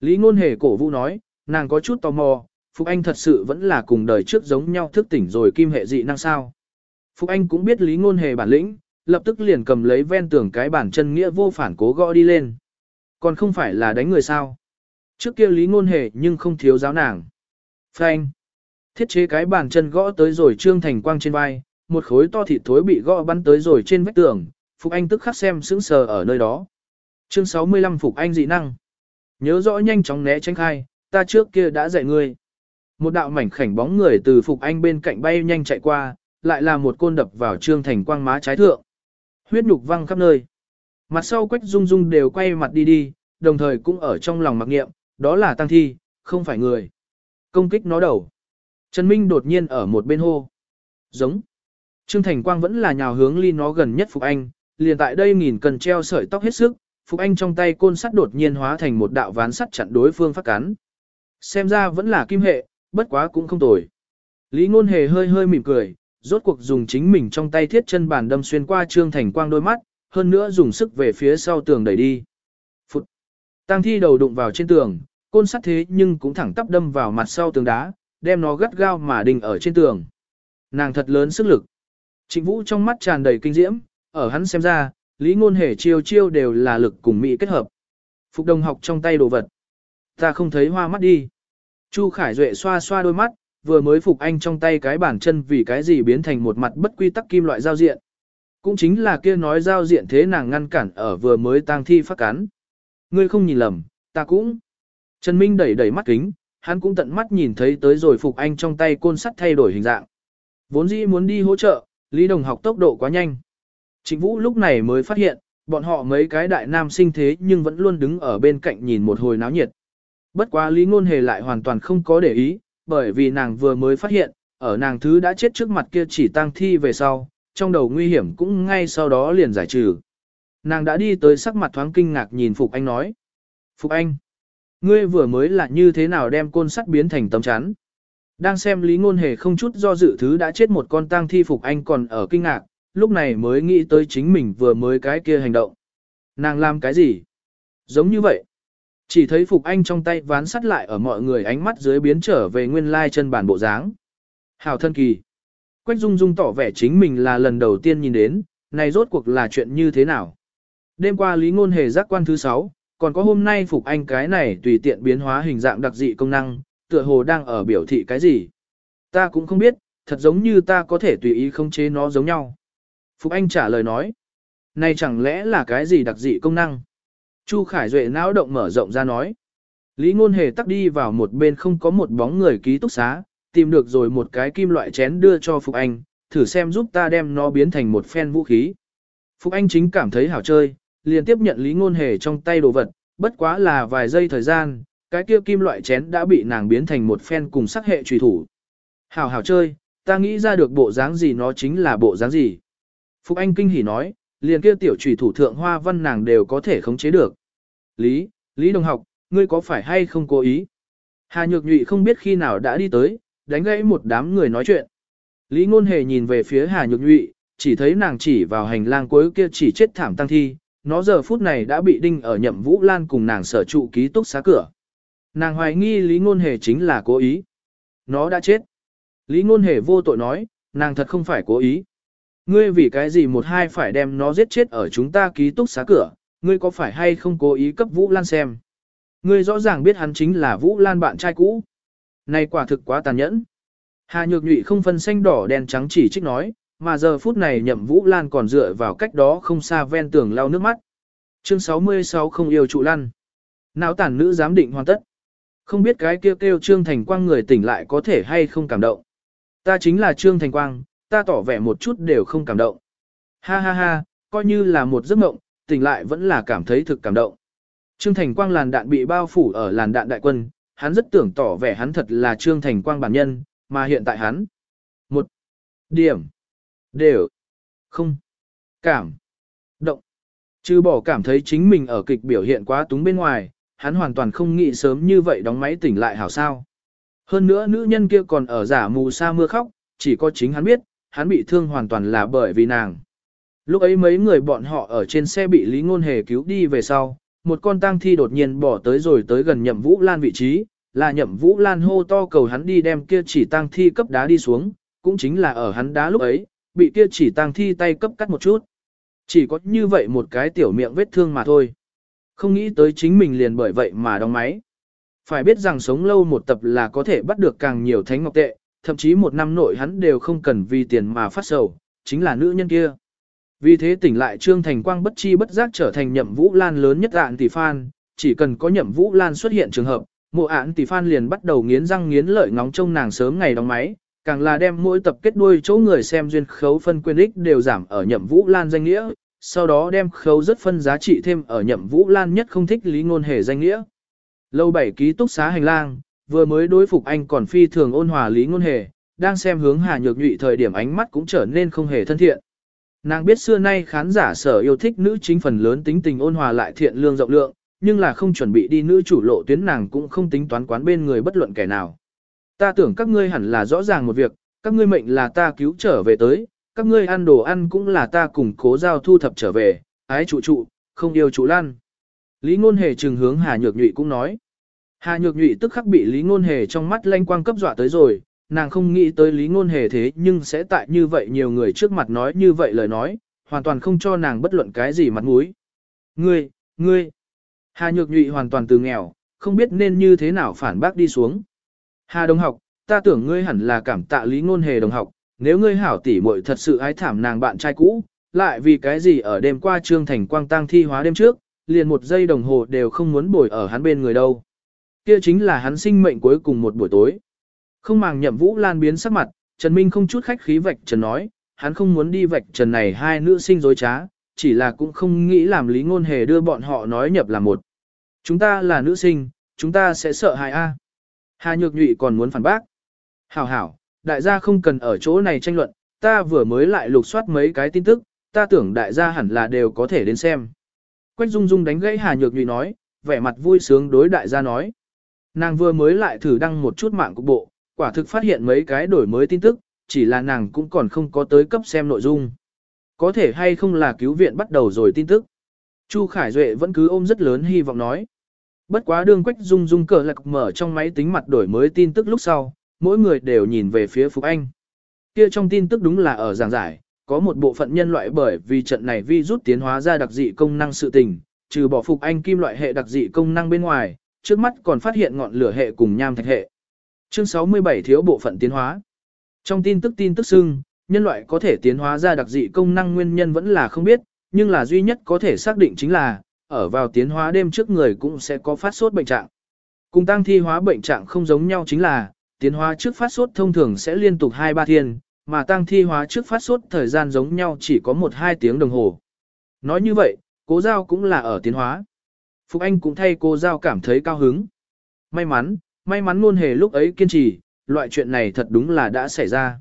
S1: Lý ngôn hề cổ vũ nói, nàng có chút tò mò, Phục Anh thật sự vẫn là cùng đời trước giống nhau thức tỉnh rồi kim hệ dị năng sao. Phục Anh cũng biết Lý ngôn hề bản lĩnh, lập tức liền cầm lấy ven tường cái bản chân nghĩa vô phản cố gõ đi lên. Còn không phải là đánh người sao. Trước kia Lý ngôn hề nhưng không thiếu giáo nàng. Phanh. Thiết chế cái bàn chân gõ tới rồi trương thành quang trên vai, một khối to thịt thối bị gõ bắn tới rồi trên vách tường, Phục Anh tức khắc xem sững sờ ở nơi đó. Chương 65 Phục Anh dị năng. Nhớ rõ nhanh chóng né tránh khai, ta trước kia đã dạy ngươi. Một đạo mảnh khảnh bóng người từ Phục Anh bên cạnh bay nhanh chạy qua, lại là một côn đập vào Trương Thành quang má trái thượng. Huyết nhục văng khắp nơi. Mặt sau Quách Dung Dung đều quay mặt đi đi, đồng thời cũng ở trong lòng mặc nghiệm, đó là tăng thi, không phải người. Công kích nó đầu. Trần Minh đột nhiên ở một bên hô. Giống. Trương Thành Quang vẫn là nhào hướng ly nó gần nhất Phục Anh, liền tại đây nghìn cần treo sợi tóc hết sức, Phục Anh trong tay côn sắt đột nhiên hóa thành một đạo ván sắt chặn đối phương phát cắn. Xem ra vẫn là kim hệ, bất quá cũng không tồi. Lý Ngôn Hề hơi hơi mỉm cười, rốt cuộc dùng chính mình trong tay thiết chân bàn đâm xuyên qua Trương Thành Quang đôi mắt, hơn nữa dùng sức về phía sau tường đẩy đi. Phụt! Tăng thi đầu đụng vào trên tường, côn sắt thế nhưng cũng thẳng tắp đâm vào mặt sau tường đá, đem nó gắt gao mà đình ở trên tường. Nàng thật lớn sức lực. Trịnh Vũ trong mắt tràn đầy kinh diễm, ở hắn xem ra, lý ngôn hề chiêu chiêu đều là lực cùng mỹ kết hợp. Phục đồng học trong tay đồ vật. Ta không thấy hoa mắt đi. Chu Khải Duệ xoa xoa đôi mắt, vừa mới phục anh trong tay cái bản chân vì cái gì biến thành một mặt bất quy tắc kim loại giao diện. Cũng chính là kia nói giao diện thế nàng ngăn cản ở vừa mới tang thi phát cắn. Ngươi không nhìn lầm, ta cũng. Trần Minh đẩy đẩy mắt kính, hắn cũng tận mắt nhìn thấy tới rồi phục anh trong tay côn sắt thay đổi hình dạng. Vốn dĩ muốn đi hỗ trợ, Lý Đồng học tốc độ quá nhanh. Trịnh Vũ lúc này mới phát hiện, bọn họ mấy cái đại nam sinh thế nhưng vẫn luôn đứng ở bên cạnh nhìn một hồi náo nhiệt. Bất quá Lý Ngôn Hề lại hoàn toàn không có để ý, bởi vì nàng vừa mới phát hiện, ở nàng thứ đã chết trước mặt kia chỉ tang thi về sau, trong đầu nguy hiểm cũng ngay sau đó liền giải trừ. Nàng đã đi tới sắc mặt thoáng kinh ngạc nhìn Phục Anh nói. Phục Anh, ngươi vừa mới là như thế nào đem côn sắt biến thành tấm chắn? Đang xem Lý Ngôn Hề không chút do dự thứ đã chết một con tang thi Phục Anh còn ở kinh ngạc, lúc này mới nghĩ tới chính mình vừa mới cái kia hành động. Nàng làm cái gì? Giống như vậy. Chỉ thấy Phục Anh trong tay ván sắt lại ở mọi người ánh mắt dưới biến trở về nguyên lai chân bản bộ dáng. Hào thân kỳ. Quách Dung Dung tỏ vẻ chính mình là lần đầu tiên nhìn đến, này rốt cuộc là chuyện như thế nào. Đêm qua Lý Ngôn Hề giác quan thứ 6, còn có hôm nay Phục Anh cái này tùy tiện biến hóa hình dạng đặc dị công năng, tựa hồ đang ở biểu thị cái gì. Ta cũng không biết, thật giống như ta có thể tùy ý không chế nó giống nhau. Phục Anh trả lời nói. Này chẳng lẽ là cái gì đặc dị công năng? Chu Khải Duệ não động mở rộng ra nói. Lý Ngôn Hề tắt đi vào một bên không có một bóng người ký túc xá, tìm được rồi một cái kim loại chén đưa cho Phục Anh, thử xem giúp ta đem nó biến thành một phen vũ khí. Phục Anh chính cảm thấy hảo chơi, liền tiếp nhận Lý Ngôn Hề trong tay đồ vật, bất quá là vài giây thời gian, cái kia kim loại chén đã bị nàng biến thành một phen cùng sắc hệ trùy thủ. Hảo hảo chơi, ta nghĩ ra được bộ dáng gì nó chính là bộ dáng gì. Phục Anh kinh hỉ nói, liền kia tiểu trùy thủ thượng hoa văn nàng đều có thể khống chế được. Lý, Lý đồng học, ngươi có phải hay không cố ý? Hà Nhược Nhụy không biết khi nào đã đi tới, đánh gãy một đám người nói chuyện. Lý Ngôn Hề nhìn về phía Hà Nhược Nhụy, chỉ thấy nàng chỉ vào hành lang cuối kia chỉ chết thảm tăng thi, nó giờ phút này đã bị đinh ở nhậm Vũ Lan cùng nàng sở trụ ký túc xá cửa. Nàng hoài nghi Lý Ngôn Hề chính là cố ý. Nó đã chết. Lý Ngôn Hề vô tội nói, nàng thật không phải cố ý. Ngươi vì cái gì một hai phải đem nó giết chết ở chúng ta ký túc xá cửa, ngươi có phải hay không cố ý cấp Vũ Lan xem. Ngươi rõ ràng biết hắn chính là Vũ Lan bạn trai cũ. Này quả thực quá tàn nhẫn. Hà Nhược Nhụy không phân xanh đỏ đen trắng chỉ trích nói, mà giờ phút này nhậm Vũ Lan còn dựa vào cách đó không xa ven tường lau nước mắt. Chương 66 không yêu trụ lăn. Não tản nữ giám định hoàn tất. Không biết cái kêu kêu Trương Thành Quang người tỉnh lại có thể hay không cảm động. Ta chính là Trương Thành Quang, ta tỏ vẻ một chút đều không cảm động. Ha ha ha, coi như là một giấc mộng, tỉnh lại vẫn là cảm thấy thực cảm động. Trương Thành Quang làn đạn bị bao phủ ở làn đạn đại quân, hắn rất tưởng tỏ vẻ hắn thật là Trương Thành Quang bản nhân, mà hiện tại hắn. Một điểm đều không cảm động. Trừ bỏ cảm thấy chính mình ở kịch biểu hiện quá túng bên ngoài, hắn hoàn toàn không nghĩ sớm như vậy đóng máy tỉnh lại hảo sao. Hơn nữa nữ nhân kia còn ở giả mù sa mưa khóc, chỉ có chính hắn biết, hắn bị thương hoàn toàn là bởi vì nàng. Lúc ấy mấy người bọn họ ở trên xe bị Lý Ngôn Hề cứu đi về sau, một con tang thi đột nhiên bỏ tới rồi tới gần nhậm Vũ Lan vị trí, là nhậm Vũ Lan hô to cầu hắn đi đem kia chỉ tang thi cấp đá đi xuống, cũng chính là ở hắn đá lúc ấy, bị kia chỉ tang thi tay cấp cắt một chút. Chỉ có như vậy một cái tiểu miệng vết thương mà thôi. Không nghĩ tới chính mình liền bởi vậy mà đóng máy. Phải biết rằng sống lâu một tập là có thể bắt được càng nhiều thánh ngọc tệ, thậm chí một năm nội hắn đều không cần vì tiền mà phát sầu, chính là nữ nhân kia. Vì thế tỉnh lại Trương Thành Quang bất chi bất giác trở thành nhậm Vũ Lan lớn nhất ạn tỷ phan, chỉ cần có nhậm Vũ Lan xuất hiện trường hợp, mộ ạn tỷ phan liền bắt đầu nghiến răng nghiến lợi ngóng trông nàng sớm ngày đóng máy, càng là đem mỗi tập kết đuôi chỗ người xem duyên khấu phân quyền ích đều giảm ở nhậm Vũ Lan danh nghĩa, sau đó đem khấu rất phân giá trị thêm ở nhậm Vũ Lan nhất không thích lý ngôn hề danh nghĩa. Lâu bảy ký túc xá hành lang, vừa mới đối phục anh còn phi thường ôn hòa lý ngôn hề, đang xem hướng Hà Nhược Nhụy thời điểm ánh mắt cũng trở nên không hề thân thiện. Nàng biết xưa nay khán giả sở yêu thích nữ chính phần lớn tính tình ôn hòa lại thiện lương rộng lượng, nhưng là không chuẩn bị đi nữ chủ lộ tuyến nàng cũng không tính toán quán bên người bất luận kẻ nào. Ta tưởng các ngươi hẳn là rõ ràng một việc, các ngươi mệnh là ta cứu trở về tới, các ngươi ăn đồ ăn cũng là ta cùng cố giao thu thập trở về, ái trụ trụ, không yêu trụ lan. Lý ngôn hề trừng hướng Hà Nhược Nhụy cũng nói. Hà Nhược Nhụy tức khắc bị Lý ngôn hề trong mắt lanh quang cấp dọa tới rồi, nàng không nghĩ tới Lý ngôn hề thế nhưng sẽ tại như vậy nhiều người trước mặt nói như vậy lời nói, hoàn toàn không cho nàng bất luận cái gì mặt mũi. Ngươi, ngươi, Hà Nhược Nhụy hoàn toàn từ nghèo, không biết nên như thế nào phản bác đi xuống. Hà đồng học, ta tưởng ngươi hẳn là cảm tạ Lý ngôn hề đồng học, nếu ngươi hảo tỷ muội thật sự ái thảm nàng bạn trai cũ, lại vì cái gì ở đêm qua trương thành quang tang thi hóa đêm trước, liền một giây đồng hồ đều không muốn bồi ở hắn bên người đâu. Kia chính là hắn sinh mệnh cuối cùng một buổi tối. Không màng nhậm vũ lan biến sắc mặt, Trần Minh không chút khách khí vạch trần nói, hắn không muốn đi vạch trần này hai nữ sinh dối trá, chỉ là cũng không nghĩ làm lý ngôn hề đưa bọn họ nói nhập là một. Chúng ta là nữ sinh, chúng ta sẽ sợ hại a. Hà Nhược Nhụy còn muốn phản bác. Hảo hảo, đại gia không cần ở chỗ này tranh luận, ta vừa mới lại lục soát mấy cái tin tức, ta tưởng đại gia hẳn là đều có thể đến xem. Quách Dung Dung đánh gãy Hà Nhược Nhụy nói, vẻ mặt vui sướng đối đại gia nói. Nàng vừa mới lại thử đăng một chút mạng cục bộ, quả thực phát hiện mấy cái đổi mới tin tức, chỉ là nàng cũng còn không có tới cấp xem nội dung. Có thể hay không là cứu viện bắt đầu rồi tin tức. Chu Khải Duệ vẫn cứ ôm rất lớn hy vọng nói. Bất quá đương Quách Dung Dung cờ lạc mở trong máy tính mặt đổi mới tin tức lúc sau, mỗi người đều nhìn về phía Phục Anh. Kia trong tin tức đúng là ở giảng giải, có một bộ phận nhân loại bởi vì trận này vi rút tiến hóa ra đặc dị công năng sự tình, trừ bỏ Phục Anh kim loại hệ đặc dị công năng bên ngoài, trước mắt còn phát hiện ngọn lửa hệ cùng nham thạch hệ. Chương 67 thiếu bộ phận tiến hóa. Trong tin tức tin tức xưng, nhân loại có thể tiến hóa ra đặc dị công năng nguyên nhân vẫn là không biết, nhưng là duy nhất có thể xác định chính là, ở vào tiến hóa đêm trước người cũng sẽ có phát sốt bệnh trạng. Cùng tăng thi hóa bệnh trạng không giống nhau chính là, tiến hóa trước phát sốt thông thường sẽ liên tục 2-3 thiên, mà tăng thi hóa trước phát sốt thời gian giống nhau chỉ có 1-2 tiếng đồng hồ. Nói như vậy, cố giao cũng là ở tiến hóa. Phục Anh cũng thay cô giao cảm thấy cao hứng. May mắn, may mắn luôn hề lúc ấy kiên trì, loại chuyện này thật đúng là đã xảy ra.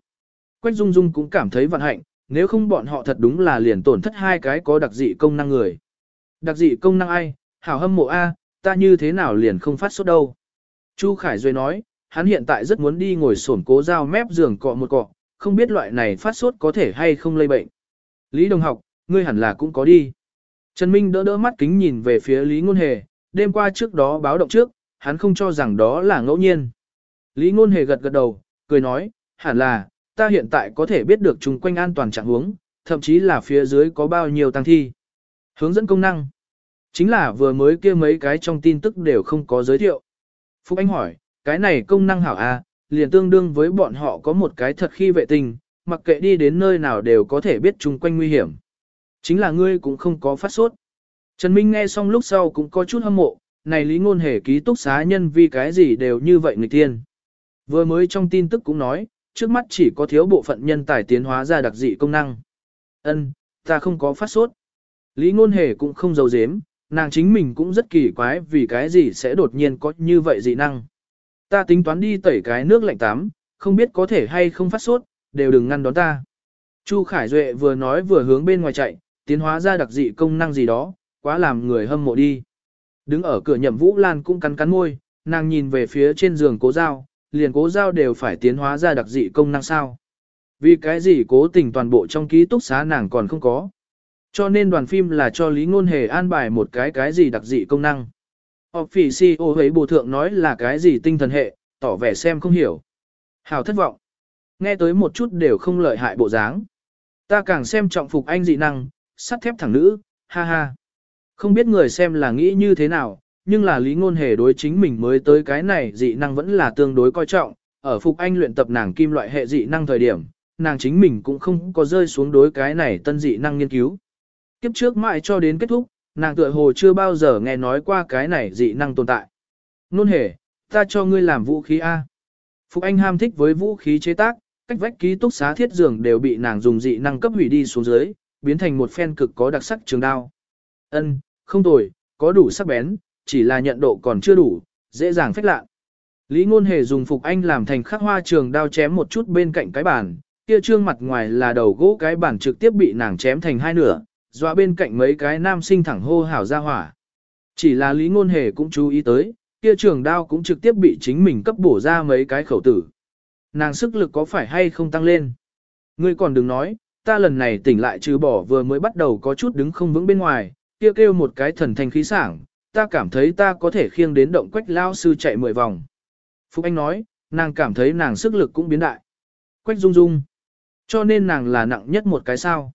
S1: Quách Dung Dung cũng cảm thấy vận hạnh, nếu không bọn họ thật đúng là liền tổn thất hai cái có đặc dị công năng người. Đặc dị công năng ai, hảo hâm mộ A, ta như thế nào liền không phát sốt đâu. Chu Khải Duy nói, hắn hiện tại rất muốn đi ngồi sổn cố dao mép giường cọ một cọ, không biết loại này phát sốt có thể hay không lây bệnh. Lý Đồng học, ngươi hẳn là cũng có đi. Trần Minh đỡ đỡ mắt kính nhìn về phía Lý Ngôn Hề, đêm qua trước đó báo động trước, hắn không cho rằng đó là ngẫu nhiên. Lý Ngôn Hề gật gật đầu, cười nói, hẳn là, ta hiện tại có thể biết được chung quanh an toàn trạng huống, thậm chí là phía dưới có bao nhiêu tăng thi. Hướng dẫn công năng. Chính là vừa mới kia mấy cái trong tin tức đều không có giới thiệu. Phúc Anh hỏi, cái này công năng hảo à, liền tương đương với bọn họ có một cái thật khi vệ tinh, mặc kệ đi đến nơi nào đều có thể biết chung quanh nguy hiểm. Chính là ngươi cũng không có phát sốt. Trần Minh nghe xong lúc sau cũng có chút hâm mộ, này lý ngôn hề ký túc xá nhân vì cái gì đều như vậy người tiên. Vừa mới trong tin tức cũng nói, trước mắt chỉ có thiếu bộ phận nhân tài tiến hóa ra đặc dị công năng. Ân, ta không có phát sốt. Lý ngôn hề cũng không giấu giếm, nàng chính mình cũng rất kỳ quái vì cái gì sẽ đột nhiên có như vậy dị năng. Ta tính toán đi tẩy cái nước lạnh tắm, không biết có thể hay không phát sốt, đều đừng ngăn đón ta. Chu Khải Duệ vừa nói vừa hướng bên ngoài chạy, tiến hóa ra đặc dị công năng gì đó, quá làm người hâm mộ đi. Đứng ở cửa nhậm Vũ Lan cũng cắn cắn môi, nàng nhìn về phía trên giường cố giao, liền cố giao đều phải tiến hóa ra đặc dị công năng sao. Vì cái gì cố tình toàn bộ trong ký túc xá nàng còn không có. Cho nên đoàn phim là cho Lý Ngôn Hề an bài một cái cái gì đặc dị công năng. Officio ấy bù thượng nói là cái gì tinh thần hệ, tỏ vẻ xem không hiểu. Hào thất vọng. Nghe tới một chút đều không lợi hại bộ dáng. Ta càng xem trọng phục anh dị năng, sắt thép thẳng nữ, ha ha. Không biết người xem là nghĩ như thế nào, nhưng là lý ngôn hề đối chính mình mới tới cái này dị năng vẫn là tương đối coi trọng. Ở phục anh luyện tập nàng kim loại hệ dị năng thời điểm, nàng chính mình cũng không có rơi xuống đối cái này tân dị năng nghiên cứu. Kiếp trước mãi cho đến kết thúc, nàng tựa hồ chưa bao giờ nghe nói qua cái này dị năng tồn tại. Nôn hề, ta cho ngươi làm vũ khí A. Phục Anh ham thích với vũ khí chế tác, cách vách ký túc xá thiết giường đều bị nàng dùng dị năng cấp hủy đi xuống dưới, biến thành một phen cực có đặc sắc trường đao. Ân, không tồi, có đủ sắc bén, chỉ là nhận độ còn chưa đủ, dễ dàng phách lạ. Lý Ngôn Hề dùng Phục Anh làm thành khắc hoa trường đao chém một chút bên cạnh cái bàn, kia trương mặt ngoài là đầu gỗ cái bàn trực tiếp bị nàng chém thành hai nửa, dọa bên cạnh mấy cái nam sinh thẳng hô hào ra hỏa. Chỉ là Lý Ngôn Hề cũng chú ý tới, kia trường đao cũng trực tiếp bị chính mình cấp bổ ra mấy cái khẩu tử. Nàng sức lực có phải hay không tăng lên? Ngươi còn đừng nói, ta lần này tỉnh lại trừ bỏ vừa mới bắt đầu có chút đứng không vững bên ngoài, kia kêu một cái thần thanh khí sảng, ta cảm thấy ta có thể khiêng đến động quách lao sư chạy 10 vòng. Phúc Anh nói, nàng cảm thấy nàng sức lực cũng biến đại. Quách dung dung Cho nên nàng là nặng nhất một cái sao.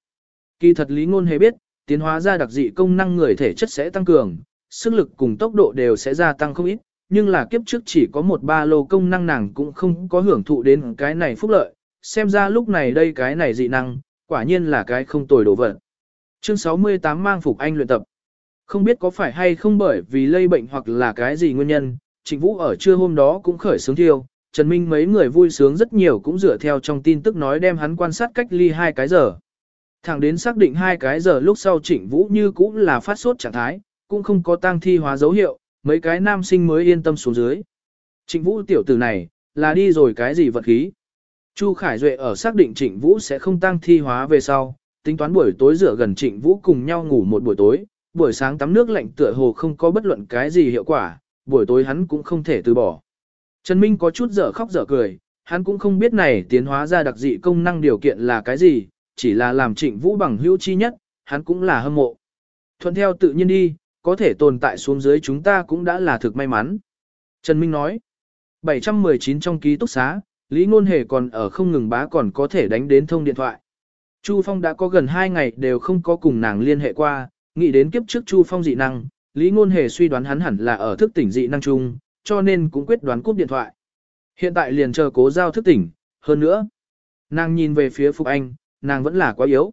S1: Kỳ thật lý ngôn hề biết, tiến hóa ra đặc dị công năng người thể chất sẽ tăng cường, sức lực cùng tốc độ đều sẽ gia tăng không ít, nhưng là kiếp trước chỉ có một ba lô công năng nàng cũng không có hưởng thụ đến cái này phúc lợi, xem ra lúc này đây cái này dị năng, quả nhiên là cái không tồi đồ vật. Chương 68 mang phục anh luyện tập. Không biết có phải hay không bởi vì lây bệnh hoặc là cái gì nguyên nhân, Trịnh Vũ ở trưa hôm đó cũng khởi sướng thiêu, Trần Minh mấy người vui sướng rất nhiều cũng dựa theo trong tin tức nói đem hắn quan sát cách ly hai cái giờ. Thẳng đến xác định hai cái giờ lúc sau Trịnh Vũ như cũng là phát sốt trạng thái, cũng không có tang thi hóa dấu hiệu, mấy cái nam sinh mới yên tâm xuống dưới. Trịnh Vũ tiểu tử này, là đi rồi cái gì vật khí. Chu Khải Duệ ở xác định Trịnh Vũ sẽ không tăng thi hóa về sau, tính toán buổi tối rửa gần Trịnh Vũ cùng nhau ngủ một buổi tối, buổi sáng tắm nước lạnh tựa hồ không có bất luận cái gì hiệu quả, buổi tối hắn cũng không thể từ bỏ. Trần Minh có chút dở khóc dở cười, hắn cũng không biết này tiến hóa ra đặc dị công năng điều kiện là cái gì, chỉ là làm Trịnh Vũ bằng hữu chi nhất, hắn cũng là hâm mộ. Thuận theo tự nhiên đi, có thể tồn tại xuống dưới chúng ta cũng đã là thực may mắn. Trần Minh nói, 719 trong ký túc xá, Lý Ngôn Hề còn ở không ngừng bá còn có thể đánh đến thông điện thoại. Chu Phong đã có gần 2 ngày đều không có cùng nàng liên hệ qua, nghĩ đến kiếp trước Chu Phong dị năng, Lý Ngôn Hề suy đoán hắn hẳn là ở thức tỉnh dị năng chung, cho nên cũng quyết đoán cúp điện thoại. Hiện tại liền chờ cố giao thức tỉnh, hơn nữa. Nàng nhìn về phía Phục Anh, nàng vẫn là quá yếu.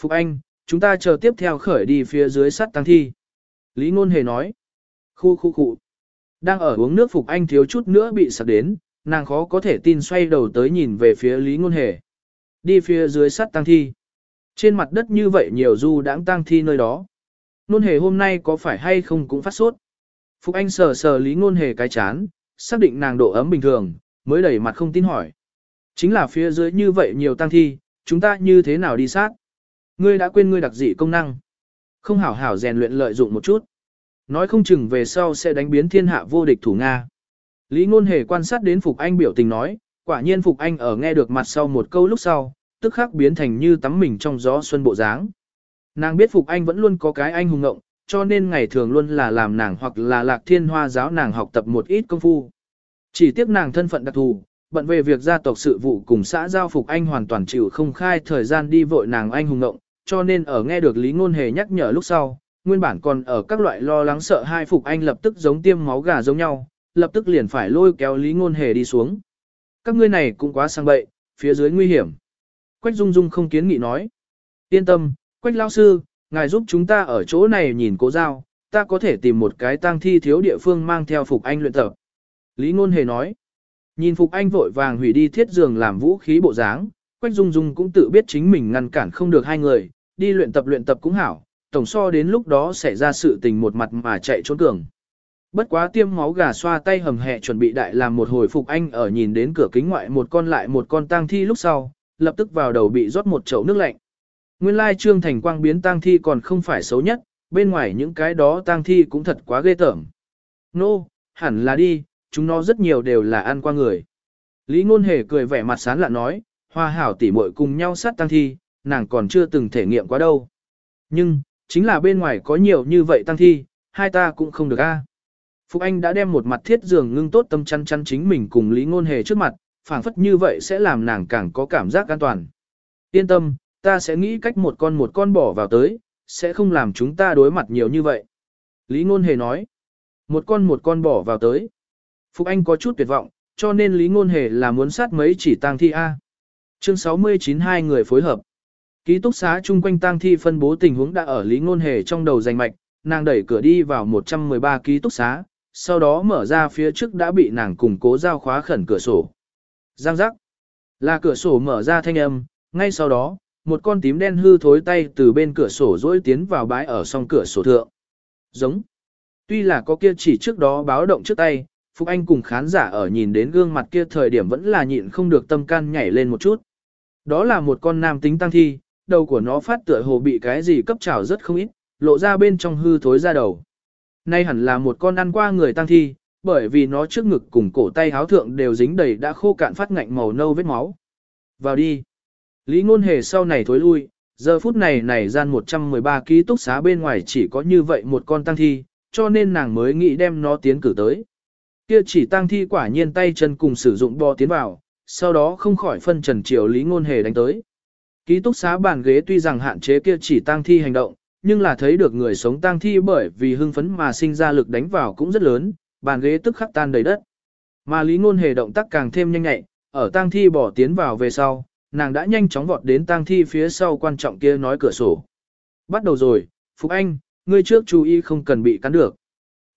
S1: Phục Anh, chúng ta chờ tiếp theo khởi đi phía dưới sắt tăng thi. Lý Ngôn Hề nói. Khu khu khu. Đang ở uống nước Phục Anh thiếu chút nữa bị sạc đến, nàng khó có thể tin xoay đầu tới nhìn về phía Lý Ngôn Hề. Đi phía dưới sắt tang thi. Trên mặt đất như vậy nhiều du đãng tang thi nơi đó. Ngôn Hề hôm nay có phải hay không cũng phát sốt. Phục Anh sờ sờ Lý Ngôn Hề cái chán, xác định nàng độ ấm bình thường, mới đẩy mặt không tin hỏi. Chính là phía dưới như vậy nhiều tang thi, chúng ta như thế nào đi sát? Ngươi đã quên ngươi đặc dị công năng. Không hảo hảo rèn luyện lợi dụng một chút. Nói không chừng về sau sẽ đánh biến thiên hạ vô địch thủ Nga. Lý Ngôn Hề quan sát đến Phục Anh biểu tình nói, quả nhiên Phục Anh ở nghe được mặt sau một câu lúc sau, tức khắc biến thành như tắm mình trong gió xuân bộ dáng. Nàng biết Phục Anh vẫn luôn có cái anh hùng ngộng, cho nên ngày thường luôn là làm nàng hoặc là lạc thiên hoa giáo nàng học tập một ít công phu. Chỉ tiếc nàng thân phận đặc thù, bận về việc gia tộc sự vụ cùng xã giao Phục Anh hoàn toàn chịu không khai thời gian đi vội nàng anh hùng ngộng, cho nên ở nghe được Lý Ngôn Hề nhắc nhở lúc sau, nguyên bản còn ở các loại lo lắng sợ hai Phục Anh lập tức giống tiêm máu gà giống nhau, lập tức liền phải lôi kéo Lý Ngôn Hề đi xuống. Các ngươi này cũng quá sang bậy, phía dưới nguy hiểm. Quách Dung Dung không kiến nghị nói. Yên tâm, Quách Lão Sư, ngài giúp chúng ta ở chỗ này nhìn cố giao, ta có thể tìm một cái tang thi thiếu địa phương mang theo Phục Anh luyện tập. Lý Ngôn Hề nói. Nhìn Phục Anh vội vàng hủy đi thiết giường làm vũ khí bộ dáng, Quách Dung Dung cũng tự biết chính mình ngăn cản không được hai người, đi luyện tập luyện tập cũng hảo, tổng so đến lúc đó xảy ra sự tình một mặt mà chạy trốn cường. Bất quá tiêm máu gà xoa tay hầm hẹ chuẩn bị đại làm một hồi phục anh ở nhìn đến cửa kính ngoại một con lại một con tang thi lúc sau, lập tức vào đầu bị rót một chậu nước lạnh. Nguyên lai trương thành quang biến tang thi còn không phải xấu nhất, bên ngoài những cái đó tang thi cũng thật quá ghê tởm. Nô, no, hẳn là đi, chúng nó rất nhiều đều là ăn qua người. Lý ngôn hề cười vẻ mặt sán lạ nói, hoa hảo tỉ muội cùng nhau sát tang thi, nàng còn chưa từng thể nghiệm quá đâu. Nhưng, chính là bên ngoài có nhiều như vậy tang thi, hai ta cũng không được a. Phúc Anh đã đem một mặt thiết giường ngưng tốt tâm chăn chăn chính mình cùng Lý Ngôn Hề trước mặt, phảng phất như vậy sẽ làm nàng càng có cảm giác an toàn. Yên tâm, ta sẽ nghĩ cách một con một con bỏ vào tới, sẽ không làm chúng ta đối mặt nhiều như vậy. Lý Ngôn Hề nói, một con một con bỏ vào tới. Phúc Anh có chút tuyệt vọng, cho nên Lý Ngôn Hề là muốn sát mấy chỉ tang thi A. Chương 69 hai người phối hợp. Ký túc xá chung quanh tang thi phân bố tình huống đã ở Lý Ngôn Hề trong đầu giành mạch, nàng đẩy cửa đi vào 113 ký túc xá, sau đó mở ra phía trước đã bị nàng cùng cố giao khóa khẩn cửa sổ. Giang giác. Là cửa sổ mở ra thanh âm, ngay sau đó, một con tím đen hư thối tay từ bên cửa sổ dỗi tiến vào bãi ở song cửa sổ thượng. Giống. Tuy là có kia chỉ trước đó báo động trước tay, Phục Anh cùng khán giả ở nhìn đến gương mặt kia thời điểm vẫn là nhịn không được tâm can nhảy lên một chút. Đó là một con nam tính tăng thi, đầu của nó phát tựa hồ bị cái gì cấp trào rất không ít, lộ ra bên trong hư thối ra đầu. Nay hẳn là một con ăn qua người tăng thi, bởi vì nó trước ngực cùng cổ tay háo thượng đều dính đầy đã khô cạn phát ngạnh màu nâu vết máu. Vào đi. Lý ngôn hề sau này thối lui, giờ phút này này gian 113 ký túc xá bên ngoài chỉ có như vậy một con tăng thi, cho nên nàng mới nghĩ đem nó tiến cử tới. Kia chỉ tăng thi quả nhiên tay chân cùng sử dụng bò tiến vào, sau đó không khỏi phân trần triều lý ngôn hề đánh tới. Ký túc xá bàn ghế tuy rằng hạn chế kia chỉ tăng thi hành động, nhưng là thấy được người sống tang thi bởi vì hưng phấn mà sinh ra lực đánh vào cũng rất lớn, bàn ghế tức khắc tan đầy đất. Mà Lý Ngôn Hề động tác càng thêm nhanh nhẹ, ở tang thi bỏ tiến vào về sau, nàng đã nhanh chóng vọt đến tang thi phía sau quan trọng kia nói cửa sổ. Bắt đầu rồi, Phục Anh, ngươi trước chú ý không cần bị cắn được.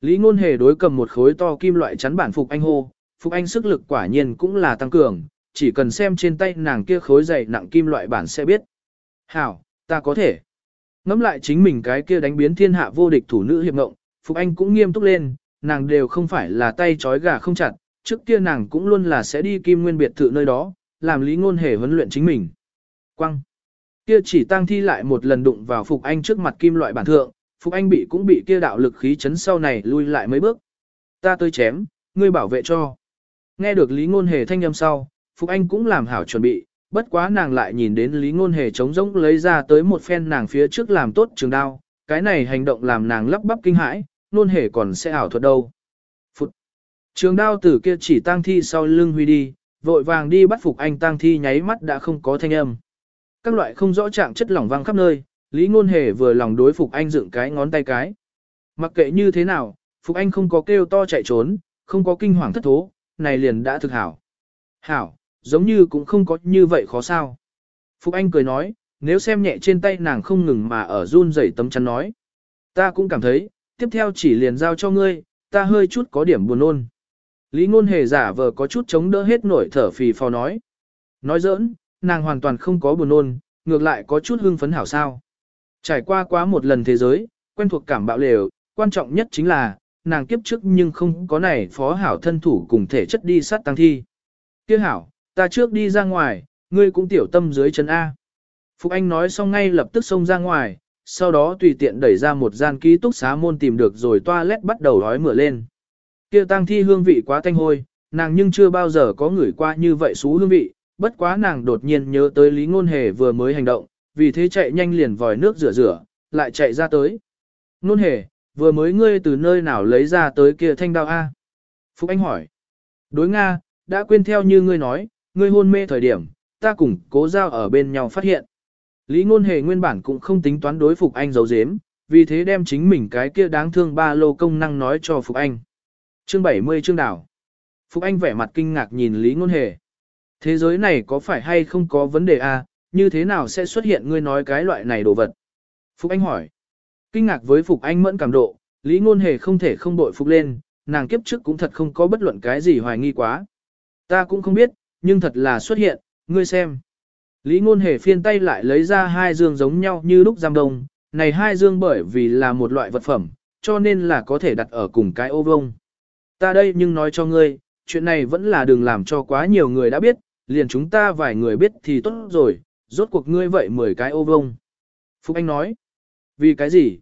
S1: Lý Ngôn Hề đối cầm một khối to kim loại chắn bản Phục Anh hô, Phục Anh sức lực quả nhiên cũng là tăng cường, chỉ cần xem trên tay nàng kia khối dày nặng kim loại bản sẽ biết. Hảo, ta có thể. Ngắm lại chính mình cái kia đánh biến thiên hạ vô địch thủ nữ hiệp ngộng, Phục Anh cũng nghiêm túc lên, nàng đều không phải là tay trói gà không chặt, trước kia nàng cũng luôn là sẽ đi kim nguyên biệt thự nơi đó, làm lý ngôn hề huấn luyện chính mình. Quăng. Kia chỉ tăng thi lại một lần đụng vào Phục Anh trước mặt kim loại bản thượng, Phục Anh bị cũng bị kia đạo lực khí chấn sau này lui lại mấy bước. Ta tới chém, ngươi bảo vệ cho. Nghe được lý ngôn hề thanh âm sau, Phục Anh cũng làm hảo chuẩn bị, bất quá nàng lại nhìn đến Lý Ngôn Hề trống rỗng lấy ra tới một phen nàng phía trước làm tốt trường đao, cái này hành động làm nàng lắp bắp kinh hãi, Ngôn Hề còn sẽ ảo thuật đâu. Phụt! Trường đao từ kia chỉ tang thi sau lưng huy đi, vội vàng đi bắt Phục Anh tang thi nháy mắt đã không có thanh âm. Các loại không rõ trạng chất lỏng văng khắp nơi, Lý Ngôn Hề vừa lòng đối Phục Anh dựng cái ngón tay cái. Mặc kệ như thế nào, Phục Anh không có kêu to chạy trốn, không có kinh hoàng thất thố, này liền đã thực hảo. Hảo, giống như cũng không có như vậy khó sao. Phục Anh cười nói, nếu xem nhẹ trên tay nàng không ngừng mà ở run rẩy tấm chắn nói. Ta cũng cảm thấy, tiếp theo chỉ liền giao cho ngươi, ta hơi chút có điểm buồn nôn. Lý ngôn hề giả vờ có chút chống đỡ hết nổi thở phì phò nói. Nói giỡn, nàng hoàn toàn không có buồn nôn, ngược lại có chút hưng phấn hảo sao. Trải qua quá một lần thế giới, quen thuộc cảm bạo lều, quan trọng nhất chính là, nàng kiếp trước nhưng không có này phó hảo thân thủ cùng thể chất đi sát tăng thi. Kia hảo, Ta trước đi ra ngoài, ngươi cũng tiểu tâm dưới chân A. Phục Anh nói xong ngay lập tức xông ra ngoài, sau đó tùy tiện đẩy ra một gian ký túc xá môn tìm được rồi toilet bắt đầu đói mửa lên. Kia tang thi hương vị quá thanh hôi, nàng nhưng chưa bao giờ có người qua như vậy xú hương vị, bất quá nàng đột nhiên nhớ tới Lý Ngôn Hề vừa mới hành động, vì thế chạy nhanh liền vòi nước rửa rửa, lại chạy ra tới. Ngôn Hề, vừa mới ngươi từ nơi nào lấy ra tới kia thanh đao A? Phúc Anh hỏi. Đối Nga, đã quên theo như ngươi nói, ngươi hôn mê thời điểm, ta cùng cố giao ở bên nhau phát hiện. Lý Ngôn Hề nguyên bản cũng không tính toán đối Phục Anh giấu giếm, vì thế đem chính mình cái kia đáng thương ba lô công năng nói cho Phục Anh. Chương 70 chương đảo. Phục Anh vẻ mặt kinh ngạc nhìn Lý Ngôn Hề. Thế giới này có phải hay không có vấn đề à, như thế nào sẽ xuất hiện ngươi nói cái loại này đồ vật? Phục Anh hỏi. Kinh ngạc với Phục Anh mẫn cảm độ, Lý Ngôn Hề không thể không bội Phục lên, nàng kiếp trước cũng thật không có bất luận cái gì hoài nghi quá. Ta cũng không biết, nhưng thật là xuất hiện, ngươi xem. Lý Ngôn Hề phiên tay lại lấy ra hai dương giống nhau như lúc giam đông, này hai dương bởi vì là một loại vật phẩm, cho nên là có thể đặt ở cùng cái ô vông. Ta đây nhưng nói cho ngươi, chuyện này vẫn là đừng làm cho quá nhiều người đã biết, liền chúng ta vài người biết thì tốt rồi, rốt cuộc ngươi vậy 10 cái ô vông. Phúc Anh nói, vì cái gì?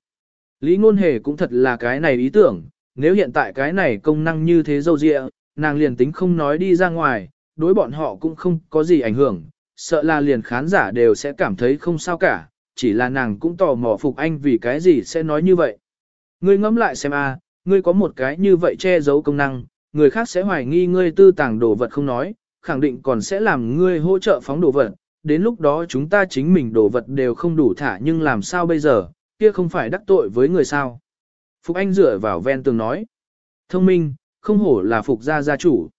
S1: Lý Ngôn Hề cũng thật là cái này ý tưởng, nếu hiện tại cái này công năng như thế dâu dịa, nàng liền tính không nói đi ra ngoài, đối bọn họ cũng không có gì ảnh hưởng, sợ là liền khán giả đều sẽ cảm thấy không sao cả, chỉ là nàng cũng tò mò Phục Anh vì cái gì sẽ nói như vậy. Ngươi ngẫm lại xem a, ngươi có một cái như vậy che giấu công năng, người khác sẽ hoài nghi ngươi tư tàng đồ vật không nói, khẳng định còn sẽ làm ngươi hỗ trợ phóng đồ vật, đến lúc đó chúng ta chính mình đồ vật đều không đủ thả nhưng làm sao bây giờ, kia không phải đắc tội với người sao. Phục Anh dựa vào ven tường nói, thông minh, không hổ là Phục gia gia chủ.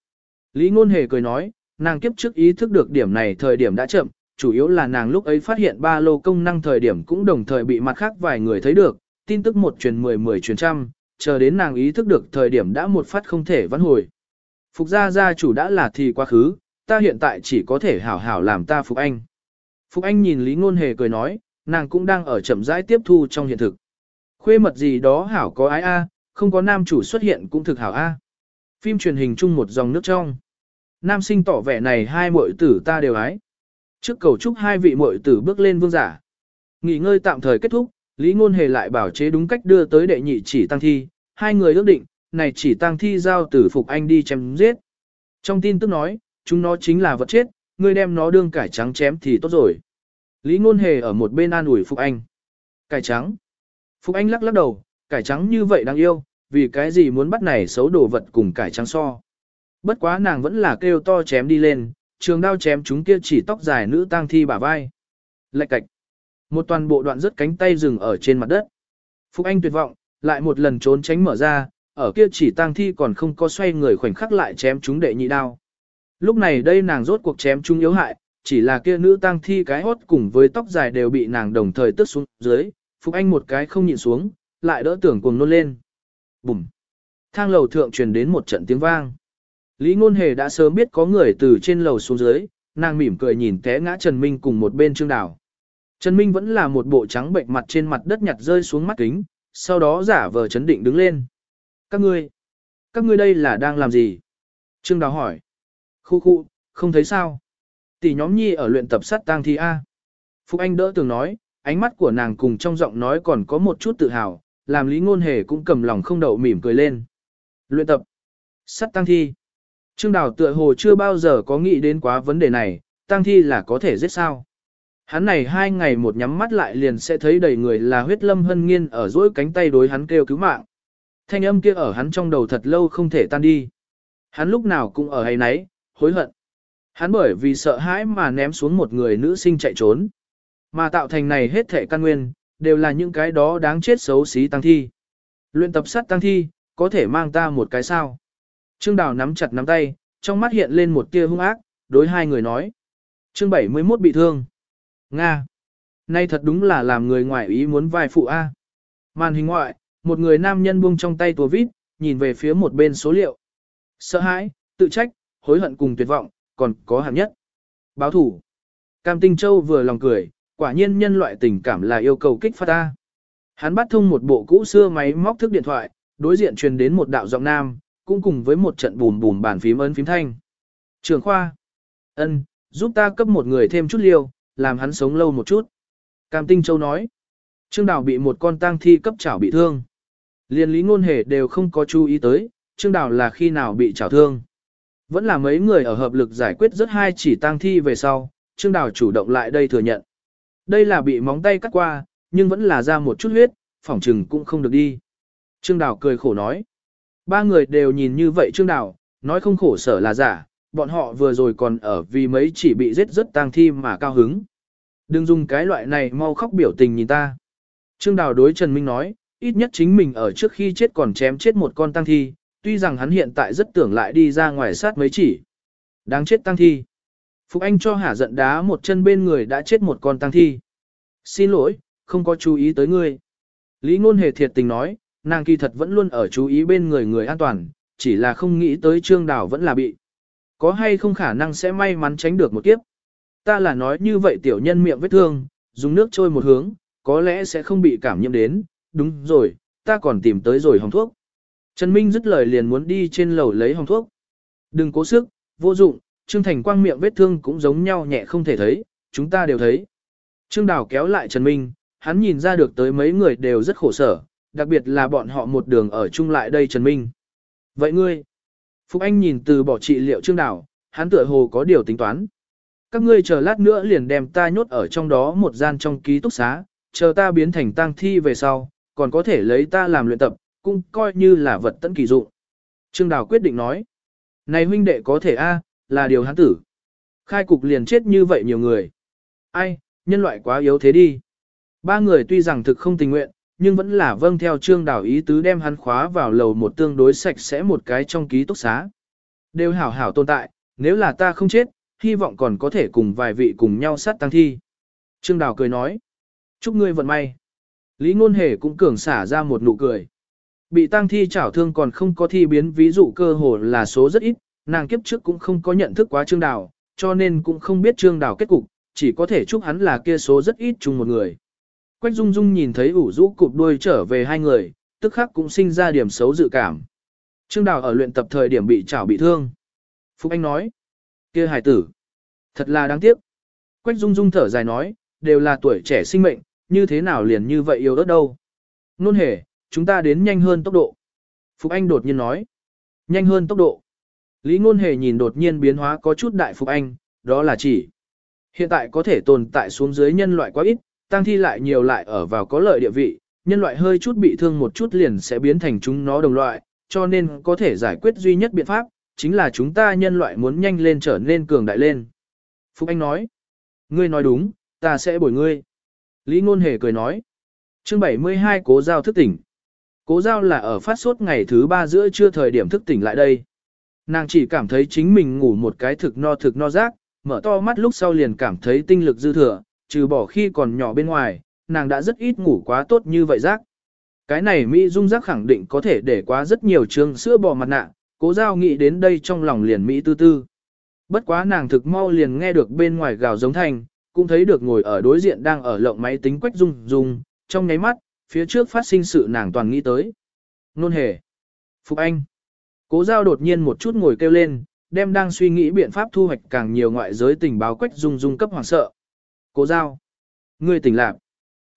S1: Lý Ngôn Hề cười nói, nàng kiếp trước ý thức được điểm này thời điểm đã chậm, chủ yếu là nàng lúc ấy phát hiện ba lô công năng thời điểm cũng đồng thời bị mặt khác vài người thấy được, tin tức một truyền mười mười truyền trăm, chờ đến nàng ý thức được thời điểm đã một phát không thể vãn hồi. Phục gia gia chủ đã là thì quá khứ, ta hiện tại chỉ có thể hảo hảo làm ta Phục Anh. Phục Anh nhìn Lý Ngôn Hề cười nói, nàng cũng đang ở chậm rãi tiếp thu trong hiện thực. Khuê mật gì đó hảo có ái a, không có nam chủ xuất hiện cũng thực hảo a. Phim truyền hình chung một dòng nước trong. Nam sinh tỏ vẻ này hai muội tử ta đều ái. Trước cầu chúc hai vị muội tử bước lên vương giả. Nghỉ ngơi tạm thời kết thúc, Lý Ngôn Hề lại bảo chế đúng cách đưa tới đệ nhị chỉ tăng thi, hai người ước định, này chỉ tăng thi giao tử phục anh đi chém giết. Trong tin tức nói, chúng nó chính là vật chết, ngươi đem nó đương cải trắng chém thì tốt rồi. Lý Ngôn Hề ở một bên an ủi Phục Anh. Cải trắng. Phục Anh lắc lắc đầu, cải trắng như vậy đáng yêu, vì cái gì muốn bắt này xấu đồ vật cùng cải trắng so. Bất quá nàng vẫn là kêu to chém đi lên, trường đao chém chúng kia chỉ tóc dài nữ tang thi bả vai. Lạch cạch. Một toàn bộ đoạn rất cánh tay dừng ở trên mặt đất. Phúc Anh tuyệt vọng, lại một lần trốn tránh mở ra, ở kia chỉ tang thi còn không có xoay người khoảnh khắc lại chém chúng đệ nhị đao. Lúc này đây nàng rốt cuộc chém chúng yếu hại, chỉ là kia nữ tang thi cái hốt cùng với tóc dài đều bị nàng đồng thời tức xuống dưới, Phúc Anh một cái không nhịn xuống, lại đỡ tưởng cùng nôn lên. Bùm! Thang lầu thượng truyền đến một trận tiếng vang. Lý Ngôn Hề đã sớm biết có người từ trên lầu xuống dưới, nàng mỉm cười nhìn té ngã Trần Minh cùng một bên Trương Đào. Trần Minh vẫn là một bộ trắng bệnh mặt trên mặt đất nhặt rơi xuống mắt kính, sau đó giả vờ chấn định đứng lên. Các ngươi, các ngươi đây là đang làm gì? Trương Đào hỏi. Khu khu, không thấy sao? Tỷ nhóm nhi ở luyện tập sát tang thi A. Phục Anh đỡ tường nói, ánh mắt của nàng cùng trong giọng nói còn có một chút tự hào, làm Lý Ngôn Hề cũng cầm lòng không đậu mỉm cười lên. Luyện tập. Sát tang thi. Trương Đào tựa hồ chưa bao giờ có nghĩ đến quá vấn đề này, tang thi là có thể giết sao. Hắn này hai ngày một nhắm mắt lại liền sẽ thấy đầy người là huyết lâm hân nghiên ở dỗi cánh tay đối hắn kêu cứu mạng. Thanh âm kia ở hắn trong đầu thật lâu không thể tan đi. Hắn lúc nào cũng ở hay nấy, hối hận. Hắn bởi vì sợ hãi mà ném xuống một người nữ sinh chạy trốn. Mà tạo thành này hết thể căn nguyên, đều là những cái đó đáng chết xấu xí tăng thi. Luyện tập sát tăng thi, có thể mang ta một cái sao. Trương Đào nắm chặt nắm tay, trong mắt hiện lên một tia hung ác, đối hai người nói. Chương 71 bị thương. Nga. Nay thật đúng là làm người ngoại ý muốn vai phụ A. Màn hình ngoại, một người nam nhân buông trong tay tua vít, nhìn về phía một bên số liệu. Sợ hãi, tự trách, hối hận cùng tuyệt vọng, còn có hàm nhất. Báo thủ. Cam Tinh Châu vừa lòng cười, quả nhiên nhân loại tình cảm là yêu cầu kích phát ta. Hắn bắt thông một bộ cũ xưa máy móc thức điện thoại, đối diện truyền đến một đạo giọng nam, cũng cùng với một trận bùm bùm bàn phím ấn phím thanh. Trường khoa. Ân, giúp ta cấp một người thêm chút liều làm hắn sống lâu một chút. Cam Tinh Châu nói. Trương Đào bị một con tang thi cấp chảo bị thương. Liên lý ngôn hề đều không có chú ý tới, Trương Đào là khi nào bị chảo thương. Vẫn là mấy người ở hợp lực giải quyết rất hai chỉ tang thi về sau, Trương Đào chủ động lại đây thừa nhận. Đây là bị móng tay cắt qua, nhưng vẫn là ra một chút huyết, phỏng trừng cũng không được đi. Trương Đào cười khổ nói. Ba người đều nhìn như vậy Trương Đào, nói không khổ sở là giả, bọn họ vừa rồi còn ở vì mấy chỉ bị giết rất tang thi mà cao hứng. Đừng dùng cái loại này mau khóc biểu tình nhìn ta. Trương Đào đối Trần Minh nói, ít nhất chính mình ở trước khi chết còn chém chết một con tang thi, tuy rằng hắn hiện tại rất tưởng lại đi ra ngoài sát mấy chỉ. Đáng chết tang thi. Phục Anh cho hả giận đá một chân bên người đã chết một con tang thi. Xin lỗi, không có chú ý tới ngươi. Lý ngôn hề thiệt tình nói, nàng kỳ thật vẫn luôn ở chú ý bên người người an toàn, chỉ là không nghĩ tới trương đảo vẫn là bị. Có hay không khả năng sẽ may mắn tránh được một kiếp. Ta là nói như vậy tiểu nhân miệng vết thương, dùng nước trôi một hướng, có lẽ sẽ không bị cảm nhiễm đến, đúng rồi, ta còn tìm tới rồi hồng thuốc. Trần Minh dứt lời liền muốn đi trên lầu lấy hồng thuốc. Đừng cố sức, vô dụng, Trương Thành Quang miệng vết thương cũng giống nhau nhẹ không thể thấy, chúng ta đều thấy. Trương Đào kéo lại Trần Minh, hắn nhìn ra được tới mấy người đều rất khổ sở, đặc biệt là bọn họ một đường ở chung lại đây Trần Minh. Vậy ngươi? phúc Anh nhìn từ bỏ trị liệu Trương đảo hắn tựa hồ có điều tính toán. Các ngươi chờ lát nữa liền đem ta nhốt ở trong đó một gian trong ký túc xá, chờ ta biến thành tang thi về sau, còn có thể lấy ta làm luyện tập, cũng coi như là vật tận kỳ dụng. Trương Đào quyết định nói. Này huynh đệ có thể a, là điều hắn tử. Khai cục liền chết như vậy nhiều người. Ai, nhân loại quá yếu thế đi. Ba người tuy rằng thực không tình nguyện, nhưng vẫn là vâng theo trương đảo ý tứ đem hắn khóa vào lầu một tương đối sạch sẽ một cái trong ký túc xá. Đều hảo hảo tồn tại, nếu là ta không chết, hy vọng còn có thể cùng vài vị cùng nhau sát tăng thi. Trương đảo cười nói, chúc ngươi vận may. Lý Ngôn Hề cũng cường xả ra một nụ cười. Bị tăng thi chảo thương còn không có thi biến ví dụ cơ hồ là số rất ít, nàng kiếp trước cũng không có nhận thức quá Trương đảo cho nên cũng không biết Trương đảo kết cục, chỉ có thể chúc hắn là kia số rất ít chung một người. Quách Dung Dung nhìn thấy ủ rũ cụp đuôi trở về hai người, tức khắc cũng sinh ra điểm xấu dự cảm. Trương Đào ở luyện tập thời điểm bị chảo bị thương. Phúc Anh nói, kia hải tử, thật là đáng tiếc. Quách Dung Dung thở dài nói, đều là tuổi trẻ sinh mệnh, như thế nào liền như vậy yêu ớt đâu. Nôn hề, chúng ta đến nhanh hơn tốc độ. Phục Anh đột nhiên nói, nhanh hơn tốc độ. Lý Ngôn Hề nhìn đột nhiên biến hóa có chút đại Phục Anh, đó là chỉ. Hiện tại có thể tồn tại xuống dưới nhân loại quá ít, tăng thi lại nhiều lại ở vào có lợi địa vị, nhân loại hơi chút bị thương một chút liền sẽ biến thành chúng nó đồng loại, cho nên có thể giải quyết duy nhất biện pháp, chính là chúng ta nhân loại muốn nhanh lên trở nên cường đại lên. Phúc Anh nói, ngươi nói đúng, ta sẽ bồi ngươi. Lý Ngôn Hề cười nói, chương 72 cố giao thức tỉnh. Cố giao là ở phát sốt ngày thứ ba giữa trưa thời điểm thức tỉnh lại đây. Nàng chỉ cảm thấy chính mình ngủ một cái thực no thực no rác, mở to mắt lúc sau liền cảm thấy tinh lực dư thừa, trừ bỏ khi còn nhỏ bên ngoài, nàng đã rất ít ngủ quá tốt như vậy rác. Cái này Mỹ Dung rác khẳng định có thể để quá rất nhiều trường sữa bò mặt nạ, cố giao nghĩ đến đây trong lòng liền Mỹ tư tư. Bất quá nàng thực mau liền nghe được bên ngoài gào giống thành, cũng thấy được ngồi ở đối diện đang ở lộng máy tính quách dung dung, trong nháy mắt, phía trước phát sinh sự nàng toàn nghĩ tới. Nôn hề. Phục Anh. Cố giao đột nhiên một chút ngồi kêu lên, đem đang suy nghĩ biện pháp thu hoạch càng nhiều ngoại giới tình báo quách dung dung cấp hoàng sợ. Cố giao. Ngươi tỉnh lạc.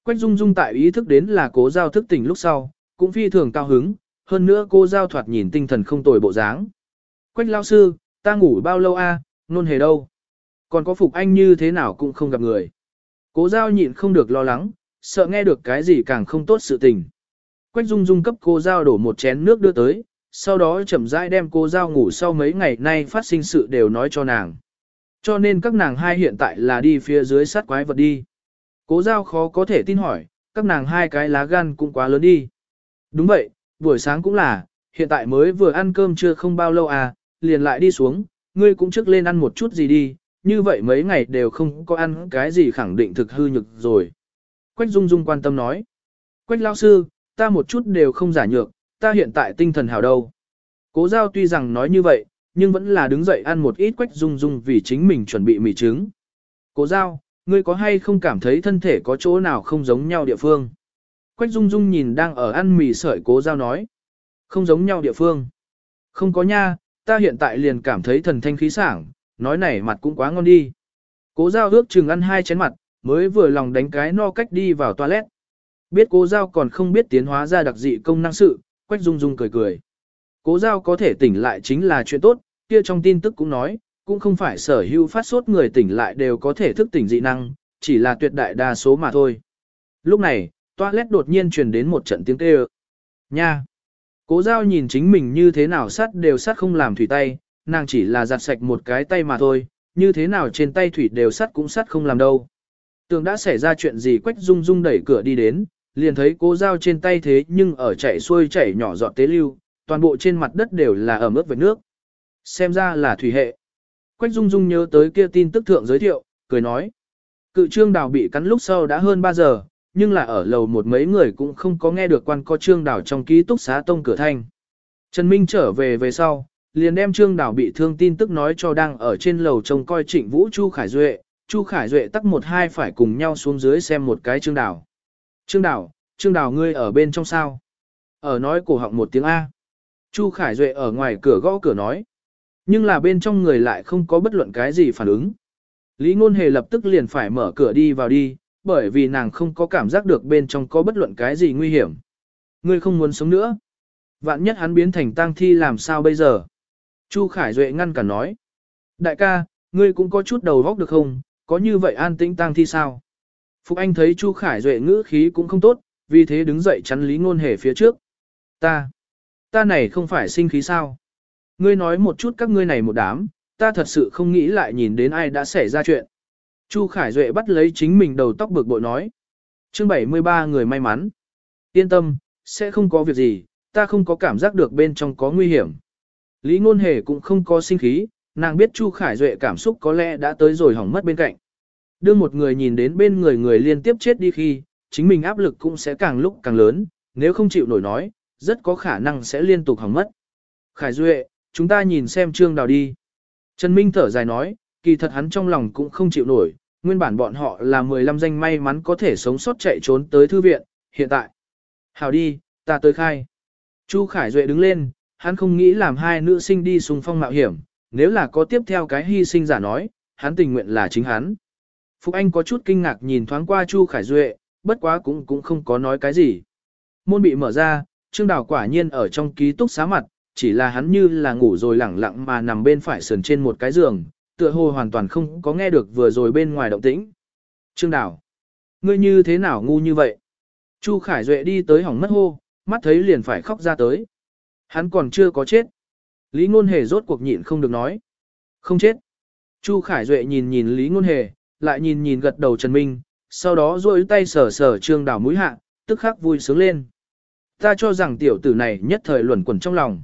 S1: Quách dung dung tại ý thức đến là cố giao thức tỉnh lúc sau, cũng phi thường cao hứng, hơn nữa cô giao thoạt nhìn tinh thần không tồi bộ dáng. Quách lao sư, ta ngủ bao lâu a? nôn hề đâu? Còn có Phục Anh như thế nào cũng không gặp người. Cố giao nhịn không được lo lắng, sợ nghe được cái gì càng không tốt sự tình. Quách dung dung cấp cô giao đổ một chén nước đưa tới, sau đó chậm rãi đem cô giao ngủ sau mấy ngày nay phát sinh sự đều nói cho nàng. Cho nên các nàng hai hiện tại là đi phía dưới sát quái vật đi. Cố giao khó có thể tin hỏi, các nàng hai cái lá gan cũng quá lớn đi. Đúng vậy, buổi sáng cũng là, hiện tại mới vừa ăn cơm chưa không bao lâu à, liền lại đi xuống, ngươi cũng trước lên ăn một chút gì đi, như vậy mấy ngày đều không có ăn cái gì khẳng định thực hư nhược rồi. Quách Dung Dung quan tâm nói. Quách lao sư, ta một chút đều không giả nhược, ta hiện tại tinh thần hào đâu. Cố giao tuy rằng nói như vậy, nhưng vẫn là đứng dậy ăn một ít Quách Dung Dung vì chính mình chuẩn bị mì trứng. Cố giao, ngươi có hay không cảm thấy thân thể có chỗ nào không giống nhau địa phương? Quách Dung Dung nhìn đang ở ăn mì sợi cố giao nói. Không giống nhau địa phương. Không có nha, ta hiện tại liền cảm thấy thần thanh khí sảng, nói này mặt cũng quá ngon đi. Cố giao ước chừng ăn hai chén mặt, mới vừa lòng đánh cái no cách đi vào toilet. Biết cố giao còn không biết tiến hóa ra đặc dị công năng sự, quách dung dung cười cười. Cố giao có thể tỉnh lại chính là chuyện tốt, kia trong tin tức cũng nói, cũng không phải sở hữu phát sốt người tỉnh lại đều có thể thức tỉnh dị năng, chỉ là tuyệt đại đa số mà thôi. Lúc này, toilet đột nhiên truyền đến một trận tiếng kêu. Nha! Cố giao nhìn chính mình như thế nào sắt đều sắt không làm thủy tay, nàng chỉ là giặt sạch một cái tay mà thôi, như thế nào trên tay thủy đều sắt cũng sắt không làm đâu. Tường đã xảy ra chuyện gì quách rung rung đẩy cửa đi đến, liền thấy cố giao trên tay thế nhưng ở chạy xuôi chảy nhỏ giọt tế lưu, toàn bộ trên mặt đất đều là ẩm ướt với nước. Xem ra là thủy hệ. Quách Dung Dung nhớ tới kia tin tức thượng giới thiệu, cười nói. Cự trương đào bị cắn lúc sau đã hơn 3 giờ, nhưng là ở lầu một mấy người cũng không có nghe được quan có trương đào trong ký túc xá tông cửa thanh. Trần Minh trở về về sau, liền đem trương đào bị thương tin tức nói cho đang ở trên lầu trông coi trịnh vũ Chu Khải Duệ, Chu Khải Duệ tắc một hai phải cùng nhau xuống dưới xem một cái trương đào. Trương đào, trương đào ngươi ở bên trong sao? Ở nói cổ họng một tiếng A. Chu Khải Duệ ở ngoài cửa gõ cửa nói. Nhưng là bên trong người lại không có bất luận cái gì phản ứng. Lý Ngôn Hề lập tức liền phải mở cửa đi vào đi, bởi vì nàng không có cảm giác được bên trong có bất luận cái gì nguy hiểm. Ngươi không muốn sống nữa. Vạn nhất hắn biến thành tang thi làm sao bây giờ? Chu Khải Duệ ngăn cản nói. Đại ca, ngươi cũng có chút đầu vóc được không? Có như vậy an tĩnh tang thi sao? Phục Anh thấy Chu Khải Duệ ngữ khí cũng không tốt, vì thế đứng dậy chắn Lý Ngôn Hề phía trước. Ta, ta này không phải sinh khí sao? Ngươi nói một chút các ngươi này một đám, ta thật sự không nghĩ lại nhìn đến ai đã xảy ra chuyện. Chu Khải Duệ bắt lấy chính mình đầu tóc bực bội nói. chương 73 người may mắn. Yên tâm, sẽ không có việc gì, ta không có cảm giác được bên trong có nguy hiểm. Lý Ngôn Hề cũng không có sinh khí, nàng biết Chu Khải Duệ cảm xúc có lẽ đã tới rồi hỏng mất bên cạnh. Đưa một người nhìn đến bên người người liên tiếp chết đi khi, chính mình áp lực cũng sẽ càng lúc càng lớn, nếu không chịu nổi nói, rất có khả năng sẽ liên tục hỏng mất. Khải Duệ, chúng ta nhìn xem trương đào đi. Trần Minh thở dài nói, kỳ thật hắn trong lòng cũng không chịu nổi, nguyên bản bọn họ là 15 danh may mắn có thể sống sót chạy trốn tới thư viện, hiện tại. Hào đi, ta tới khai. Chu Khải Duệ đứng lên, hắn không nghĩ làm hai nữ sinh đi xung phong mạo hiểm, nếu là có tiếp theo cái hy sinh giả nói, hắn tình nguyện là chính hắn. Phục Anh có chút kinh ngạc nhìn thoáng qua Chu Khải Duệ, bất quá cũng cũng không có nói cái gì. Môn bị mở ra, Trương Đào quả nhiên ở trong ký túc xá mặt, chỉ là hắn như là ngủ rồi lẳng lặng mà nằm bên phải sườn trên một cái giường, tựa hồ hoàn toàn không có nghe được vừa rồi bên ngoài động tĩnh. Trương Đào, ngươi như thế nào ngu như vậy? Chu Khải Duệ đi tới hỏng mất hô, mắt thấy liền phải khóc ra tới. Hắn còn chưa có chết. Lý Ngôn Hề rốt cuộc nhịn không được nói. Không chết. Chu Khải Duệ nhìn nhìn Lý Ngôn Hề, lại nhìn nhìn gật đầu Trần Minh, sau đó duỗi tay sờ sờ Trương Đào mũi hạ, tức khắc vui sướng lên. Ta cho rằng tiểu tử này nhất thời luẩn quẩn trong lòng.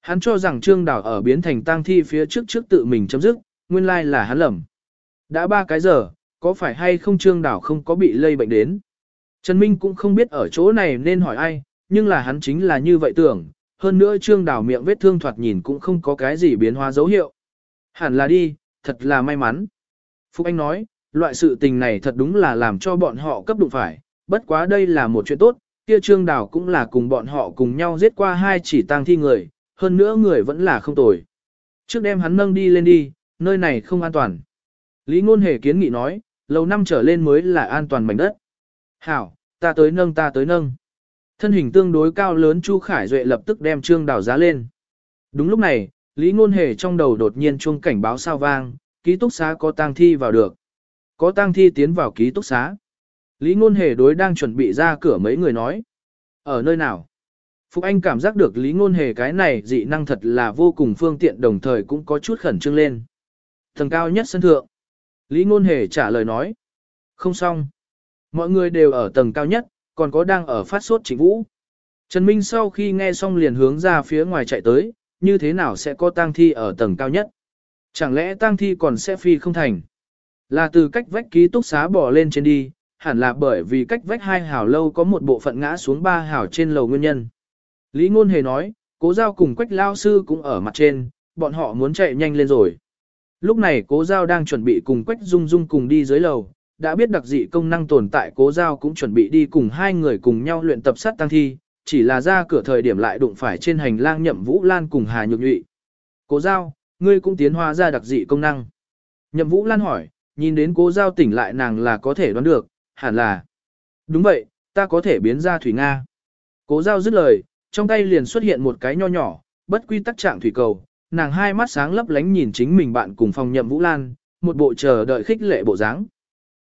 S1: Hắn cho rằng Trương Đào ở biến thành tang thi phía trước trước tự mình chấm dứt, nguyên lai là hắn lầm. Đã ba cái giờ, có phải hay không Trương Đào không có bị lây bệnh đến? Trần Minh cũng không biết ở chỗ này nên hỏi ai, nhưng là hắn chính là như vậy tưởng, hơn nữa Trương Đào miệng vết thương thoạt nhìn cũng không có cái gì biến hóa dấu hiệu. Hẳn là đi, thật là may mắn. Phúc Anh nói, loại sự tình này thật đúng là làm cho bọn họ cấp đụng phải, bất quá đây là một chuyện tốt, kia Trương Đào cũng là cùng bọn họ cùng nhau giết qua hai chỉ tang thi người, hơn nữa người vẫn là không tồi. Trước đem hắn nâng đi lên đi, nơi này không an toàn. Lý Ngôn Hề kiến nghị nói, lầu năm trở lên mới là an toàn mảnh đất. Hảo, ta tới nâng ta tới nâng. Thân hình tương đối cao lớn Chu Khải Duệ lập tức đem trương đào giá lên. Đúng lúc này, Lý Ngôn Hề trong đầu đột nhiên chuông cảnh báo sao vang, ký túc xá có tang thi vào được. Có tang thi tiến vào ký túc xá. Lý Ngôn Hề đối đang chuẩn bị ra cửa mấy người nói. Ở nơi nào? Phục Anh cảm giác được Lý Ngôn Hề cái này dị năng thật là vô cùng phương tiện đồng thời cũng có chút khẩn trương lên. Tầng cao nhất sân thượng. Lý Ngôn Hề trả lời nói. Không xong. Mọi người đều ở tầng cao nhất, còn có đang ở phát sốt chính vũ. Trần Minh sau khi nghe xong liền hướng ra phía ngoài chạy tới, như thế nào sẽ có tang thi ở tầng cao nhất? Chẳng lẽ tang thi còn sẽ phi không thành? Là từ cách vách ký túc xá bỏ lên trên đi, hẳn là bởi vì cách vách hai hào lâu có một bộ phận ngã xuống ba hào trên lầu nguyên nhân. Lý Ngôn Hề nói, cố giao cùng quách lao sư cũng ở mặt trên, bọn họ muốn chạy nhanh lên rồi. Lúc này cố giao đang chuẩn bị cùng quách dung dung cùng đi dưới lầu, đã biết đặc dị công năng tồn tại cố giao cũng chuẩn bị đi cùng hai người cùng nhau luyện tập sát tăng thi, chỉ là ra cửa thời điểm lại đụng phải trên hành lang nhậm vũ lan cùng Hà Nhược Nhụy. Cố giao, ngươi cũng tiến hóa ra đặc dị công năng. Nhậm Vũ Lan hỏi, nhìn đến cố giao tỉnh lại nàng là có thể đoán được, hẳn là. Đúng vậy, ta có thể biến ra thủy Nga. Cố giao dứt lời, trong tay liền xuất hiện một cái nho nhỏ, bất quy tắc trạng thủy cầu, nàng hai mắt sáng lấp lánh nhìn chính mình bạn cùng phòng nhậm Vũ Lan, một bộ chờ đợi khích lệ bộ dáng.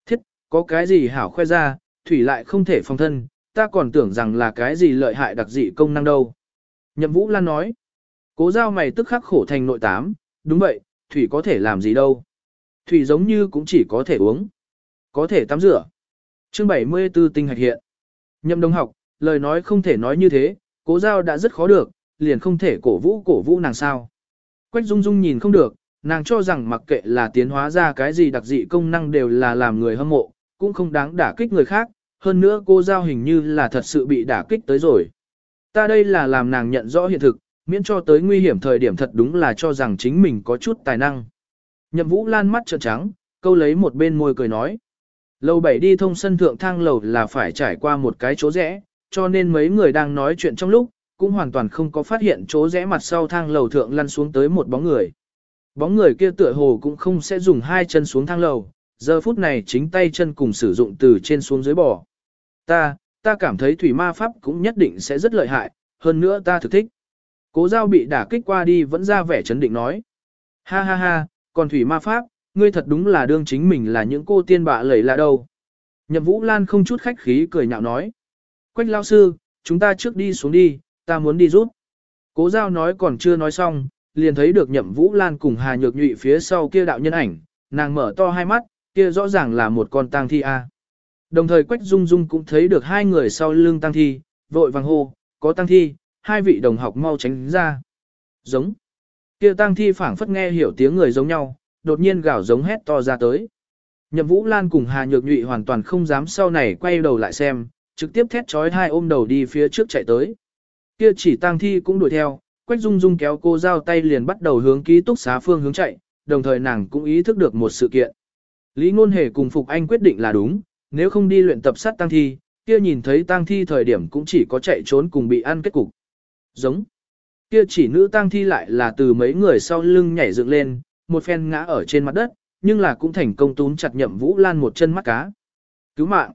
S1: Thiết, có cái gì hảo khoe ra, thủy lại không thể phòng thân, ta còn tưởng rằng là cái gì lợi hại đặc dị công năng đâu. Nhậm Vũ Lan nói, cố giao mày tức khắc khổ thành nội tám, đúng vậy, thủy có thể làm gì đâu. Thủy giống như cũng chỉ có thể uống, có thể tắm rửa. Chương 74 tinh hạch hiện. Nhậm đồng học, lời nói không thể nói như thế, cố giao đã rất khó được, liền không thể cổ vũ cổ vũ nàng sao. Quách Dung Dung nhìn không được, nàng cho rằng mặc kệ là tiến hóa ra cái gì đặc dị công năng đều là làm người hâm mộ, cũng không đáng đả kích người khác, hơn nữa cô giao hình như là thật sự bị đả kích tới rồi. Ta đây là làm nàng nhận rõ hiện thực, miễn cho tới nguy hiểm thời điểm thật đúng là cho rằng chính mình có chút tài năng. Nhậm Vũ Lan mắt trợn trắng, câu lấy một bên môi cười nói. Lầu 7 đi thông sân thượng thang lầu là phải trải qua một cái chỗ rẽ, cho nên mấy người đang nói chuyện trong lúc, cũng hoàn toàn không có phát hiện chỗ rẽ mặt sau thang lầu thượng lăn xuống tới một bóng người. Bóng người kia tựa hồ cũng không sẽ dùng hai chân xuống thang lầu, giờ phút này chính tay chân cùng sử dụng từ trên xuống dưới bò. Ta, ta cảm thấy thủy ma pháp cũng nhất định sẽ rất lợi hại, hơn nữa ta thực thích. Cố giao bị đả kích qua đi vẫn ra vẻ chấn định nói. Ha ha ha, còn thủy ma pháp, ngươi thật đúng là đương chính mình là những cô tiên bạ lẩy là đâu. Nhậm Vũ Lan không chút khách khí cười nhạo nói. Quách lao sư, chúng ta trước đi xuống đi, ta muốn đi rút. Cố giao nói còn chưa nói xong, liền thấy được nhậm Vũ Lan cùng Hà Nhược Nhụy phía sau kia đạo nhân ảnh, nàng mở to hai mắt, kia rõ ràng là một con tang thi A. Đồng thời Quách Dung Dung cũng thấy được hai người sau lưng tang thi, vội vàng hô, có tang thi, hai vị đồng học mau tránh ra. Giống. Kia tang thi phảng phất nghe hiểu tiếng người giống nhau, đột nhiên gào giống hét to ra tới. Nhậm Vũ Lan cùng Hà Nhược Nhụy hoàn toàn không dám sau này quay đầu lại xem, trực tiếp thét chói hai ôm đầu đi phía trước chạy tới. Kia chỉ tang thi cũng đuổi theo, Quách Dung Dung kéo cô giao tay liền bắt đầu hướng ký túc xá phương hướng chạy, đồng thời nàng cũng ý thức được một sự kiện. Lý Ngôn Hề cùng Phục Anh quyết định là đúng, nếu không đi luyện tập sát tang thi, kia nhìn thấy tang thi thời điểm cũng chỉ có chạy trốn cùng bị ăn kết cục. Giống. Kia chỉ nữ tang thi lại là từ mấy người sau lưng nhảy dựng lên, một phen ngã ở trên mặt đất, nhưng là cũng thành công túm chặt Nhậm Vũ Lan một chân mắt cá. Cứu mạng.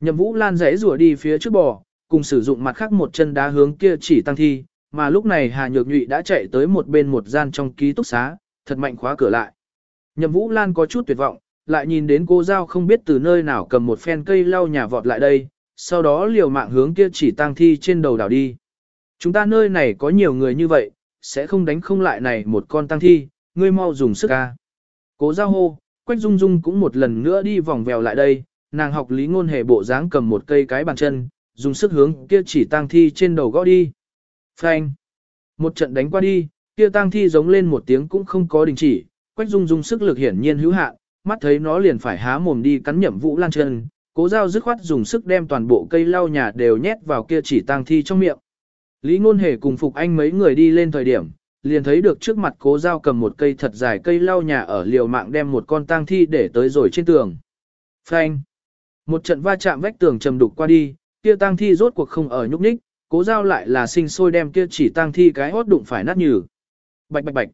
S1: Nhậm Vũ Lan rẽ rùa đi phía trước bò, cùng sử dụng mặt khác một chân đá hướng kia chỉ tăng thi, mà lúc này Hà Nhược Nhụy đã chạy tới một bên một gian trong ký túc xá, thật mạnh khóa cửa lại. Nhậm Vũ Lan có chút tuyệt vọng, lại nhìn đến cô giao không biết từ nơi nào cầm một phen cây lau nhà vọt lại đây, sau đó liều mạng hướng kia chỉ tăng thi trên đầu đảo đi. Chúng ta nơi này có nhiều người như vậy, sẽ không đánh không lại này một con tăng thi, ngươi mau dùng sức ca. Cố giao hô, Quách Dung Dung cũng một lần nữa đi vòng vèo lại đây, nàng học lý ngôn hề bộ dáng cầm một cây cái bàn chân, dùng sức hướng kia chỉ tang thi trên đầu gõ đi. Phanh. Một trận đánh qua đi, kia tang thi giống lên một tiếng cũng không có đình chỉ, Quách Dung Dung sức lực hiển nhiên hữu hạn, mắt thấy nó liền phải há mồm đi cắn nhậm Vũ Lan chân, Cố Giao dứt khoát dùng sức đem toàn bộ cây lau nhà đều nhét vào kia chỉ tang thi trong miệng. Lý Ngôn Hề cùng Phục Anh mấy người đi lên thời điểm, liền thấy được trước mặt Cố Giao cầm một cây thật dài cây lau nhà ở liều mạng đem một con tang thi để tới rồi trên tường. Phanh. Một trận va chạm vách tường trầm đục qua đi, kia tang thi rốt cuộc không ở nhúc nhích, cố giao lại là sinh sôi đem kia chỉ tang thi cái hót đụng phải nát nhừ. Bạch bạch bạch.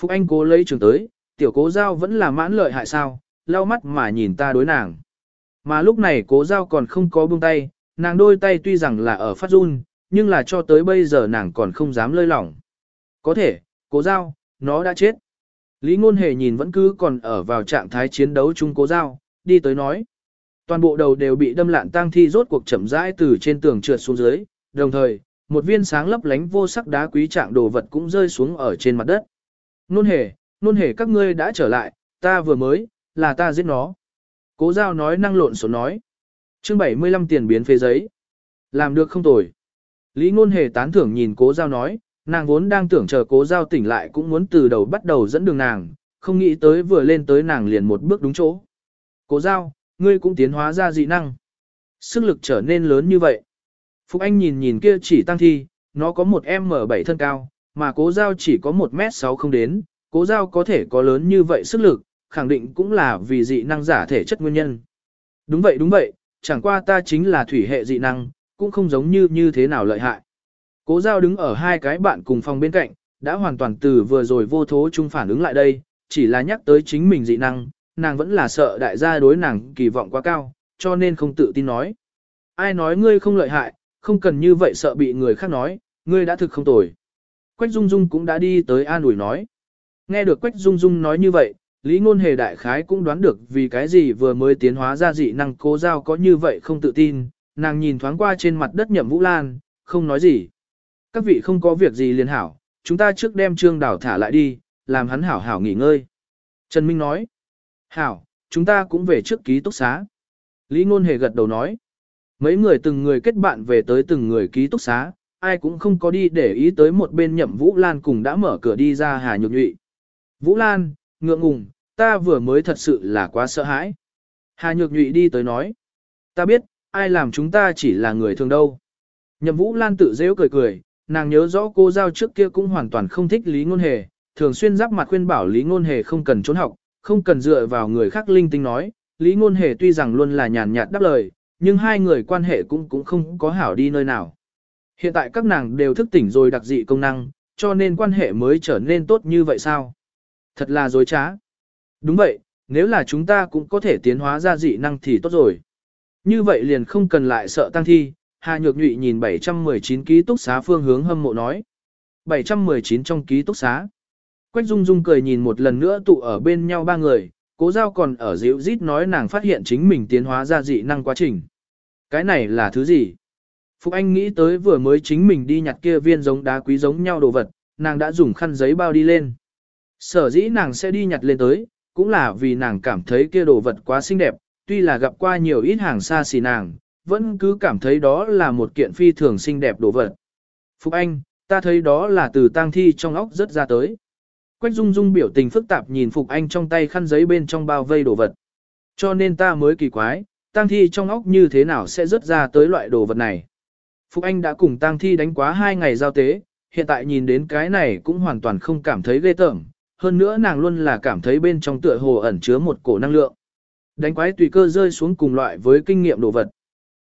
S1: Phúc Anh cố lấy trường tới, tiểu cố giao vẫn là mãn lợi hại sao, lau mắt mà nhìn ta đối nàng. Mà lúc này cố giao còn không có buông tay, nàng đôi tay tuy rằng là ở phát run, nhưng là cho tới bây giờ nàng còn không dám lơi lỏng. Có thể, cố giao, nó đã chết. Lý ngôn hề nhìn vẫn cứ còn ở vào trạng thái chiến đấu chung cố giao, đi tới nói. Toàn bộ đầu đều bị đâm lạn tang thi rốt cuộc chậm rãi từ trên tường trượt xuống dưới, đồng thời, một viên sáng lấp lánh vô sắc đá quý trạng đồ vật cũng rơi xuống ở trên mặt đất. Nôn hề, nôn hề các ngươi đã trở lại, ta vừa mới, là ta giết nó. Cố giao nói năng lộn xộn nói. chương 75 tiền biến phê giấy. Làm được không tồi. Lý ngôn hề tán thưởng nhìn cố giao nói, nàng vốn đang tưởng chờ cố giao tỉnh lại cũng muốn từ đầu bắt đầu dẫn đường nàng, không nghĩ tới vừa lên tới nàng liền một bước đúng chỗ. Cố giao, ngươi cũng tiến hóa ra dị năng. Sức lực trở nên lớn như vậy. Phúc Anh nhìn nhìn kia chỉ tăng thi, nó có một M7 thân cao, mà cố giao chỉ có 1m6 không đến, cố giao có thể có lớn như vậy sức lực, khẳng định cũng là vì dị năng giả thể chất nguyên nhân. Đúng vậy đúng vậy, chẳng qua ta chính là thủy hệ dị năng, cũng không giống như như thế nào lợi hại. Cố giao đứng ở hai cái bạn cùng phòng bên cạnh, đã hoàn toàn từ vừa rồi vô thố chung phản ứng lại đây, chỉ là nhắc tới chính mình dị năng, nàng vẫn là sợ đại gia đối nàng kỳ vọng quá cao, cho nên không tự tin nói. Ai nói ngươi không lợi hại, không cần như vậy sợ bị người khác nói, ngươi đã thực không tồi. Quách Dung Dung cũng đã đi tới an ủi nói. Nghe được Quách Dung Dung nói như vậy, Lý Ngôn Hề đại khái cũng đoán được vì cái gì vừa mới tiến hóa ra dị năng cố giao có như vậy không tự tin, nàng nhìn thoáng qua trên mặt đất nhậm Vũ Lan, không nói gì. Các vị không có việc gì liền hảo, chúng ta trước đem trương đảo thả lại đi, làm hắn hảo hảo nghỉ ngơi. Trần Minh nói, hảo, chúng ta cũng về trước ký túc xá. Lý Ngôn Hề gật đầu nói, mấy người từng người kết bạn về tới từng người ký túc xá, ai cũng không có đi để ý tới một bên nhậm Vũ Lan cùng đã mở cửa đi ra Hà Nhược Nhụy. Vũ Lan, ngượng ngùng, ta vừa mới thật sự là quá sợ hãi. Hà Nhược Nhụy đi tới nói, ta biết, ai làm chúng ta chỉ là người thường đâu. Nhậm Vũ Lan tự dễ cười cười, nàng nhớ rõ cô giao trước kia cũng hoàn toàn không thích Lý Ngôn Hề, thường xuyên giáp mặt khuyên bảo Lý Ngôn Hề không cần trốn học, không cần dựa vào người khác linh tinh nói. Lý Ngôn Hề tuy rằng luôn là nhàn nhạt đáp lời, nhưng hai người quan hệ cũng cũng không có hảo đi nơi nào. Hiện tại các nàng đều thức tỉnh rồi đặc dị công năng, cho nên quan hệ mới trở nên tốt như vậy sao? Thật là dối trá. Đúng vậy, nếu là chúng ta cũng có thể tiến hóa ra dị năng thì tốt rồi. Như vậy liền không cần lại sợ tăng thi, Hà Nhược Nhụy nhìn 719 ký túc xá phương hướng hâm mộ nói. 719 trong ký túc xá. Quách Dung Dung cười nhìn một lần nữa tụ ở bên nhau ba người, cố giao còn ở dịu rít nói nàng phát hiện chính mình tiến hóa ra dị năng quá trình. Cái này là thứ gì? Phục Anh nghĩ tới vừa mới chính mình đi nhặt kia viên giống đá quý giống nhau đồ vật, nàng đã dùng khăn giấy bao đi lên. Sở dĩ nàng sẽ đi nhặt lên tới, cũng là vì nàng cảm thấy kia đồ vật quá xinh đẹp, tuy là gặp qua nhiều ít hàng xa xỉ nàng, vẫn cứ cảm thấy đó là một kiện phi thường xinh đẹp đồ vật. Phục Anh, ta thấy đó là từ tang thi trong óc rất ra tới. Quách Dung Dung biểu tình phức tạp nhìn Phục Anh trong tay khăn giấy bên trong bao vây đồ vật. Cho nên ta mới kỳ quái, tang thi trong óc như thế nào sẽ rớt ra tới loại đồ vật này. Phục Anh đã cùng tang thi đánh quá hai ngày giao tế, hiện tại nhìn đến cái này cũng hoàn toàn không cảm thấy ghê tởm, hơn nữa nàng luôn là cảm thấy bên trong tựa hồ ẩn chứa một cổ năng lượng. Đánh quái tùy cơ rơi xuống cùng loại với kinh nghiệm đồ vật.